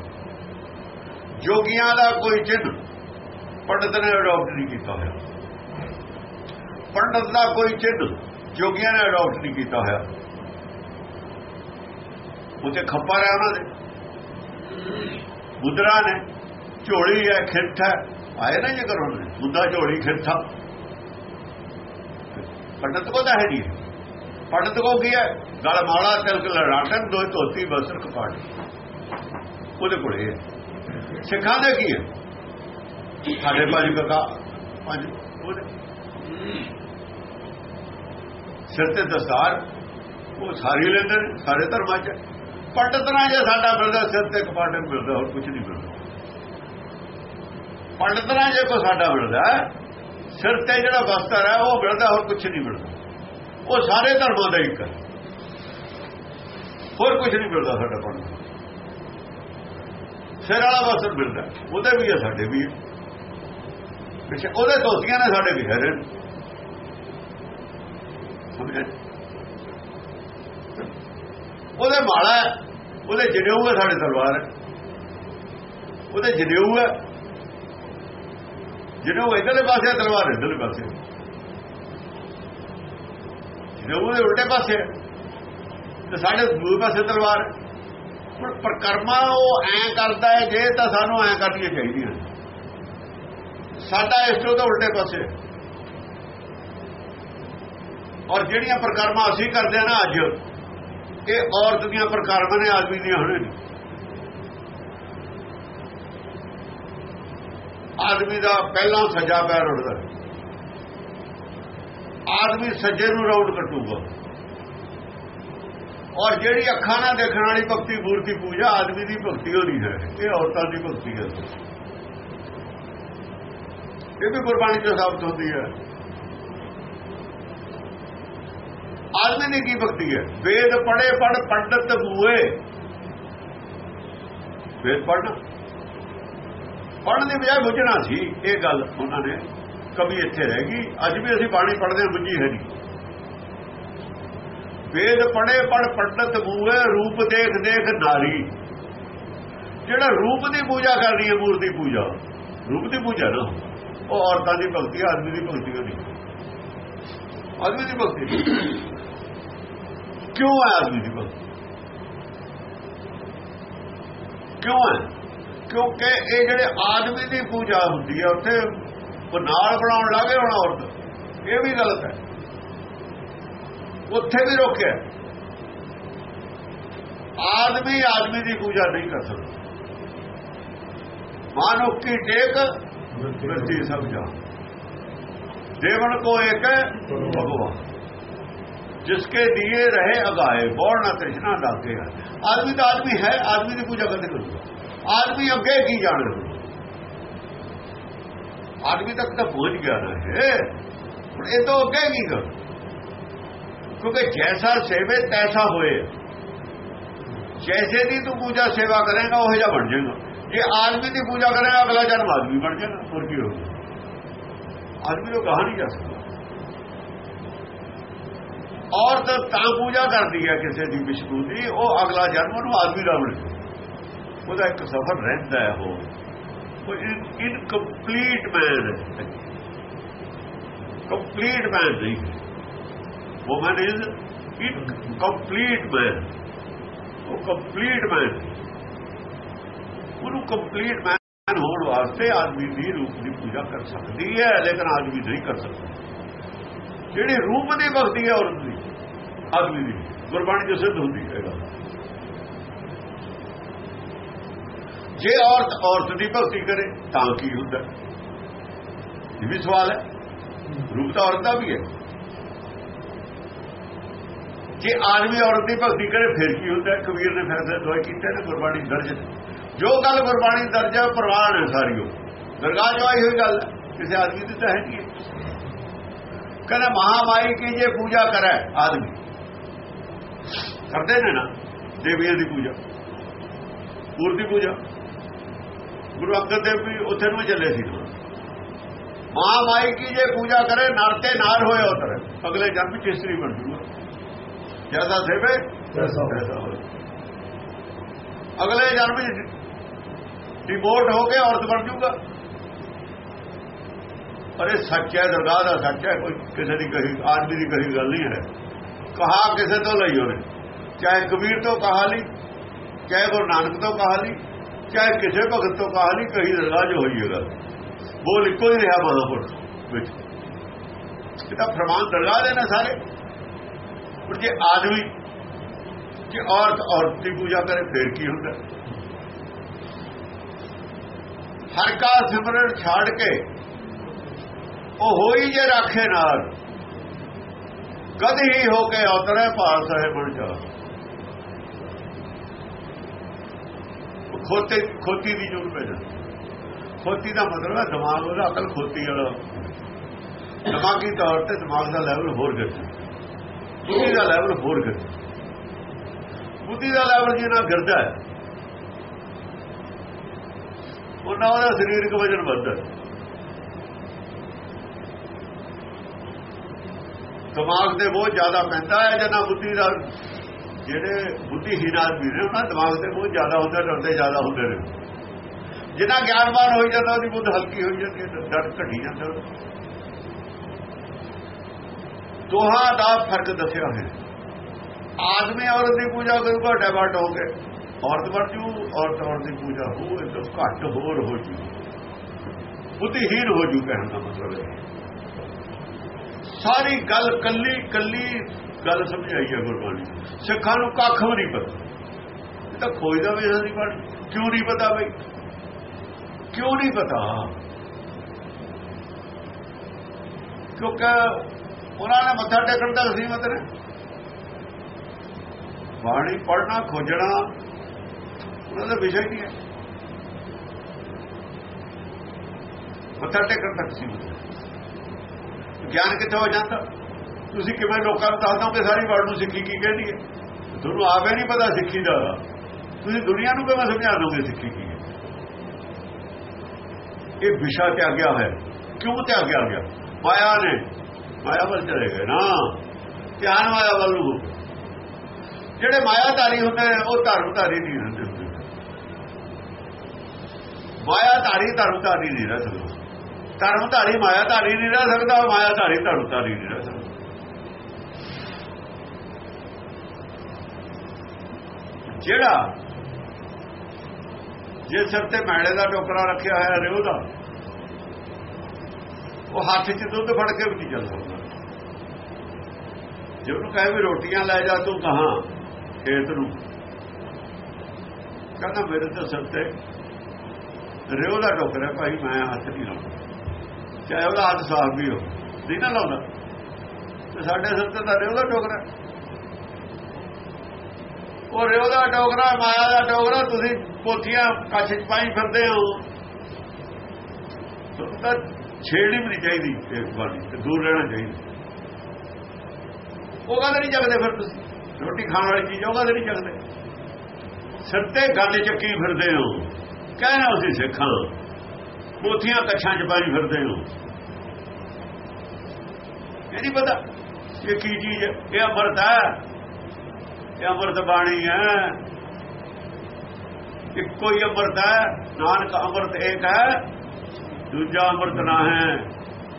ਜੋਗੀਆਂ ਦਾ ਕੋਈ ਚਿੰਨ ਪੰਡਤ ਨੇ ਅਡਾਪਟ ਨਹੀਂ ਕੀਤਾ ਹੋਇਆ। ਪੰਡਤ ਦਾ ਕੋਈ ਚਿੰਨ ਜੋਗੀਆਂ ਨੇ ਅਡਾਪਟ ਨਹੀਂ ਕੀਤਾ ਹੋਇਆ। ਉਤੇ ਖੱਪਾ ਰਿਹਾ ਉਹਨਾਂ ਦੇ। ਮੁਦਰਾ ਨੇ, ਝੋਲੀ ਹੈ, ਖਿੱਠ ਹੈ। ਆਏ ਨਾ ਜੇ ਕਰੋ ਮੁੱਦਾ ਝੋਲੀ, ਖਿੱਠਾ ਪੰਡਤ ਕੋ ਤਾਂ ਹੈ ਨਹੀਂ। ਪੰਡਤ ਕੋ ਕੀ ਹੈ? ਗਲ ਮਾਲਾ, ਤਿਲਕ ਲੜਾਟਨ ਦੋ ਧੋਤੀ, ਬਸਰ, ਕਪਾਟ। ਉਹਦੇ ਕੋਲੇ ਹੈ। ਸਿੱਖਾਂ ਦੇ ਕੀ ਹੈ? ਸਾਡੇ ਪੰਜ ਕਕਾ ਪੰਜ ਉਹਦੇ। ਸਿਰ ਤੇ ਦਸਤਾਰ, ਉਹ ਸਾਰੇ ਲੈਂਦੇ ਨੇ, ਸਾਰੇ ਧਰਮਾਂ 'ਚ। ਪੰਡਤ ਨਾਲ ਜੇ ਸਾਡਾ ਮਿਲਦਾ, ਸਿਰ ਤੇ ਕਪਾਟ ਮਿਲਦਾ, ਹੋਰ ਕੁਝ ਨਹੀਂ ਮਿਲਦਾ। ਪੰਡਤ ਨਾਲ ਜੇ ਕੋ ਸਾਡਾ ਮਿਲਦਾ, ਸਿਰ ਤੇ ਜਿਹੜਾ ਵਸਤਰ ਹੈ, ਉਹ ਮਿਲਦਾ, ਹੋਰ ਕੁਝ ਨਹੀਂ ਮਿਲਦਾ। ਉਹ ਸਾਰੇ ਧਰਮਾਂ ਦਾ ਇੱਕ ਹੈ। ਹੋਰ ਕੁਝ ਨਹੀਂ ਮਿਲਦਾ ਸਾਡਾ ਪੰਡਤ। ਸਿਰ ਵਾਲਾ ਵਸਤਰ ਮਿਲਦਾ, ਉਹਦੇ ਵੀ ਹੈ, ਸਾਡੇ ਵੀ ਹੈ। ਪਿੱਛੇ ਉਹਦੇ ਧੋਤੀਆਂ ਨੇ ਸਾਡੇ ਵੀ ਹੈਰੇ ਸਮਝੇ ਉਹਦੇ ਮਾਲਾ ਹੈ, ਉਹਦੇ ਜਨੇਊ ਹੈ ਸਾਡੇ ਤਲਵਾਰ ਹੈ ਉਹਦੇ ਜਨੇਊ ਹੈ। ਜਨੇਊ ਇਧਰਲੇ ਪਾਸੇ ਹੈ, ਤਲਵਾਰ ਇਧਰਲੇ ਪਾਸੇ। ਜਨੇਊ ਦੇ ਉਲਟੇ ਪਾਸੇ ਹੈ, ਤੇ ਸਾਡੇ ਦੂਜੇ ਪਾਸੇ ਤਲਵਾਰ ਹੈ। ਹੁਣ ਪ੍ਰਕਰਮਾ ਉਹ ਐ ਕਰਦਾ ਹੈ ਜੇ ਤਾਂ ਸਾਨੂੰ ਐ ਕਰਨੀਆਂ ਚਾਹੀਦੀਆਂ। ਸਾਡਾ ਇਸ ਤੋਂ ਤਾਂ ਉਲਟੇ ਪਾਸੇ ਹੈ। ਔਰ ਜਿਹੜੀਆਂ ਪ੍ਰਕਰਮਾਂ ਅਸੀਂ ਕਰਦੇ ਆ ਨਾ ਅੱਜ, ਇਹ ਔਰਤ ਦੀਆਂ ਪ੍ਰਕਰਮਾਂ ਨੇ, ਆਦਮੀ ਦੀਆਂ ਹੋਣੇ ਨਹੀਂ ਆਦਮੀ ਦਾ ਪਹਿਲਾਂ ਸੱਜਾ ਪੈਰ ਉੱਠਦਾ ਆਦਮੀ ਸੱਜੇ ਨੂੰ ਰਾਉਂਡ ਕੱਟੂਗਾ। ਔਰ ਜਿਹੜੀ ਅੱਖਾਂ ਨਾਲ ਦੇਖਣ ਵਾਲੀ ਭਗਤੀ ਮੂਰਤੀ ਪੂਜਾ, ਆਦਮੀ ਦੀ ਭਗਤੀ ਹੋਣੀ ਹੈ। ਇਹ ਔਰਤਾਂ ਦੀ ਭਗਤੀ ਹੈ। ਇਹ ਵੀ ਗੁਰਬਾਣੀ ਚ ਸਾਬਤ ਹੁੰਦੀ ਹੈ। ਆਦਮੀ ਨੇ ਕੀ ਭਗਤੀ ਹੈ? ਵੇਦ ਪੜੇ ਪੜ ਪੰਡਤ ਬੂਏ ਵੇਦ ਪੜਨਾ ਪੜਨ ਦੀ ਬਜਾਏ ਬੁੱਝਣਾ ਸੀ। ਇਹ ਗੱਲ ਉਹਨਾਂ ਨੇ ਕਮੀ ਇੱਥੇ ਰਹਿ ਗਈ। ਅੱਜ ਵੀ ਅਸੀਂ ਬਾਣੀ ਪੜਦੇ ਬੁੱਝੀ ਹੈ ਨਹੀਂ। ਵੇਦ ਪੜੇ ਪੜ ਪੰਡਤ ਬੂਏ ਰੂਪ ਦੇਖ ਦੇਖ, ਨਾਰੀ। ਜਿਹੜਾ ਰੂਪ ਦੀ ਪੂਜਾ ਕਰਨੀ ਹੈ, ਮੂਰਤੀ ਪੂਜਾ, ਰੂਪ ਦੀ ਪੂਜਾ ਨਾ ਉਹ ਔਰਤਾਂ ਦੀ ਭਗਤੀ ਆਦਮੀ ਦੀ ਭਗਤੀ ਨਹੀਂ। ਆਦਮੀ ਦੀ ਭਗਤੀ ਕਿਉਂ ਹੈ ਦੀ ਭਗਤੀ ਕਿਉਂ ਹੈ? ਕਿਉਂਕਿ ਇਹ ਜਿਹੜੇ ਆਦਮੀ ਦੀ ਪੂਜਾ ਹੁੰਦੀ ਹੈ ਉੱਥੇ ਉਹ ਨਾਲ ਬਣਾਉਣ ਲੱਗੇ ਹੁਣ ਔਰਤ। ਇਹ ਵੀ ਗਲਤ ਹੈ। ਉੱਥੇ ਵੀ ਰੋਕਿਆ ਆਦਮੀ ਆਦਮੀ ਦੀ ਪੂਜਾ ਨਹੀਂ ਕਰ ਸਕਦਾ। ਮਾਨੁਖ ਕੀ ਟੇਕ? ਵਰਤੀ ਸਭ ਜਾ ਦੇਵਨ ਕੋ ਇੱਕ ਭਗਵਾਨ। जिसके लिए रहे अगाए बौर्ण तृष्णा लागे आदमी तो आदमी है आदमी की पूजा करनी करूंगा आदमी अगे की जाना आदमी तक तो पहुंच गया ना है ये तो अगे की कर क्योंकि जैसा सेवे तैसा होए जैसे भी तू पूजा सेवा करेगा वह जा बन जाएगा ये आदमी की पूजा करेगा अगला जन्म आदमी बन जाएगा और की होगी आदमी तो कहा नहीं जा सकता ਔਰਤ ਤਾਂ ਪੂਜਾ ਕਰਦੀ ਹੈ ਕਿਸੇ ਦੀ ਵਿਸ਼ਨੂੰ ਦੀ, ਉਹ ਅਗਲਾ ਜਨਮ ਉਹਨੂੰ ਆਦਮੀ ਦਾ ਬਣ ਉਹਦਾ ਇੱਕ ਸਫਰ ਰਹਿੰਦਾ ਹੈ ਉਹ। ਉਹ ਇਨਕੰਪਲੀਟ ਮੈਨ ਕੰਪਲੀਟ ਮੈਨ ਨਹੀਂ। Woman ਇਜ਼ ਇਨਕੰਪਲੀਟ ਮੈਨ ਉਹ ਕੰਪਲੀਟ ਮੈਨ ਉਹਨੂੰ ਕੰਪਲੀਟ ਮੈਨ ਹੋਣ ਵਾਸਤੇ ਆਦਮੀ ਦੀ ਰੂਪ ਦੀ ਪੂਜਾ ਕਰ ਸਕਦੀ ਹੈ, ਲੇਕਿਨ ਆਦਮੀ ਨਹੀਂ ਕਰ ਸਕਦਾ। ਜਿਹੜੀ ਰੂਪ ਦੀ ਭਗਤੀ ਹੈ ਔਰਤ ਦੀ, ਆਦਮੀ ਦੀ, ਗੁਰਬਾਣੀ ਜੋ ਸਿੱਧ ਹੁੰਦੀ ਹੈ ਜੇ ਔਰਤ ਔਰਤ ਦੀ ਭਗਤੀ ਕਰੇ, ਤਾਂ ਕੀ ਹੁੰਦਾ? ਇਹ ਵੀ ਸਵਾਲ ਹੈ। ਰੂਪ ਤਾਂ ਔਰਤ ਦਾ ਵੀ ਹੈ। ਜੇ ਆਦਮੀ ਔਰਤ ਦੀ ਭਗਤੀ ਕਰੇ, ਫਿਰ ਕੀ ਹੁੰਦਾ? ਕਬੀਰ ਨੇ ਫਿਰ ਦੋਏ ਕੀਤੇ ਨੇ ਗੁਰਬਾਣੀ ਦਰਜ। ਜੋ ਗੱਲ ਗੁਰਬਾਣੀ ਦਰਜ ਹੈ ਪ੍ਰਵਾਨ ਹੈ ਸਾਰੀ ਉਹ। ਦਰਗਾਹ ਜੋ ਆਈ ਹੋਈ ਗੱਲ ਕਿਸੇ ਆਦਮੀ ਦੀ ਤਾਂ ਹੈ ਨਹੀਂ। ਕਹਿੰਦਾ ਮਹਾਮਾਈ ਕੀ ਜੇ ਪੂਜਾ ਕਰੇ? ਆਦਮੀ। ਕਰਦੇ ਨੇ ਨਾ ਦੇਵੀਆਂ ਦੀ ਪੂਜਾ। ਮੂਰਤੀ ਪੂਜਾ? ਗੁਰੂ ਅੰਗਦ ਦੇਵ ਵੀ ਉੱਥੇ ਨੂੰ ਚੱਲੇ ਸੀ। ਮਹਾਮਾਈ ਕੀ ਜੇ ਪੂਜਾ ਕਰੇ ਨਰ ਤੇ ਨਾਰ ਹੋਏ ਉਤਰ ਅਗਲੇ ਜਨਮ ਚ ਇਸਤਰੀ ਬਣ ਜੂਗਾ। ਜ਼ਿਆਦਾ ਸੇਵੇ ਅਗਲੇ ਜਨਮ ਚ ਡਿਵੋਰਟ ਹੋ ਕੇ ਔਰਤ ਬਣ ਜੂਗਾ। ਅਰੇ ਸੱਚ ਹੈ, ਦਰਗਾਹ ਦਾ ਸੱਚ ਹੈ, ਕੋਈ ਕਿਸੇ ਦੀ ਕਹੀ, ਆਦਮੀ ਦੀ ਕਹੀ ਗੱਲ ਨਹੀਂ ਹੈ। ਕਹਾ ਕਿਸੇ ਤੋਂ ਲਈ ਉਹਨੇ ਚਾਹੇ ਕਬੀਰ ਤੋਂ ਕਹਾ ਲਈ, ਚਾਹੇ ਗੁਰੂ ਨਾਨਕ ਤੋਂ ਕਹਾ ਲਈ, ਚਾਹੇ ਕਿਸੇ ਭਗਤ ਤੋਂ ਕਹਾ ਲਈ, ਕਹੀ ਦਰਗਾਹ ਜੋ ਹੋਈ ਹੈ ਗੱਲ। ਬੋਲ ਇੱਕੋ ਹੀ ਰਿਹਾ ਮਹਾਂਪੁਰ ਵਿੱਚ। ਇਹ ਤਾਂ ਫਰਮਾਨ ਦਰਗਾਹ ਦੇ ਨੇ ਸਾਰੇ। ਪਰ ਜੇ ਆਦਮੀ, ਜੇ ਔਰਤ ਔਰਤ ਦੀ ਪੂਜਾ ਕਰੇ, ਫੇਰ ਕੀ ਹੁੰਦਾ? ਹਰ ਕਾ ਸਿਮਰਨ ਛੱਡ ਕੇ ਉਹ ਹੋਈ ਜੇ ਰਾਖੇ ਨਾਲ। ਕਦ ਹੀ ਹੋ ਕੇ ਉਤਰੇ ਭਾਲ ਸਾਹਿਬ ਬਣ ਜਾ। ਖੋਤੇ, ਖੋਤੀ ਦੀ ਜੁਗ ਪੈ ਖੋਤੀ ਦਾ ਮਤਲਬ ਹੈ ਦਿਮਾਗ ਉਹਦਾ ਅਕਲ ਖੋਤੀ ਵਾਲਾ। ਦਿਮਾਗੀ ਤੌਰ ਤੇ ਦਿਮਾਗ ਦਾ ਲੈਵਲ ਹੋਰ ਗਿਰਦਾ। ਬੁੱਧੀ ਦਾ ਲੈਵਲ ਹੋਰ ਗਿਰਦਾ। ਬੁੱਧੀ ਦਾ ਲੈਵਲ ਜਿੰਨਾ ਗਿਰਦਾ ਹੈ। ਉਹਨਾਂ ਦਾ ਸਰੀਰਕ ਵਜਨ ਵੱਧਦਾ ਦਿਮਾਗ ਤੇ ਬਹੁਤ ਜ਼ਿਆਦਾ ਪੈਂਦਾ ਹੈ ਜਨਾ ਬੁੱਧੀ ਦਾ ਜਿਹੜੇ ਬੁੱਧੀਹੀਨ ਆਦਮੀ ਨੇ ਉਹਨਾਂ ਦਿਮਾਗ ਤੇ ਬਹੁਤ ਜ਼ਿਆਦਾ ਹੁੰਦਾ, ਡਰਦੇ ਜ਼ਿਆਦਾ ਹੁੰਦੇ ਨੇ। ਜਿੰਨਾ ਗਿਆਨਵਾਨ ਹੋਈ ਜਾਂਦਾ, ਉਹਦੀ ਬੁੱਧ ਹਲਕੀ ਹੋਈ ਜਾਂਦੀ ਹੈ ਡਰ ਘਟੀ ਜਾਂਦਾ। ਦੋਹਾਂ ਦਾ ਫ਼ਰਕ ਦੱਸਿਆ ਹੋਇਆ ਆਦਮੀ ਔਰਤ ਦੀ ਪੂਜਾ ਕਰੂਗਾ ਡੈਵਰਟ ਹੋ ਕੇ ਔਰਤ ਬਣ ਜੂ, ਔਰਤ ਔਰਤ ਦੀ ਪੂਜਾ ਹੋ ਇਹ ਤੋਂ ਘੱਟ ਹੋਰ ਹੋ ਜੂ। ਬੁੱਧੀਹੀਨ ਹੋ ਜੂ ਕਹਿਣ ਦਾ ਮਤਲਬ ਹੈ। ਸਾਰੀ ਗੱਲ ਕੱਲੀ ਕੱਲੀ ਗੱਲ ਸਮਝਾਈ ਹੈ ਗੁਰਬਾਣੀ ਸਿੱਖਾਂ ਨੂੰ ਕੱਖ ਵੀ ਨਹੀਂ ਪਤਾ। ਇਹ ਤਾਂ ਖੋਜਦਾ ਵੀ ਨਹੀਂ ਪੜ ਕਿਉਂ ਨਹੀਂ ਪਤਾ ਬਈ? ਕਿਉਂ ਨਹੀਂ ਪਤਾ? ਕਿਉਂਕਿ ਉਹਨਾਂ ਨੇ ਮੱਥਾ ਟੇਕਣ ਦਾ ਸੀ ਮਤਲਬ ਬਾਣੀ ਪੜਨਾ ਖੋਜਣਾ, ਉਹਨਾਂ ਦਾ ਵਿਸ਼ਾ ਨਹੀਂ ਹੈ? ਮੱਥਾ ਟੇਕਣ ਤੱਕ ਸੀਮਤ ਗਿਆਨ ਕਿੱਥੇ ਹੋ ਜਾਂਦਾ? ਤੁਸੀਂ ਕਿਵੇਂ ਲੋਕਾਂ ਨੂੰ ਦੱਸ ਦੋਗੇ ਸਾਰੀ ਵਰਡ ਨੂੰ ਸਿੱਖੀ ਕੀ ਕਹਿੰਦੀ ਹੈ? ਤੁਹਾਨੂੰ ਆਪੇ ਨਹੀਂ ਪਤਾ ਸਿੱਖੀ ਦਾ ਤੁਸੀਂ ਦੁਨੀਆ ਨੂੰ ਕਿਵੇਂ ਸਮਝਾ ਦੋਗੇ ਸਿੱਖੀ ਕੀ ਹੈ? ਇਹ ਵਿਸ਼ਾ ਤੇ ਆ ਗਿਆ ਹੈ ਕਿਉਂ ਤੇ ਆ ਗਿਆ ਗਿਆ ਮਾਇਆ ਨੇ। ਮਾਇਆ ਵੱਲ ਚਲੇ ਗਏ ਨਾ। ਧਿਆਨ ਮਾਇਆ ਵੱਲ ਨੂੰ। ਜਿਹੜੇ ਮਾਇਆਧਾਰੀ ਹੁੰਦੇ ਨੇ, ਉਹ ਧਰਮਧਾਰੀ ਨਹੀਂ ਹੁੰਦੇ। ਮਾਇਆਧਾਰੀ ਧਰਮਧਾਰੀ ਨਹੀਂ ਰਹਿ ਸਕਦਾ। ਧਰਮਧਾਰੀ ਮਾਇਆਧਾਰੀ ਨਹੀਂ ਰਹਿ ਸਕਦਾ ਮਾਇਆਧਾਰੀ ਧਰਮਧਾਰੀ ਨਹੀਂ ਰਹਿ ਸਕਦਾ। ਜਿਹੜਾ ਜੇ ਸਿਰ ਤੇ ਮੈਲੇ ਦਾ ਟੋਕਰਾ ਰੱਖਿਆ ਹੋਇਆ ਰਿਓ ਦਾ ਉਹ ਹੱਥ 'ਚ ਦੁੱਧ ਫੜ ਕੇ ਵੀ ਨਹੀਂ ਚੱਲ ਸਕਦਾ। ਜੇ ਉਹਨੂੰ ਕਹੇ ਵੀ ਰੋਟੀਆਂ ਲੈ ਜਾ ਤੂੰ ਕਹਾਂ ਖੇਤ ਨੂੰ, ਕਹਿੰਦਾ ਮੇਰੇ ਤਾਂ ਸਿਰ ਤੇ ਰਿਓ ਦਾ ਟੋਕਰਾ ਭਾਈ ਮੈਂ ਹੱਥ ਨਹੀਂ ਲਾਉਂਦਾ। ਚਾਹੇ ਉਹਦਾ ਹੱਥ ਸਾਫ਼ ਵੀ ਹੋ ਨਹੀਂ ਨਾ ਲਾਉਂਦਾ। ਤੇ ਸਾਡੇ ਸਿਰ ਤੇ ਤਾਂ ਰਿਓ ਦਾ ਟੋਕਰਾ ਉਹ ਰਿਓ ਦਾ ਟੋਕਰਾ ਮਾਇਆ ਦਾ ਟੋਕਰਾ ਤੁਸੀਂ ਪੋਥੀਆਂ ਕੱਛ ਚ ਪਾਈ ਫਿਰਦੇ ਹੋ। ਤਾਂ ਛੇੜੀ ਵੀ ਨਹੀਂ ਚਾਹੀਦੀ ਇਸ ਵਾਲੀ ਤੇ ਦੂਰ ਰਹਿਣਾ ਚਾਹੀਦਾ। ਉਹ ਗੱਲ ਨਹੀਂ ਜਗਦੇ ਫਿਰ ਤੁਸੀਂ? ਰੋਟੀ ਖਾਣ ਵਾਲੀ ਚੀਜ਼, ਉਹ ਗੱਲ ਨਹੀਂ ਜਗਦੇ ਸਿਰ ਤੇ ਗੱਲ ਚੱਕੀ ਫਿਰਦੇ ਹੋ। ਕਹਿਣਾ ਅਸੀਂ ਸਿੱਖਾਂ। ਪੋਥੀਆਂ ਕੱਛਾਂ ਚ ਪਾਈ ਫਿਰਦੇ ਹੋ ਇਹ ਨਹੀਂ ਪਤਾ ਇਹ ਕੀ ਚੀਜ਼ ਹੈ। ਇਹ ਅੰਮ੍ਰਿਤ ਹੈ। ਇਹ ਅੰਮ੍ਰਿਤ ਬਾਣੀ ਹੈ। ਇੱਕੋ ਹੀ ਅੰਮ੍ਰਿਤ ਹੈ। ਨਾਨਕ ਅੰਮ੍ਰਿਤ ਇੱਕ ਹੈ। ਦੂਜਾ ਅੰਮ੍ਰਿਤ ਨਾ ਹੈ।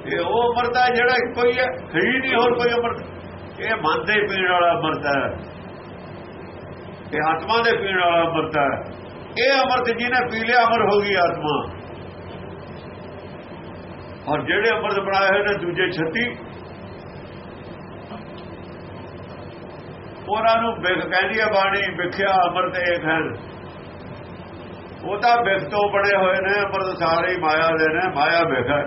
ਇਹ ਉਹ ਅੰਮ੍ਰਿਤ ਹੈ ਜਿਹੜਾ ਇੱਕੋ ਹੀ ਹੈ। ਹੀ ਨਹੀਂ ਹੋਰ ਕੋਈ ਅੰਮ੍ਰਿਤ। ਇਹ ਮਨ ਦੇ ਪੀਣ ਵਾਲਾ ਅੰਮ੍ਰਿਤ ਹੈ। ਇਹ ਆਤਮਾ ਦੇ ਪੀਣ ਵਾਲਾ ਅੰਮ੍ਰਿਤ ਹੈ। ਇਹ ਅੰਮ੍ਰਿਤ ਜਿਹਨੇ ਪੀ ਲਿਆ, ਅਮਰ ਹੋ ਗਈ ਆਤਮਾ। ਔਰ ਜਿਹੜੇ ਅੰਮ੍ਰਿਤ ਬਣਾਏ ਹੋਏ ਨੇ ਦੂਜੇ 36 ਉਹਨਾਂ ਨੂੰ ਬਿਖ ਕਹਿੰਦੀ ਹੈ ਬਾਣੀ, ਵਿਖਿਆ ਅੰਮ੍ਰਿਤ ਏਕ ਹੈ ਉਹ ਤਾਂ ਬਿਖ ਤੋਂ ਬਣੇ ਹੋਏ ਨੇ, ਅੰਮ੍ਰਿਤ ਸਾਰੇ ਮਾਇਆ ਦੇ ਨੇ, ਮਾਇਆ ਬਿਖ ਹੈ।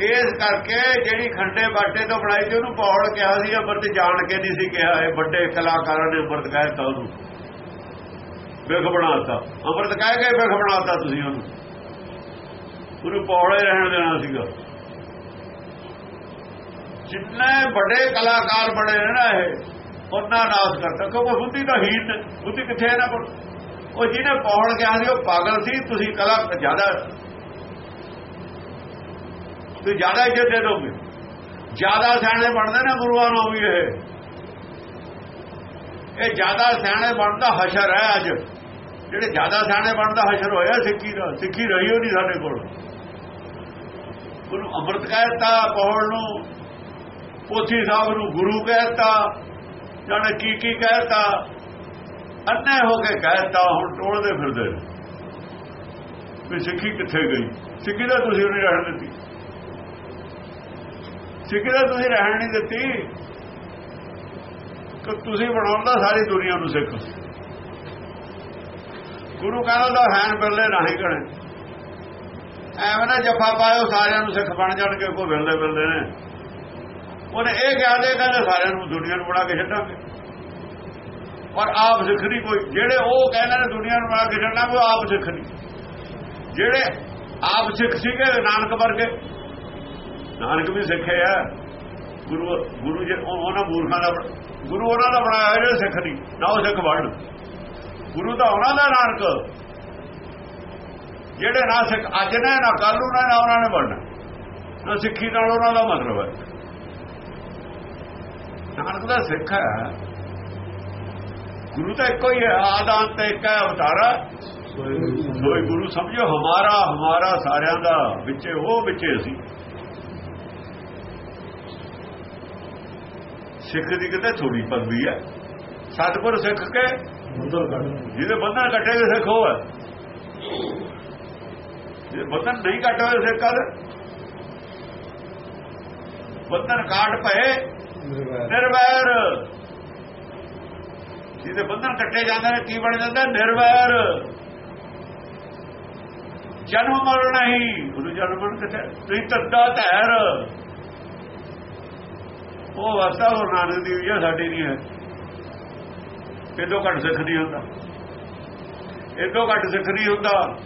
ਇਸ ਕਰਕੇ ਜਿਹੜੀ ਖੰਡੇ ਬਾਟੇ ਤੋਂ ਬਣਾਈ ਸੀ, ਉਹਨੂੰ ਪੌੜ ਕਿਹਾ ਸੀ, ਅੰਮ੍ਰਿਤ ਜਾਣ ਕੇ ਨਹੀਂ ਸੀ ਕਿਹਾ। ਇਹ ਵੱਡੇ ਕਲਾਕਾਰਾਂ ਨੇ ਅੰਮ੍ਰਿਤ ਕਹਿਤਾ ਉਹਨੂੰ। ਬਿਖ ਬਣਾਤਾ ਅੰਮ੍ਰਿਤ ਕਹਿ ਕੇ ਬਿਖ ਬਣਾਤਾ ਤੁਸੀਂ ਉਹਨੂੰ। ਉਹਨੂੰ ਪੌੜੇ ਰਹਿਣ ਦੇਣਾ ਸੀਗਾ। ਜਿੰਨੇ ਵੱਡੇ ਕਲਾਕਾਰ ਬਣੇ ਨੇ ਨਾ ਇਹ, ਉਹਨਾਂ ਨਾਸ ਕਰਤਾ, ਕਿਉਂਕਿ ਬੁੱਧੀ ਤਾਂ ਹੀਨ ਬੁੱਧੀ ਕਿੱਥੇ ਹੈ ਨਾ ਕੋਲ? ਉਹ ਜਿਹਨੇ ਪੌੜ ਗਿਆ ਸੀ, ਉਹ ਪਾਗਲ ਸੀ, ਤੁਸੀਂ ਕਲਾ ਜ਼ਿਆਦਾ ਤੁਸੀਂ ਜ਼ਿਆਦਾ ਇੱਜ਼ਤ ਦੇ ਦੋਗੇ। ਜ਼ਿਆਦਾ ਸਿਆਣੇ ਬਣਦੇ ਨੇ ਗੁਰੂਆਂ ਨੂੰ ਵੀ ਇਹ। ਇਹ ਜ਼ਿਆਦਾ ਸਿਆਣੇ ਬਣਦਾ ਹਸ਼ਰ ਹੈ ਅੱਜ। ਜਿਹੜੇ ਜ਼ਿਆਦਾ ਸਿਆਣੇ ਬਣਦਾ ਹਸ਼ਰ ਹੋਇਆ, ਸਿੱਖੀ ਦਾ ਸਿੱਖੀ ਰਹੀ ਹੋ ਨਹੀਂ ਸਾਡੇ ਕੋਲ। ਉਹਨੂੰ ਅੰਮ੍ਰਿਤ ਕਹਿਤਾ, ਪੌੜ ਨੂੰ, ਪੋਥੀ ਸਾਹਿਬ ਨੂੰ ਗੁਰੂ ਕਹਿਤਾ, ਜਾਣੇ ਕੀ ਕੀ ਕਹਿਤਾ ਅੰਨੇ ਹੋ ਕੇ ਕਹਿਤਾ, ਹੁਣ ਟੋਲਦੇ ਫਿਰਦੇ ਵੀ ਸਿੱਖੀ ਕਿੱਥੇ ਗਈ? ਸਿੱਖੀ ਦਾ ਤੁਸੀਂ ਨਹੀਂ ਰਹਿਣ ਦਿੱਤੀ। ਸਿੱਖੀ ਦਾ ਤੁਸੀਂ ਰਹਿਣ ਨਹੀਂ ਦਿੱਤੀ। ਕਿ ਤੁਸੀਂ ਬਣਾਉਂਦਾ ਸਾਰੀ ਦੁਨੀਆ ਨੂੰ ਸਿੱਖ। ਗੁਰੂ ਕਹਿੰਦਾ ਦਾ ਹੈਨ ਬਿਰਲੇ ਨਹੀਂ ਕਣੇ ਐਵੇਂ ਨਾ ਜਫਾ ਪਾਇਓ, ਸਾਰਿਆਂ ਨੂੰ ਸਿੱਖ ਬਣ ਜਾਣਗੇ ਕੋ ਬਿਰਲੇ ਬਿਰਲੇ ਨੇ। ਉਹਨੇ ਇਹ ਕਿਹਾ ਦੇ ਕਹਿੰਦੇ ਸਾਰਿਆਂ ਨੂੰ ਦੁਨੀਆ ਨੂੰ ਬਣਾ ਕੇ ਛੱਡਾਂਗੇ। ਔਰ ਆਪ ਸਿੱਖ ਨਹੀਂ ਕੋਈ। ਜਿਹੜੇ ਉਹ ਕਹਿੰਦੇ ਨੇ ਦੁਨੀਆ ਨੂੰ ਬਣਾ ਕੇ ਛੱਡਣਾ ਉਹ ਆਪ ਸਿੱਖ ਨਹੀਂ। ਜਿਹੜੇ ਆਪ ਸਿੱਖ ਸੀਗੇ, ਨਾਨਕ ਵਰਗੇ, ਨਾਨਕ ਵੀ ਸਿੱਖੇ ਆ। ਗੁਰੂ ਗੁਰੂ ਜੀ ਉਹਨਾਂ ਮੂਰਖਾਂ ਦਾ ਗੁਰੂ ਉਹਨਾਂ ਦਾ ਬਣਾਇਆ ਹੋਇਆ, ਜਿਹੜਾ ਸਿੱਖ ਨਹੀਂ, ਨਾ ਉਹ ਸਿੱਖ ਬਣ ਗੁਰੂ ਤਾਂ ਉਹਨਾਂ ਦਾ ਨਾਨਕ। ਜਿਹੜੇ ਨਾ ਸਿੱਖ ਅੱਜ ਨੇ ਨਾ ਕੱਲ ਨੂੰ ਨਾ ਉਹਨਾਂ ਨੇ ਬਣਨਾ। ਨਾ ਸਿੱਖੀ ਨਾਲ ਉਹਨਾਂ ਦਾ ਮਤਲਬ ਹੈ। ਨਾਨਕ ਦਾ ਸਿੱਖ ਹੈ। ਗੁਰੂ ਤਾਂ ਇੱਕੋ ਹੀ ਹੈ। ਆਦਾਨ ਤੇ ਇੱਕ ਹੈ ਅਵਤਾਰਾ ਸੋਈ ਗੁਰੂ ਸਮਝੋ ਹਮਾਰਾ ਹਮਾਰਾ ਸਾਰਿਆਂ ਦਾ ਵਿੱਚੇ ਉਹ ਵਿੱਚੇ ਅਸੀਂ। ਸਿੱਖ ਦੀ ਕਿਤੇ ਥੋੜੀ ਪਦਵੀ ਹੈ। ਸਤਪੁਰ ਸਿੱਖ ਕੇ ਜਿਹਦੇ ਬੰਧਨ ਕੱਟੇ ਹੋਏ ਸਿੱਖ ਉਹ ਹੈ। ਜੇ ਬੰਧਨ ਨਹੀਂ ਕੱਟੇ ਹੋਏ ਸਿੱਖ ਕਰ ਬੰਧਨ ਕਾਟ ਪਏ ਨਿਰਵੈਰ। ਜਿਹਦੇ ਬੰਧਨ ਕੱਟੇ ਜਾਂਦੇ ਨੇ ਕੀ ਬਣ ਜਾਂਦਾ? ਨਿਰਵੈਰ। ਜਨਮ ਮਰਨ ਨਹੀਂ। ਉਹਨੂੰ ਜਨਮ ਮਰਨ ਕਿੱਥੇ? ਨਹੀਂ ਤੱਦਾ ਧੈਰ। ਉਹ ਵਸਾ ਉਹ ਨਾਨਕ ਦੀ ਹੋਈ ਸਾਡੀ ਨਹੀਂ ਹੈ। ਇਦੋਂ ਘੱਟ ਸਿੱਖ ਨਹੀਂ ਹੁੰਦਾ। ਇਦੋਂ ਘੱਟ ਸਿੱਖ ਨਹੀਂ ਹੁੰਦਾ।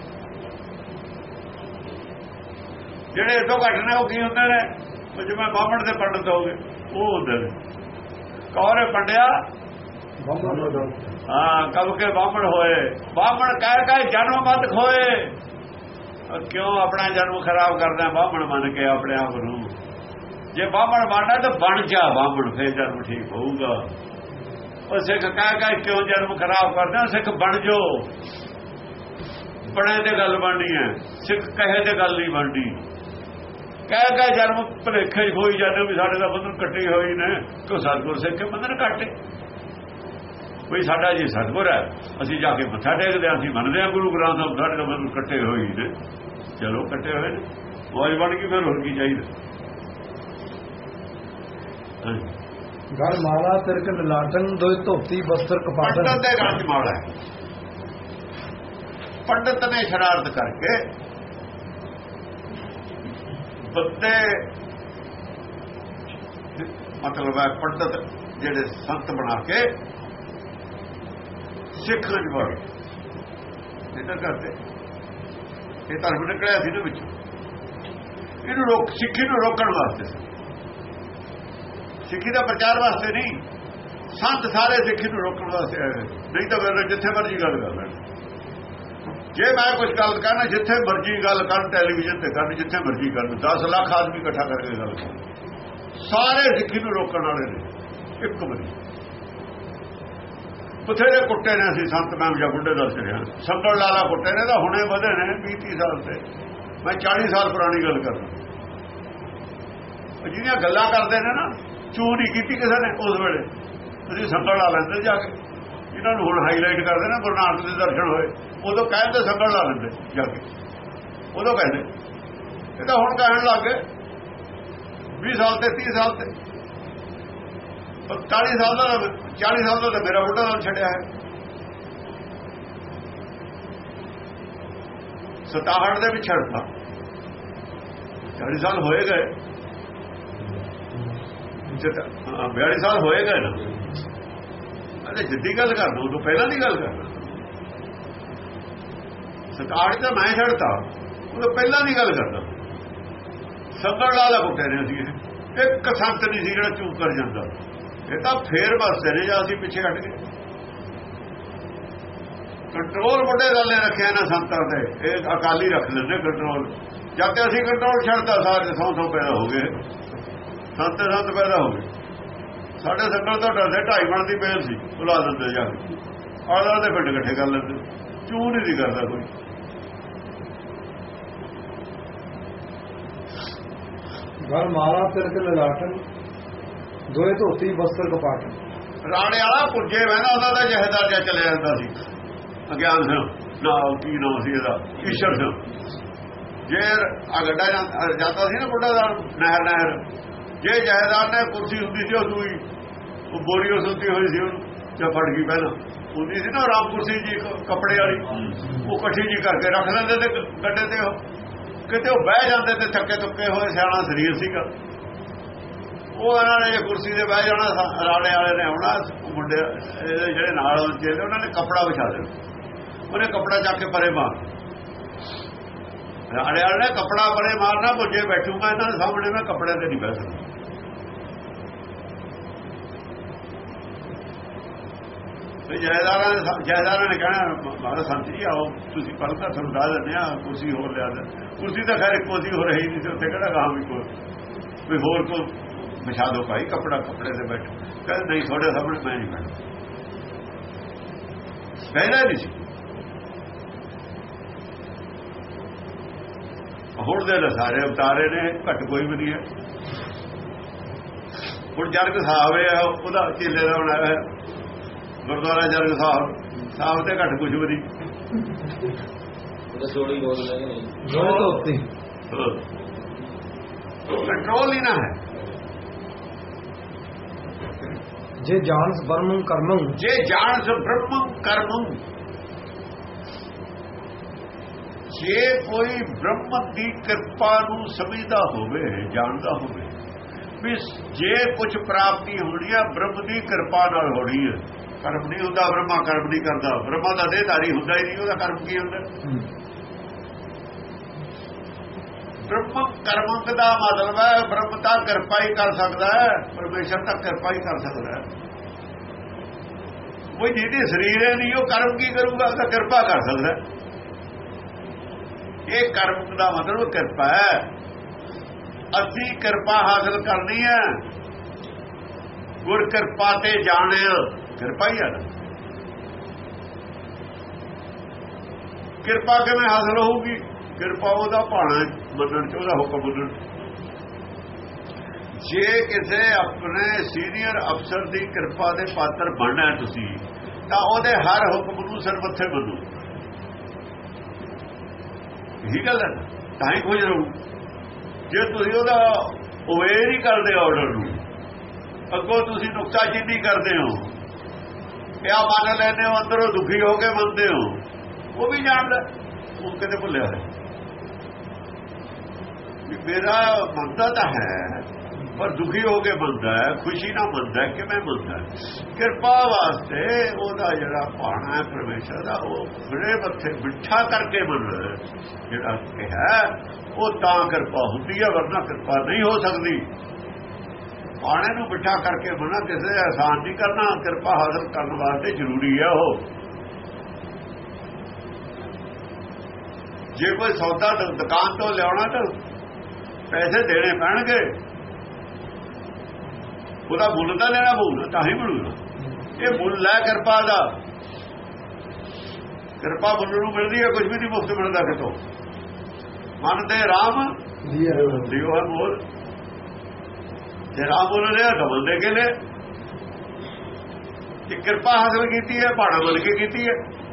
ਜਿਹੜੇ ਇਦੋਂ ਘੱਟ ਨੇ, ਉਹ ਕੀ ਹੁੰਦੇ ਨੇ? ਉਹ ਜਿਵੇਂ ਬਾਹਮਣ ਦੇ ਪੰਡਤ ਹੋ ਗਏ ਉਹ ਹੁੰਦੇ ਨੇ। ਕੌਰੇ ਪੰਡਿਆ? ਹਾਂ, ਕਬ ਕੇ ਬਾਹਮਣ ਹੋਏ। ਬਾਹਮਣ ਕਹਿ ਕਹਿ ਜਨਮ ਮਤ ਖੋਏ। ਕਿਉਂ ਆਪਣਾ ਜਨਮ ਖਰਾਬ ਕਰਦਾ ਬਾਹਮਣ ਮੰਨ ਕੇ ਆਪਣੇ ਆਪ ਨੂੰ। ਜੇ ਬਾਹਮਣ ਬਣਨਾ ਤਾਂ ਬਣ ਜਾ ਬਾਹਮਣ, ਫੇਰ ਜਨਮ ਠੀਕ ਹੋਊਗਾ। ਉਹ ਸਿੱਖ ਕਹਿ ਕਹਿ ਕਿਉਂ ਜਨਮ ਖਰਾਬ ਕਰਦਾ? ਸਿੱਖ ਬਣ ਜੋ। ਬਣੇ ਤੇ ਗੱਲ ਬਣਨੀ ਹੈ। ਸਿੱਖ ਕਹੇ ਤੇ ਗੱਲ ਨਹੀਂ ਬਣਦੀ। ਕਹਿ ਕਹਿ ਜਨਮ ਭਲੇਖੇ ਹੋਈ ਜਾਂਦੇ ਵੀ ਸਾਡੇ ਦਾ ਬੰਧਨ ਕੱਟੇ ਹੋਏ ਨੇ। ਕਿ ਸਤਗੁਰ ਸਿੱਖ ਕੇ ਬੰਧਨ ਕੱਟੇ? ਕੋਈ ਸਾਡਾ ਜੀ ਸਤਗੁਰ ਹੈ ਅਸੀਂ ਜਾ ਕੇ ਮੱਥਾ ਟੇਕਦੇ ਹਾਂ ਅਸੀਂ ਮੰਨਦੇ ਹਾਂ ਗੁਰੂ ਗ੍ਰੰਥ ਸਾਹਿਬ ਸਾਡੇ ਦਾ ਬੰਧਨ ਕੱਟੇ ਹੋਏ ਨੇ। ਚਲੋ ਕੱਟੇ ਹੋਏ ਨੇ ਮੌਜ ਬਣ ਗਈ ਫਿਰ ਹੋਰ ਕੀ ਚਾਹੀਦਾ? ਗੜ ਮਾਲਾ ਤਿਰਕ ਲਲਾਟਨ ਦੋਇ ਧੋਤੀ ਬਸਤਰ ਕਪਾਟਨ। ਪੰਡਤ ਦੇ ਗਲ ਚ ਮਾਲਾ ਹੈ। ਪੰਡਤ ਨੇ ਸ਼ਰਾਰਤ ਕਰਕੇ ਬੰਦੇ ਮਤਲਬ ਹੈ ਪੰਡਤ ਜਿਹੜੇ ਸੰਤ ਬਣਾ ਕੇ ਸਿੱਖ ਜਵੜ ਇਹਨਾਂ ਕਰਦੇ। ਇਹ ਧਰਮ ਨਿਕਲਿਆ ਸੀ ਨਾ ਵਿੱਚ। ਇਹਨੂੰ ਰੋਕ ਸਿੱਖੀ ਨੂੰ ਰੋਕਣ ਵਾਸਤੇ ਸਿੱਖੀ ਦਾ ਪ੍ਰਚਾਰ ਵਾਸਤੇ ਨਹੀਂ। ਸੰਤ ਸਾਰੇ ਸਿੱਖੀ ਨੂੰ ਰੋਕਣ ਵਾਸਤੇ ਆਏ ਨਹੀਂ ਤਾਂ ਫਿਰ ਜਿੱਥੇ ਮਰਜ਼ੀ ਗੱਲ ਕਰ ਲੈਣ। ਜੇ ਮੈਂ ਕੁਝ ਗੱਲ ਕਰਨਾ, ਜਿੱਥੇ ਮਰਜ਼ੀ ਗੱਲ ਕਰਨ ਟੈਲੀਵਿਜ਼ਨ ਤੇ ਕਰਨ ਜਿੱਥੇ ਮਰਜ਼ੀ ਕਰਨ 10 ਲੱਖ ਆਦਮੀ ਇਕੱਠਾ ਕਰਕੇ ਗੱਲ ਕਰਨ ਸਾਰੇ ਸਿੱਖੀ ਨੂੰ ਰੋਕਣ ਵਾਲੇ ਨੇ, ਇੱਕ ਵਾਰੀ ਬਥੇਰੇ ਕੁੱਟੇ ਨੇ ਅਸੀਂ, ਸੰਤ ਮੈਂ ਜਾਂ ਬੁੱਢੇ ਦੱਸ ਰਿਹਾ ਸੰਗਲ ਲਾਲਾ ਕੁੱਟੇ ਨੇ, ਤਾਂ ਹੁਣੇ ਵਧੇ ਨੇ 20 30 ਸਾਲ ਤੇ। ਮੈਂ 40 ਸਾਲ ਪੁਰਾਣੀ ਗੱਲ ਕਰਦਾ। ਜਿਹੜੀਆਂ ਗੱਲਾਂ ਕਰਦੇ ਨੇ ਨਾ ਚੂ ਨਹੀਂ ਕੀਤੀ ਕਿਸੇ ਨੇ ਉਸ ਵੇਲੇ। ਤੁਸੀਂ ਸੰਗਲ ਲਾ ਲੈਂਦੇ ਜਾ ਕੇ। ਇਹਨਾਂ ਨੂੰ ਹੁਣ ਹਾਈਲਾਈਟ ਕਰਦੇ ਨੇ, ਗੁਰੂ ਨਾਨਕ ਦੇ ਦਰਸ਼ਨ ਹੋਏ। ਉਦੋਂ ਕਹਿੰਦੇ ਸੰਗਲ ਲਾ ਲੈਂਦੇ ਜਾ ਕੇ। ਉਦੋਂ ਕਹਿੰਦੇ। ਇਹ ਤਾਂ ਹੁਣ ਕਹਿਣ ਲੱਗ ਗਏ। 20 ਸਾਲ ਤੇ 30 ਸਾਲ ਤੇ। 40 ਸਾਲ ਦਾ 40 ਸਾਲ ਦਾ ਤਾਂ ਮੇਰਾ ਬੁੱਢਾ ਨਾਲ ਛੱਡਿਆ ਹੈ। 67 ਦੇ ਵਿੱਚ ਛੱਡਤਾ। 40 ਸਾਲ ਹੋਏ ਗਏ। ਜਿੱਤ 42 ਸਾਲ ਹੋਏ ਗਏ ਨਾ। ਅਰੇ ਜਿੱਦੀ ਗੱਲ ਕਰਦਾ ਉਹ ਤੋਂ ਪਹਿਲਾਂ ਦੀ ਗੱਲ ਕਰਨਾ 67 ਤਾਂ ਮੈਂ ਛੱਡਤਾ। ਉਹ ਤੋਂ ਪਹਿਲਾਂ ਦੀ ਗੱਲ ਕਰਦਾ। ਸੰਗੜ ਲਾਲਾ ਕਹਿ ਰਹੇ ਅਸੀਂ ਇੱਕ ਸੰਤ ਨਹੀਂ ਸੀ ਜਿਹੜਾ ਚੂਕ ਕਰ ਜਾਂਦਾ। ਇਹ ਤਾਂ ਫੇਰ ਵਸਦੇ ਨੇ ਜਾਂ ਅਸੀਂ ਪਿੱਛੇ ਹਟ ਗਏ। ਕੰਟਰੋਲ ਵੱਡੇ ਗੱਲੇ ਰੱਖਿਆ ਨਾ ਸੰਤਾਂ ਤੇ। ਇਹ ਅਕਾਲੀ ਰੱਖ ਲੈਂਦੇ ਕੰਟਰੋਲ ਜਦ ਤੇ ਅਸੀਂ ਕੰਟਰੋਲ ਛੱਡਦਾ ਸਾਰੇ ਸੌ ਸੌ ਪੈਦਾ ਹੋ ਗਏ। ਸੰਤ ਸੰਤ ਪੈਦਾ ਹੋ ਗਏ। ਸਾਡੇ ਸੰਗਲ ਤੋਂ ਡਰਦੇ, ਢਾਈ ਮਣ ਦੀ ਬੇਲ ਸੀ। ਬੁਲਾ ਦਿੰਦੇ ਜਾ ਕੇ। ਆਲਾ ਦੇ ਪਿੰਡ ਇਕੱਠੇ ਕਰ ਲੈਂਦੇ। ਚੂ ਨਹੀਂ ਦੀ ਕਰਦਾ ਕੋਈ। ਘਰ ਮਾਰਾ ਤਿਲਕ ਲਲਾਟਨ ਦੋਏ ਧੋਤੀ ਬਸਤਰ ਕਪਾਟਨ ਰਾਣੇ ਵਾਲਾ ਪੁੱਜੇ ਵੈਨਾ ਉਹਦਾ ਤਾਂ ਜਹਦਾਰ ਜਿਹਾ ਚੱਲਿਆ ਜਾਂਦਾ ਸੀ। ਅਗਿਆਨ ਸਿੰਘ ਨਾ ਕੀ ਨਾਮ ਸੀ ਇਹਦਾ? ਈਸ਼ਰ ਸਿੰਘ। ਜੇ ਆ ਗੱਡਾ ਜਾਂ- ਜਾਂਦਾ ਸੀ ਨਾ ਬੁੱਢਾ ਦਾ ਨਹਿਰ ਨਹਿਰ। ਜੇ ਜਹਦਾਰ ਨੇ ਕੁਰਸੀ ਹੁੰਦੀ ਸੀ ਉਹ ਦੂਈ ਉਹ ਬੋਰੀਓ ਸੁੱਤੀ ਹੋਈ ਸੀ ਉਹਨੂੰ ਜਾਂ ਫੜ ਗਈ ਪਹਿਲਾਂ। ਹੁੰਦੀ ਸੀ ਨਾ ਰਾਮ ਕੁਰਸੀ ਜੀ ਕੱਪੜੇ ਵਾਲੀ। ਉਹ ਇਕੱਠੀ ਜੀ ਕਰਕੇ ਰੱਖ ਲੈਂਦੇ ਤੇ ਗੱਡੇ ਤੇ ਉਹ। ਕਿਤੇ ਉਹ ਬਹਿ ਜਾਂਦੇ ਤੇ ਥੱਕੇ ਥੁੱਕੇ ਹੋਏ, ਸਿਆਣਾ ਸਰੀਰ ਸੀਗਾ। ਉਹ ਇਹਨਾਂ ਨੇ ਕੁਰਸੀ ਤੇ ਬਹਿ ਜਾਣਾ, ਸਾ- ਰਾਣੇ ਵਾਲੇ ਨੇ ਆਉਣਾ, ਮੁੰਡੇ ਜਿਹੜੇ ਨਾਲ ਹੁੰਦੇ ਨੇ ਉਹਨਾਂ ਨੇ ਕੱਪੜਾ ਵਿਛਾ ਦੇਣਾ। ਉਹਨੇ ਕੱਪੜਾ ਚੱਕ ਕੇ ਪਰੇ ਮਾਰ ਰਾਣੇ ਵਾਲੇ ਨੇ ਕੱਪੜਾ ਪਰੇ ਮਾਰਨਾ ਪੁੱਜੇ ਬੈਠੂਗਾ, ਇਹਨਾਂ ਦੇ ਸਾਹਮਣੇ ਮੈਂ ਕੱਪੜੇ ਤੇ ਨਹੀਂ ਬਹਿ ਸਕਦਾ। ਤੇ ਜਾਇਦਾਰਾਂ ਨੇ ਜਾਇਦਾਰਾਂ ਨੇ ਕਹਿਣਾ ਮਹਾਰਾਜ ਸੰਤ ਜੀ ਆਓ, ਤੁਸੀਂ ਪੜ੍ਹਦਾ ਤੁਹਾਨੂੰ ਦੱਸ ਦਿੰਦੇ ਆ, ਕੁਰਸੀ ਹੋਰ ਲਿਆ ਦੇ ਕੁਰਸੀ ਤਾਂ ਖੈਰ ਇੱਕੋ ਸੀ ਹੋ ਰਹੀ ਨਹੀਂ ਸੀ ਉੱਥੇ ਕਿਹੜਾ ਗਾਂ ਵੀ ਕੋਈ ਵੀ ਹੋਰ ਕੋ ਵਿਛਾ ਦੋ ਭਾਈ, ਕਪੜਾ ਕਪੜੇ ਤੇ ਬੈਠ। ਕਹਿੰਦੇ, ਨਹੀਂ, ਤੁਹਾਡੇ ਸਾਹਮਣੇ ਮੈਂ ਨਹੀਂ ਬੈਠਦਾ ਪਹਿਲਾਂ ਨਹੀਂ ਸੀ। ਹੁਣ ਦੇ ਤਾਂ ਸਾਰੇ ਉਤਾਰੇ ਨੇ, ਘੱਟ ਕੋਈ ਵੀ ਨਹੀਂ ਹੈ। ਹੁਣ ਜਰਗ ਸਾਹਿਬ ਉਹਦਾ ਚੇਲੇ ਦਾ ਬਣਾਇਆ ਗੁਰਦੁਆਰਾ ਜਰਗ ਸਾਹਿਬ ਸਾਹਿਬ ਤੇ ਘੱਟ ਕੁਝ ਵੀ ਨਹੀਂ। ਜੋੜੀ ਬੋਲ ਧੋਤੀ। ਕੰਟਰੋਲ ਹੀ ਨਾ ਹੈ। ਜੇ ਜਾਣਸ ਬਰਮੰ ਕਰਮੰ। ਜੇ ਜਾਣਸ ਬ੍ਰਹਮ ਕਰਮ। ਜੇ ਕੋਈ ਬ੍ਰਹਮ ਦੀ ਕਿਰਪਾ ਨੂੰ ਸਮਝਦਾ ਹੋਵੇ ਜਾਣਦਾ ਹੋਵੇ ਵੀ ਜੇ ਕੁਝ ਪ੍ਰਾਪਤੀ ਹੋਣੀ ਹੈ ਬ੍ਰਹਮ ਦੀ ਕਿਰਪਾ ਨਾਲ ਹੋਣੀ ਹੈ ਕਰਮ ਨਹੀਂ ਹੁੰਦਾ, ਬ੍ਰਹਮਾ ਕਰਮ ਨਹੀਂ ਕਰਦਾ। ਬ੍ਰਹਮਾ ਦਾ ਦੇਹਧਾਰੀ ਹੁੰਦਾ ਹੀ ਨਹੀਂ, ਉਹਦਾ ਕਰਮ ਕੀ ਹੁੰਦਾ? ਬ੍ਰਹਮ ਕਰਮ ਦਾ ਮਤਲਬ ਹੈ ਬ੍ਰਹਮ ਤਾਂ ਕਿਰਪਾ ਹੀ ਕਰ ਸਕਦਾ ਹੈ, ਪਰਮੇਸ਼ਰ ਤਾਂ ਕਿਰਪਾ ਹੀ ਕਰ ਸਕਦਾ ਹੈ। ਉਹ ਜਿਹਦੀ ਸਰੀਰ ਹੈ ਨਹੀਂ, ਉਹ ਕਰਮ ਕੀ ਕਰੂਗਾ? ਤਾਂ ਕਿਰਪਾ ਕਰ ਸਕਦਾ ਇਹ ਕਰਮ ਦਾ ਮਤਲਬ ਕਿਰਪਾ ਹੈ। ਅਸੀਂ ਕਿਰਪਾ ਹਾਸਲ ਕਰਨੀ ਹੈ। ਗੁਰ ਕਿਰਪਾ ਤੇ ਜਾਣਿਆ ਕਿਰਪਾ ਹੀ ਆ ਨਾ। ਕਿਰਪਾ ਕਿਵੇਂ ਹਾਸਲ ਹੋਊਗੀ? ਕਿਰਪਾ ਉਹਦਾ ਭਾਣਾ ਮੰਨਣ ਚ, ਉਹਦਾ ਹੁਕਮ ਮੰਨਣ ਜੇ ਕਿਸੇ ਆਪਣੇ ਸੀਨੀਅਰ ਅਫਸਰ ਦੀ ਕਿਰਪਾ ਦੇ ਪਾਤਰ ਬਣਨਾ ਤੁਸੀਂ, ਤਾਂ ਉਹਦੇ ਹਰ ਹੁਕਮ ਨੂੰ ਸਿਰ ਮੱਥੇ ਮੰਨੋ। ਇਹ ਗੱਲ ਹੈ ਤਾਂ ਹੀ ਖੋਜ ਰਹੂ। ਜੇ ਤੁਸੀਂ ਉਹਦਾ ਅਵੇਅਰ ਹੀ ਕਰਦੇ ਆਰਡਰ ਨੂੰ, ਅੱਗੋਂ ਤੁਸੀਂ ਨੁਕਤਾਚੀਨੀ ਕਰਦੇ ਹੋ। ਕਿਆ ਮੰਨ ਲੈਂਦੇ ਹੋ? ਅੰਦਰੋਂ ਦੁਖੀ ਹੋ ਕੇ ਮੰਨਦੇ ਹੋ? ਉਹ ਵੀ ਜਾਣਦਾ। ਉਹ ਕਿਤੇ ਭੁੱਲਿਆ ਹੈ ਵੀ ਮੇਰਾ ਮੰਨਦਾ ਤਾਂ ਹੈ, ਪਰ ਦੁਖੀ ਹੋ ਕੇ ਮੰਨਦਾ ਹੈ, ਖੁਸ਼ੀ ਨਾਲ ਮੰਨਦਾ ਕਿਵੇਂ ਮੰਨਦਾ ਕਿਰਪਾ ਵਾਸਤੇ ਉਹਦਾ ਜਿਹੜਾ ਭਾਣਾ ਹੈ ਪਰਮੇਸ਼ਰ ਦਾ, ਉਹ ਬੜੇ ਮੱਥੇ ਮਿੱਠਾ ਕਰਕੇ ਮੰਨਦਾ ਜਿਹੜਾ ਹੈ, ਉਹ ਤਾਂ ਕਿਰਪਾ ਹੁੰਦੀ ਹੈ, ਵਰਨਾ ਕਿਰਪਾ ਨਹੀਂ ਹੋ ਸਕਦੀ। ਪਾਣੇ ਨੂੰ ਮਿੱਠਾ ਕਰਕੇ ਮੰਨਣਾ ਕਿਸੇ ਦਾ ਆਸਾਨ ਨਹੀਂ ਕਰਨਾ ਕਿਰਪਾ ਹਾਸਲ ਕਰਨ ਵਾਸਤੇ ਜ਼ਰੂਰੀ ਹੈ ਉਹ। ਜੇ ਕੋਈ ਸੌਦਾ ਦ- ਦੁਕਾਨ ਤੋਂ ਲਿਆਉਣਾ ਤਾਂ ਪੈਸੇ ਦੇਣੇ ਪੈਣਗੇ। ਉਹਦਾ ਮੁੱਲ ਤਾਂ ਲੈਣਾ ਪਊਗਾ ਤਾਂ ਹੀ ਮਿਲੂਗਾ। ਇਹ ਮੁੱਲ ਹੈ ਕਿਰਪਾ ਦਾ। ਕਿਰਪਾ ਮੁੱਲ ਨੂੰ ਮਿਲਦੀ ਹੈ ਕੁਝ ਵੀ ਨਹੀਂ ਮੁਫਤ ਮਿਲਦਾ ਕਿਤੋਂ। ਮਨ ਤੇ ਰਾਮ ਦਿਓ ਹੈ ਮੋਲ ਜੇ ਬੋਲ ਰਿਹਾ ਦਮਨ ਦੇ ਕੇ ਲੈ ਤੇ ਕਿਰਪਾ ਹਾਸਲ ਕੀਤੀ ਹੈ ਭਾੜਾ ਬਣ ਕੇ ਕੀਤੀ ਹੈ।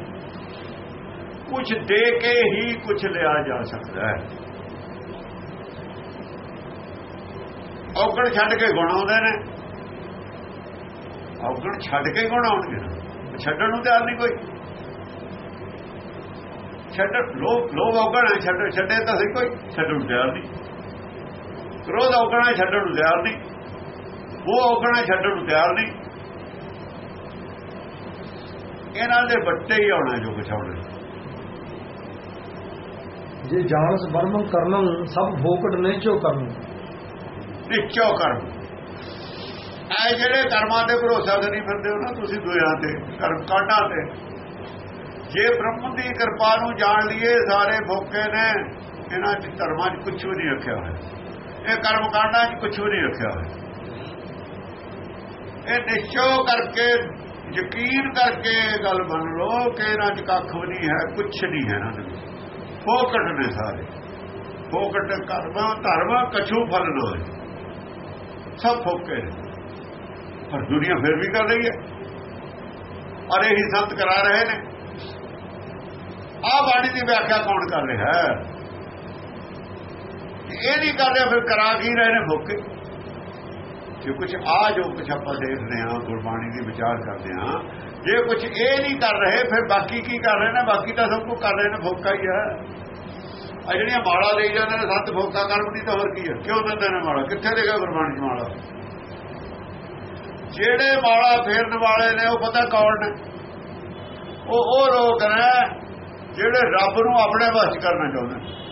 ਕੁਝ ਦੇ ਕੇ ਹੀ ਕੁਝ ਲਿਆ ਜਾ ਸਕਦਾ ਹੈ। ਔਗਣ ਛੱਡ ਕੇ ਗੁਣ ਆਉਂਦੇ ਨੇ। ਔਗਣ ਛੱਡ ਕੇ ਗੁਣ ਆਉਣਗੇ। ਛੱਡਣ ਨੂੰ ਤਿਆਰ ਨਹੀਂ ਕੋਈ। ਛੱਡ ਲੋਭ ਲੋਭ ਔਗਣ ਛੱਡ, ਛੱਡੇ ਤਾਂ ਸਹੀ ਕੋਈ। ਛੱਡਣ ਨੂੰ ਤਿਆਰ ਨਹੀਂ। ਕ੍ਰੋਧ ਔਗਣ ਹੈ, ਛੱਡਣ ਨੂੰ ਤਿਆਰ ਨਹੀਂ। ਉਹ ਔਗਣ ਛੱਡਣ ਨੂੰ ਤਿਆਰ ਨਹੀਂ। ਇਹਨਾਂ ਦੇ ਬੱਟੇ ਹੀ ਆਉਣਾ ਜੋ ਕੁਛ ਆਉਣਾ। ਜੇ ਜਾਣਸ ਬਰਮੰ ਕਰਨੰ ਸਭ ਭੋਕਟ ਨੇਚੋ ਕਰਨ। ਨਿਚੋ ਕਰਮ ਇਹ ਜਿਹੜੇ ਕਰਮਾਂ ਤੇ ਭਰੋਸਾ ਨਹੀਂ ਫਿਰਦੇ ਹੋ ਨਾ ਤੁਸੀਂ ਦੁਆ ਤੇ ਕਰਮ ਕਾਂਡਾਂ ਤੇ। ਜੇ ਬ੍ਰਹਮ ਦੀ ਕਿਰਪਾ ਨੂੰ ਜਾਣ ਲਈਏ ਸਾਰੇ ਭੋਕੇ ਨੇ ਇਹਨਾਂ ਚ ਧਰਮਾਂ 'ਚ ਕੁਝ ਵੀ ਨਹੀਂ ਰੱਖਿਆ ਹੋਇਆ। ਇਹ ਕਰਮ ਕਾਂਡਾਂ 'ਚ ਕੁਝ ਵੀ ਨਹੀਂ ਰੱਖਿਆ ਹੋਇਆ। ਇਹ ਨਿਸ਼ਚੋ ਕਰਕੇ, ਯਕੀਨ ਕਰਕੇ ਇਹ ਗੱਲ ਮੰਨ ਲਓ ਕਿ ਇਹਨਾਂ 'ਚ ਕੱਖ ਵੀ ਨਹੀਂ ਹੈ, ਕੁਛ ਨਹੀਂ ਹੈ ਇਹਨਾਂ ਦੇ ਫੋਕਟ ਨੇ ਸਾਰੇ। ਫੋਕਟ ਕਰਮਾ, ਧਰਮ, ਕਛੂ, ਫਲ ਨਾ ਸਭ ਫੋਕੇ ਨੇ। ਪਰ ਦੁਨੀਆ ਫਿਰ ਵੀ ਕਰ ਰਹੀ ਹੈ। ਔਰ ਇਹੀ ਸੰਤ ਕਰਾ ਰਹੇ ਨੇ। ਆ ਬਾਣੀ ਦੀ ਵਿਆਖਿਆ ਕੌਣ ਕਰ ਰਿਹਾ ਹੈ? ਇਹ ਨਹੀਂ ਕਰ ਰਿਹਾ, ਫਿਰ ਕਰਾ ਕੀ ਰਹੇ ਨੇ ਫੋਕੇ? ਜੇ ਕੁਝ ਆ ਜੋ ਕੁਝ ਆਪਾਂ ਦੇਖਦੇ ਹਾਂ, ਗੁਰਬਾਣੀ ਦੀ ਵਿਚਾਰ ਕਰਦੇ ਹਾਂ, ਜੇ ਕੁਝ ਇਹ ਨਹੀਂ ਕਰ ਰਹੇ, ਫਿਰ ਬਾਕੀ ਕੀ ਕਰ ਰਹੇ ਨੇ? ਬਾਕੀ ਤਾਂ ਸਭ ਕੁਝ ਕਰ ਰਹੇ ਨੇ, ਫੋਕਾ ਹੀ ਹੈ। ਆ ਜਿਹੜੀਆਂ ਮਾਲਾ ਲਈ ਜਾਂਦੇ ਨੇ, ਸੱਤ ਫੋਕਾ ਕਰਨ ਦੀ ਤਾਂ ਹੋਰ ਕੀ ਹੈ? ਕਿਉਂ ਦਿੰਦੇ ਨੇ ਮਾਲਾ? ਕਿੱਥੇ ਦੇਗਾ ਗੁਰਬਾਣੀ ਮਾਲਾ? ਜਿਹੜੇ ਮਾਲਾ ਫੇਰਨ ਵਾਲੇ ਨੇ, ਉਹ ਪਤਾ ਕੌਣ ਨੇ? ਉਹ ਉਹ ਲੋਕ ਨੇ, ਜਿਹੜੇ ਰੱਬ ਨੂੰ ਆਪਣੇ ਵੱਸ ਕਰਨਾ ਚਾਹੁੰਦੇ ਨੇ।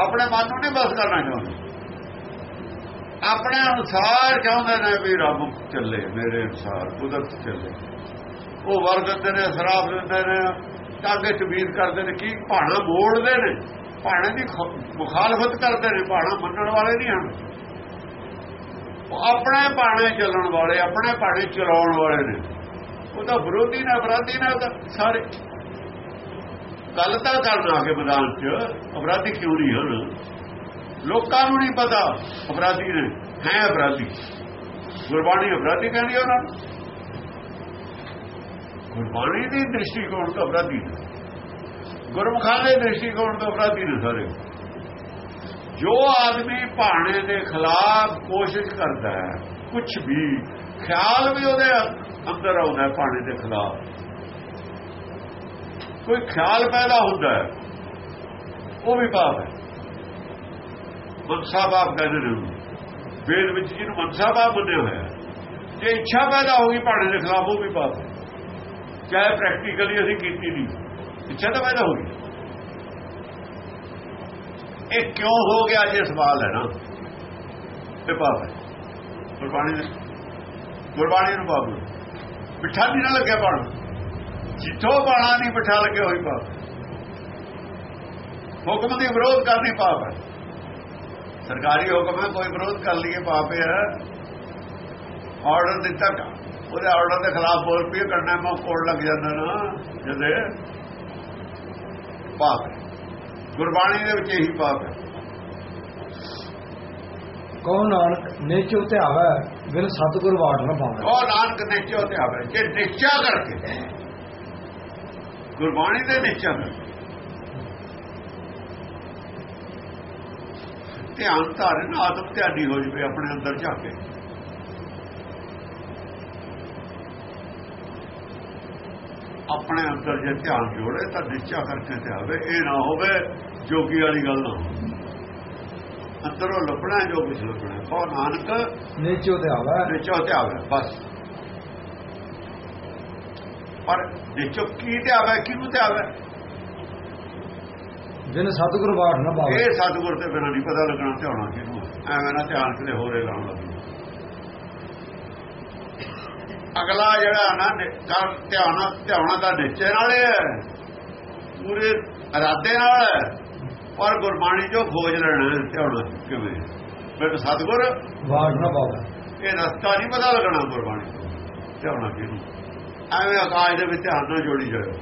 ਆਪਣੇ ਮਨ ਨੂੰ ਨਹੀਂ ਬਸ ਕਰਨਾ ਚਾਹੁੰਦੇ ਆਪਣੇ ਅਨੁਸਾਰ ਚਾਹੁੰਦੇ ਨੇ ਵੀ ਰੱਬ ਚੱਲੇ, ਮੇਰੇ ਅਨੁਸਾਰ, ਕੁਦਰਤ ਚੱਲੇ। ਉਹ ਵਰ ਦਿੰਦੇ ਨੇ ਸਰਾਫ ਦਿੰਦੇ ਨੇ ਟਾਗੇ ਤਬੀਰ ਕਰਦੇ ਨੇ, ਕੀ ਭਾਣਾ ਮੋੜਦੇ ਨੇ? ਭਾਣੇ ਦੀ ਮੁਖਾਲਫਤ ਕਰਦੇ ਨੇ, ਭਾਣਾ ਮੰਨਣ ਵਾਲੇ ਨਹੀਂ ਹਨ। ਉਹ ਆਪਣੇ ਭਾਣੇ ਚੱਲਣ ਵਾਲੇ, ਆਪਣੇ ਭਾਣੇ ਚਲਾਉਣ ਵਾਲੇ ਨੇ। ਉਹ ਤਾਂ ਵਿਰੋਧੀ ਨੇ, ਅਪਰਾਧੀ ਨੇ ਤਾਂ ਸਾਰੇ। ਗੱਲ ਤਾਂ ਕਰਨ ਆ ਕੇ ਮੈਦਾਨ 'ਚ, ਅਪਰਾਧੀ ਕਿਉਂ ਨਹੀਂ ਹਨ? ਲੋਕਾਂ ਨੂੰ ਨਹੀਂ ਪਤਾ, ਅਪਰਾਧੀ ਨੇ, ਹੈ ਅਪਰਾਧੀ। ਗੁਰਬਾਣੀ ਅਪਰਾਧੀ ਕਹਿੰਦੀ ਉਹਨਾਂ ਨੂੰ। ਗੁਰਬਾਣੀ ਦੀ ਦ੍ਰਿਸ਼ਟੀਕੋਣ ਤੋਂ ਅਪਰਾਧੀ ਨੇ। ਗੁਰਮੁਖਾਂ ਦੇ ਦ੍ਰਿਸ਼ਟੀਕੋਣ ਤੋਂ ਅਪਰਾਧੀ ਨੇ ਸਾਰੇ। ਜੋ ਆਦਮੀ ਭਾਣੇ ਦੇ ਖਿਲਾਫ ਕੋਸ਼ਿਸ਼ ਕਰਦਾ ਹੈ ਕੁਝ ਵੀ, ਖਿਆਲ ਵੀ ਉਹਦੇ ਅੰਦਰ ਆਉਂਦਾ ਭਾਣੇ ਦੇ ਖਿਲਾਫ। ਕੋਈ ਖਿਆਲ ਪੈਦਾ ਹੁੰਦਾ ਹੈ, ਉਹ ਵੀ ਪਾਪ ਹੈ। ਮਨਸਾ ਪਾਪ ਕਹਿੰਦੇ ਨੇ ਉਹਨੂੰ। ਵੇਦ ਵਿੱਚ ਜਿਹਨੂੰ ਮਨਸਾ ਪਾਪ ਮੰਨਿਆ ਹੋਇਆ ਜੇ ਇੱਛਾ ਪੈਦਾ ਹੋ ਗਈ ਭਾਣੇ ਦੇ ਖਿਲਾਫ, ਉਹ ਵੀ ਪਾਪ ਹੈ। ਚਾਹੇ ਪ੍ਰੈਕਟੀਕਲੀ ਅਸੀਂ ਕੀਤੀ ਨਹੀਂ, ਇੱਛਾ ਤਾਂ ਪੈਦਾ ਹੋ ਗਈ। ਇਹ ਕਿਉਂ ਹੋ ਗਿਆ ਜੇ ਸਵਾਲ ਹੈ ਨਾ? ਇਹ ਪਾਪ ਹੈ। ਗੁਰਬਾਣੀ ਦੇ ਗੁਰਬਾਣੀ ਨੂੰ ਪਾਪ ਮਿੱਠਾ ਨਹੀਂ ਨਾ ਲੱਗਿਆ ਪੜਨ ਜਿੱਥੋਂ ਬਾਣਾ ਨਹੀਂ ਮਿੱਠਾ ਲੱਗਿਆ ਹੋਈ ਪਾਪ। ਹੁਕਮ ਦੀ ਵਿਰੋਧ ਕਰਨੀ ਪਾਪ ਹੈ। ਸਰਕਾਰੀ ਹੁਕਮ ਹੈ ਕੋਈ ਵਿਰੋਧ ਕਰ ਲਈਏ ਪਾਪ ਹੈ। ਆਰਡਰ ਦਿੱਤਾ ਕਾ ਉਹਦੇ ਆਰਡਰ ਦੇ ਖਿਲਾਫ ਬੋਲ ਪਈ ਕਰਨਾ ਮੈਂ ਕੋਲ ਲੱਗ ਜਾਂਦਾ ਨਾ ਜਦੇ ਪਾਪ। ਗੁਰਬਾਣੀ ਦੇ ਵਿੱਚ ਇਹੀ ਪਾਪ ਹੈ। ਕਉ ਨਾਨਕ ਨੇਚੋ ਧਿਆਵੈ ਬਿਨ ਸਤਿਗੁਰ ਵਾਟ ਨਾ ਪਾਵੇ। ਉਹ ਨਾਨਕ ਨਿਸ਼ਚੈ ਤੇ ਆਵੇ। ਜੇ ਨਿਸ਼ਚਾ ਕਰਕੇ ਗੁਰਬਾਣੀ ਦੇ ਨਿਸ਼ਚਾ ਧਿਆਨ ਧਾਰਨ ਆਦਮ ਧਿਆਨੀ ਹੋ ਜਵੇ ਆਪਣੇ ਅੰਦਰ ਜਾ ਕੇ। ਆਪਣੇ ਅੰਦਰ ਜੇ ਧਿਆਨ ਜੋੜੇ ਤਾਂ ਨਿਸ਼ਚਾ ਕਰਕੇ ਤੇ ਆਵੇ ਇਹ ਨਾ ਹੋਵੇ ਜੋਗੀ ਵਾਲੀ ਗੱਲ ਨਾ ਅੰਦਰੋਂ ਲੱਭਣਾ ਜੋ ਕੁਝ ਲੱਭਣਾ ਕੋ ਨਾਨਕ ਨੇਚੋ ਧਿਆਵੈ ਨਿਚੋ ਤੇ ਆਵੇ ਬਸ। ਪਰ ਨਿਚੋ ਕੀ ਤੇ ਆਵੇ ਕਿਹਨੂੰ ਤੇ ਆਵੇ ਬਿਨ ਸਤਿਗੁਰ ਵਾਟ ਨਾ ਪਾਵੇ। ਇਹ ਸਤਿਗੁਰ ਤੇ ਬਿਨਾਂ ਨਹੀਂ ਪਤਾ ਲੱਗਣਾ ਤੇ ਹੋਣਾ ਕਿਹਨੂੰ ਐਵੇਂ ਨਾ ਧਿਆਨ ਕਿਤੇ ਹੋਰੇ ਲਾਉਣ ਲੱਗ। ਅਗਲਾ ਜਿਹੜਾ ਨਾ ਧਿਆਨ ਧਿਆਉਣਾ ਤਾਂ ਨਿਸ਼ਚੈ ਨਾਲੇ ਹੈ ਪੂਰੇ ਇਰਾਦੇ ਨਾਲ ਹੈ। ਪਰ ਗੁਰਬਾਣੀ ਚੋਂ ਖੋਜ ਲੈਣਾ ਹੈ ਧਿਆਉਣਾ ਕਿਵੇਂ? ਫਿਰ ਸਤਗੁਰ ਬਾੜ ਨਾ ਬਾਬਾ ਇਹ ਰਸਤਾ ਨਹੀਂ ਪਤਾ ਲੱਗਣਾ ਗੁਰਬਾਣੀ ਧਿਆਉਣਾ ਕਿਹਨੂੰ? ਐਵੇਂ ਆਕਾਸ਼ ਦੇ ਵਿੱਚ ਧਿਆਨ ਨਾਲ ਜੋੜੀ ਜਾਓ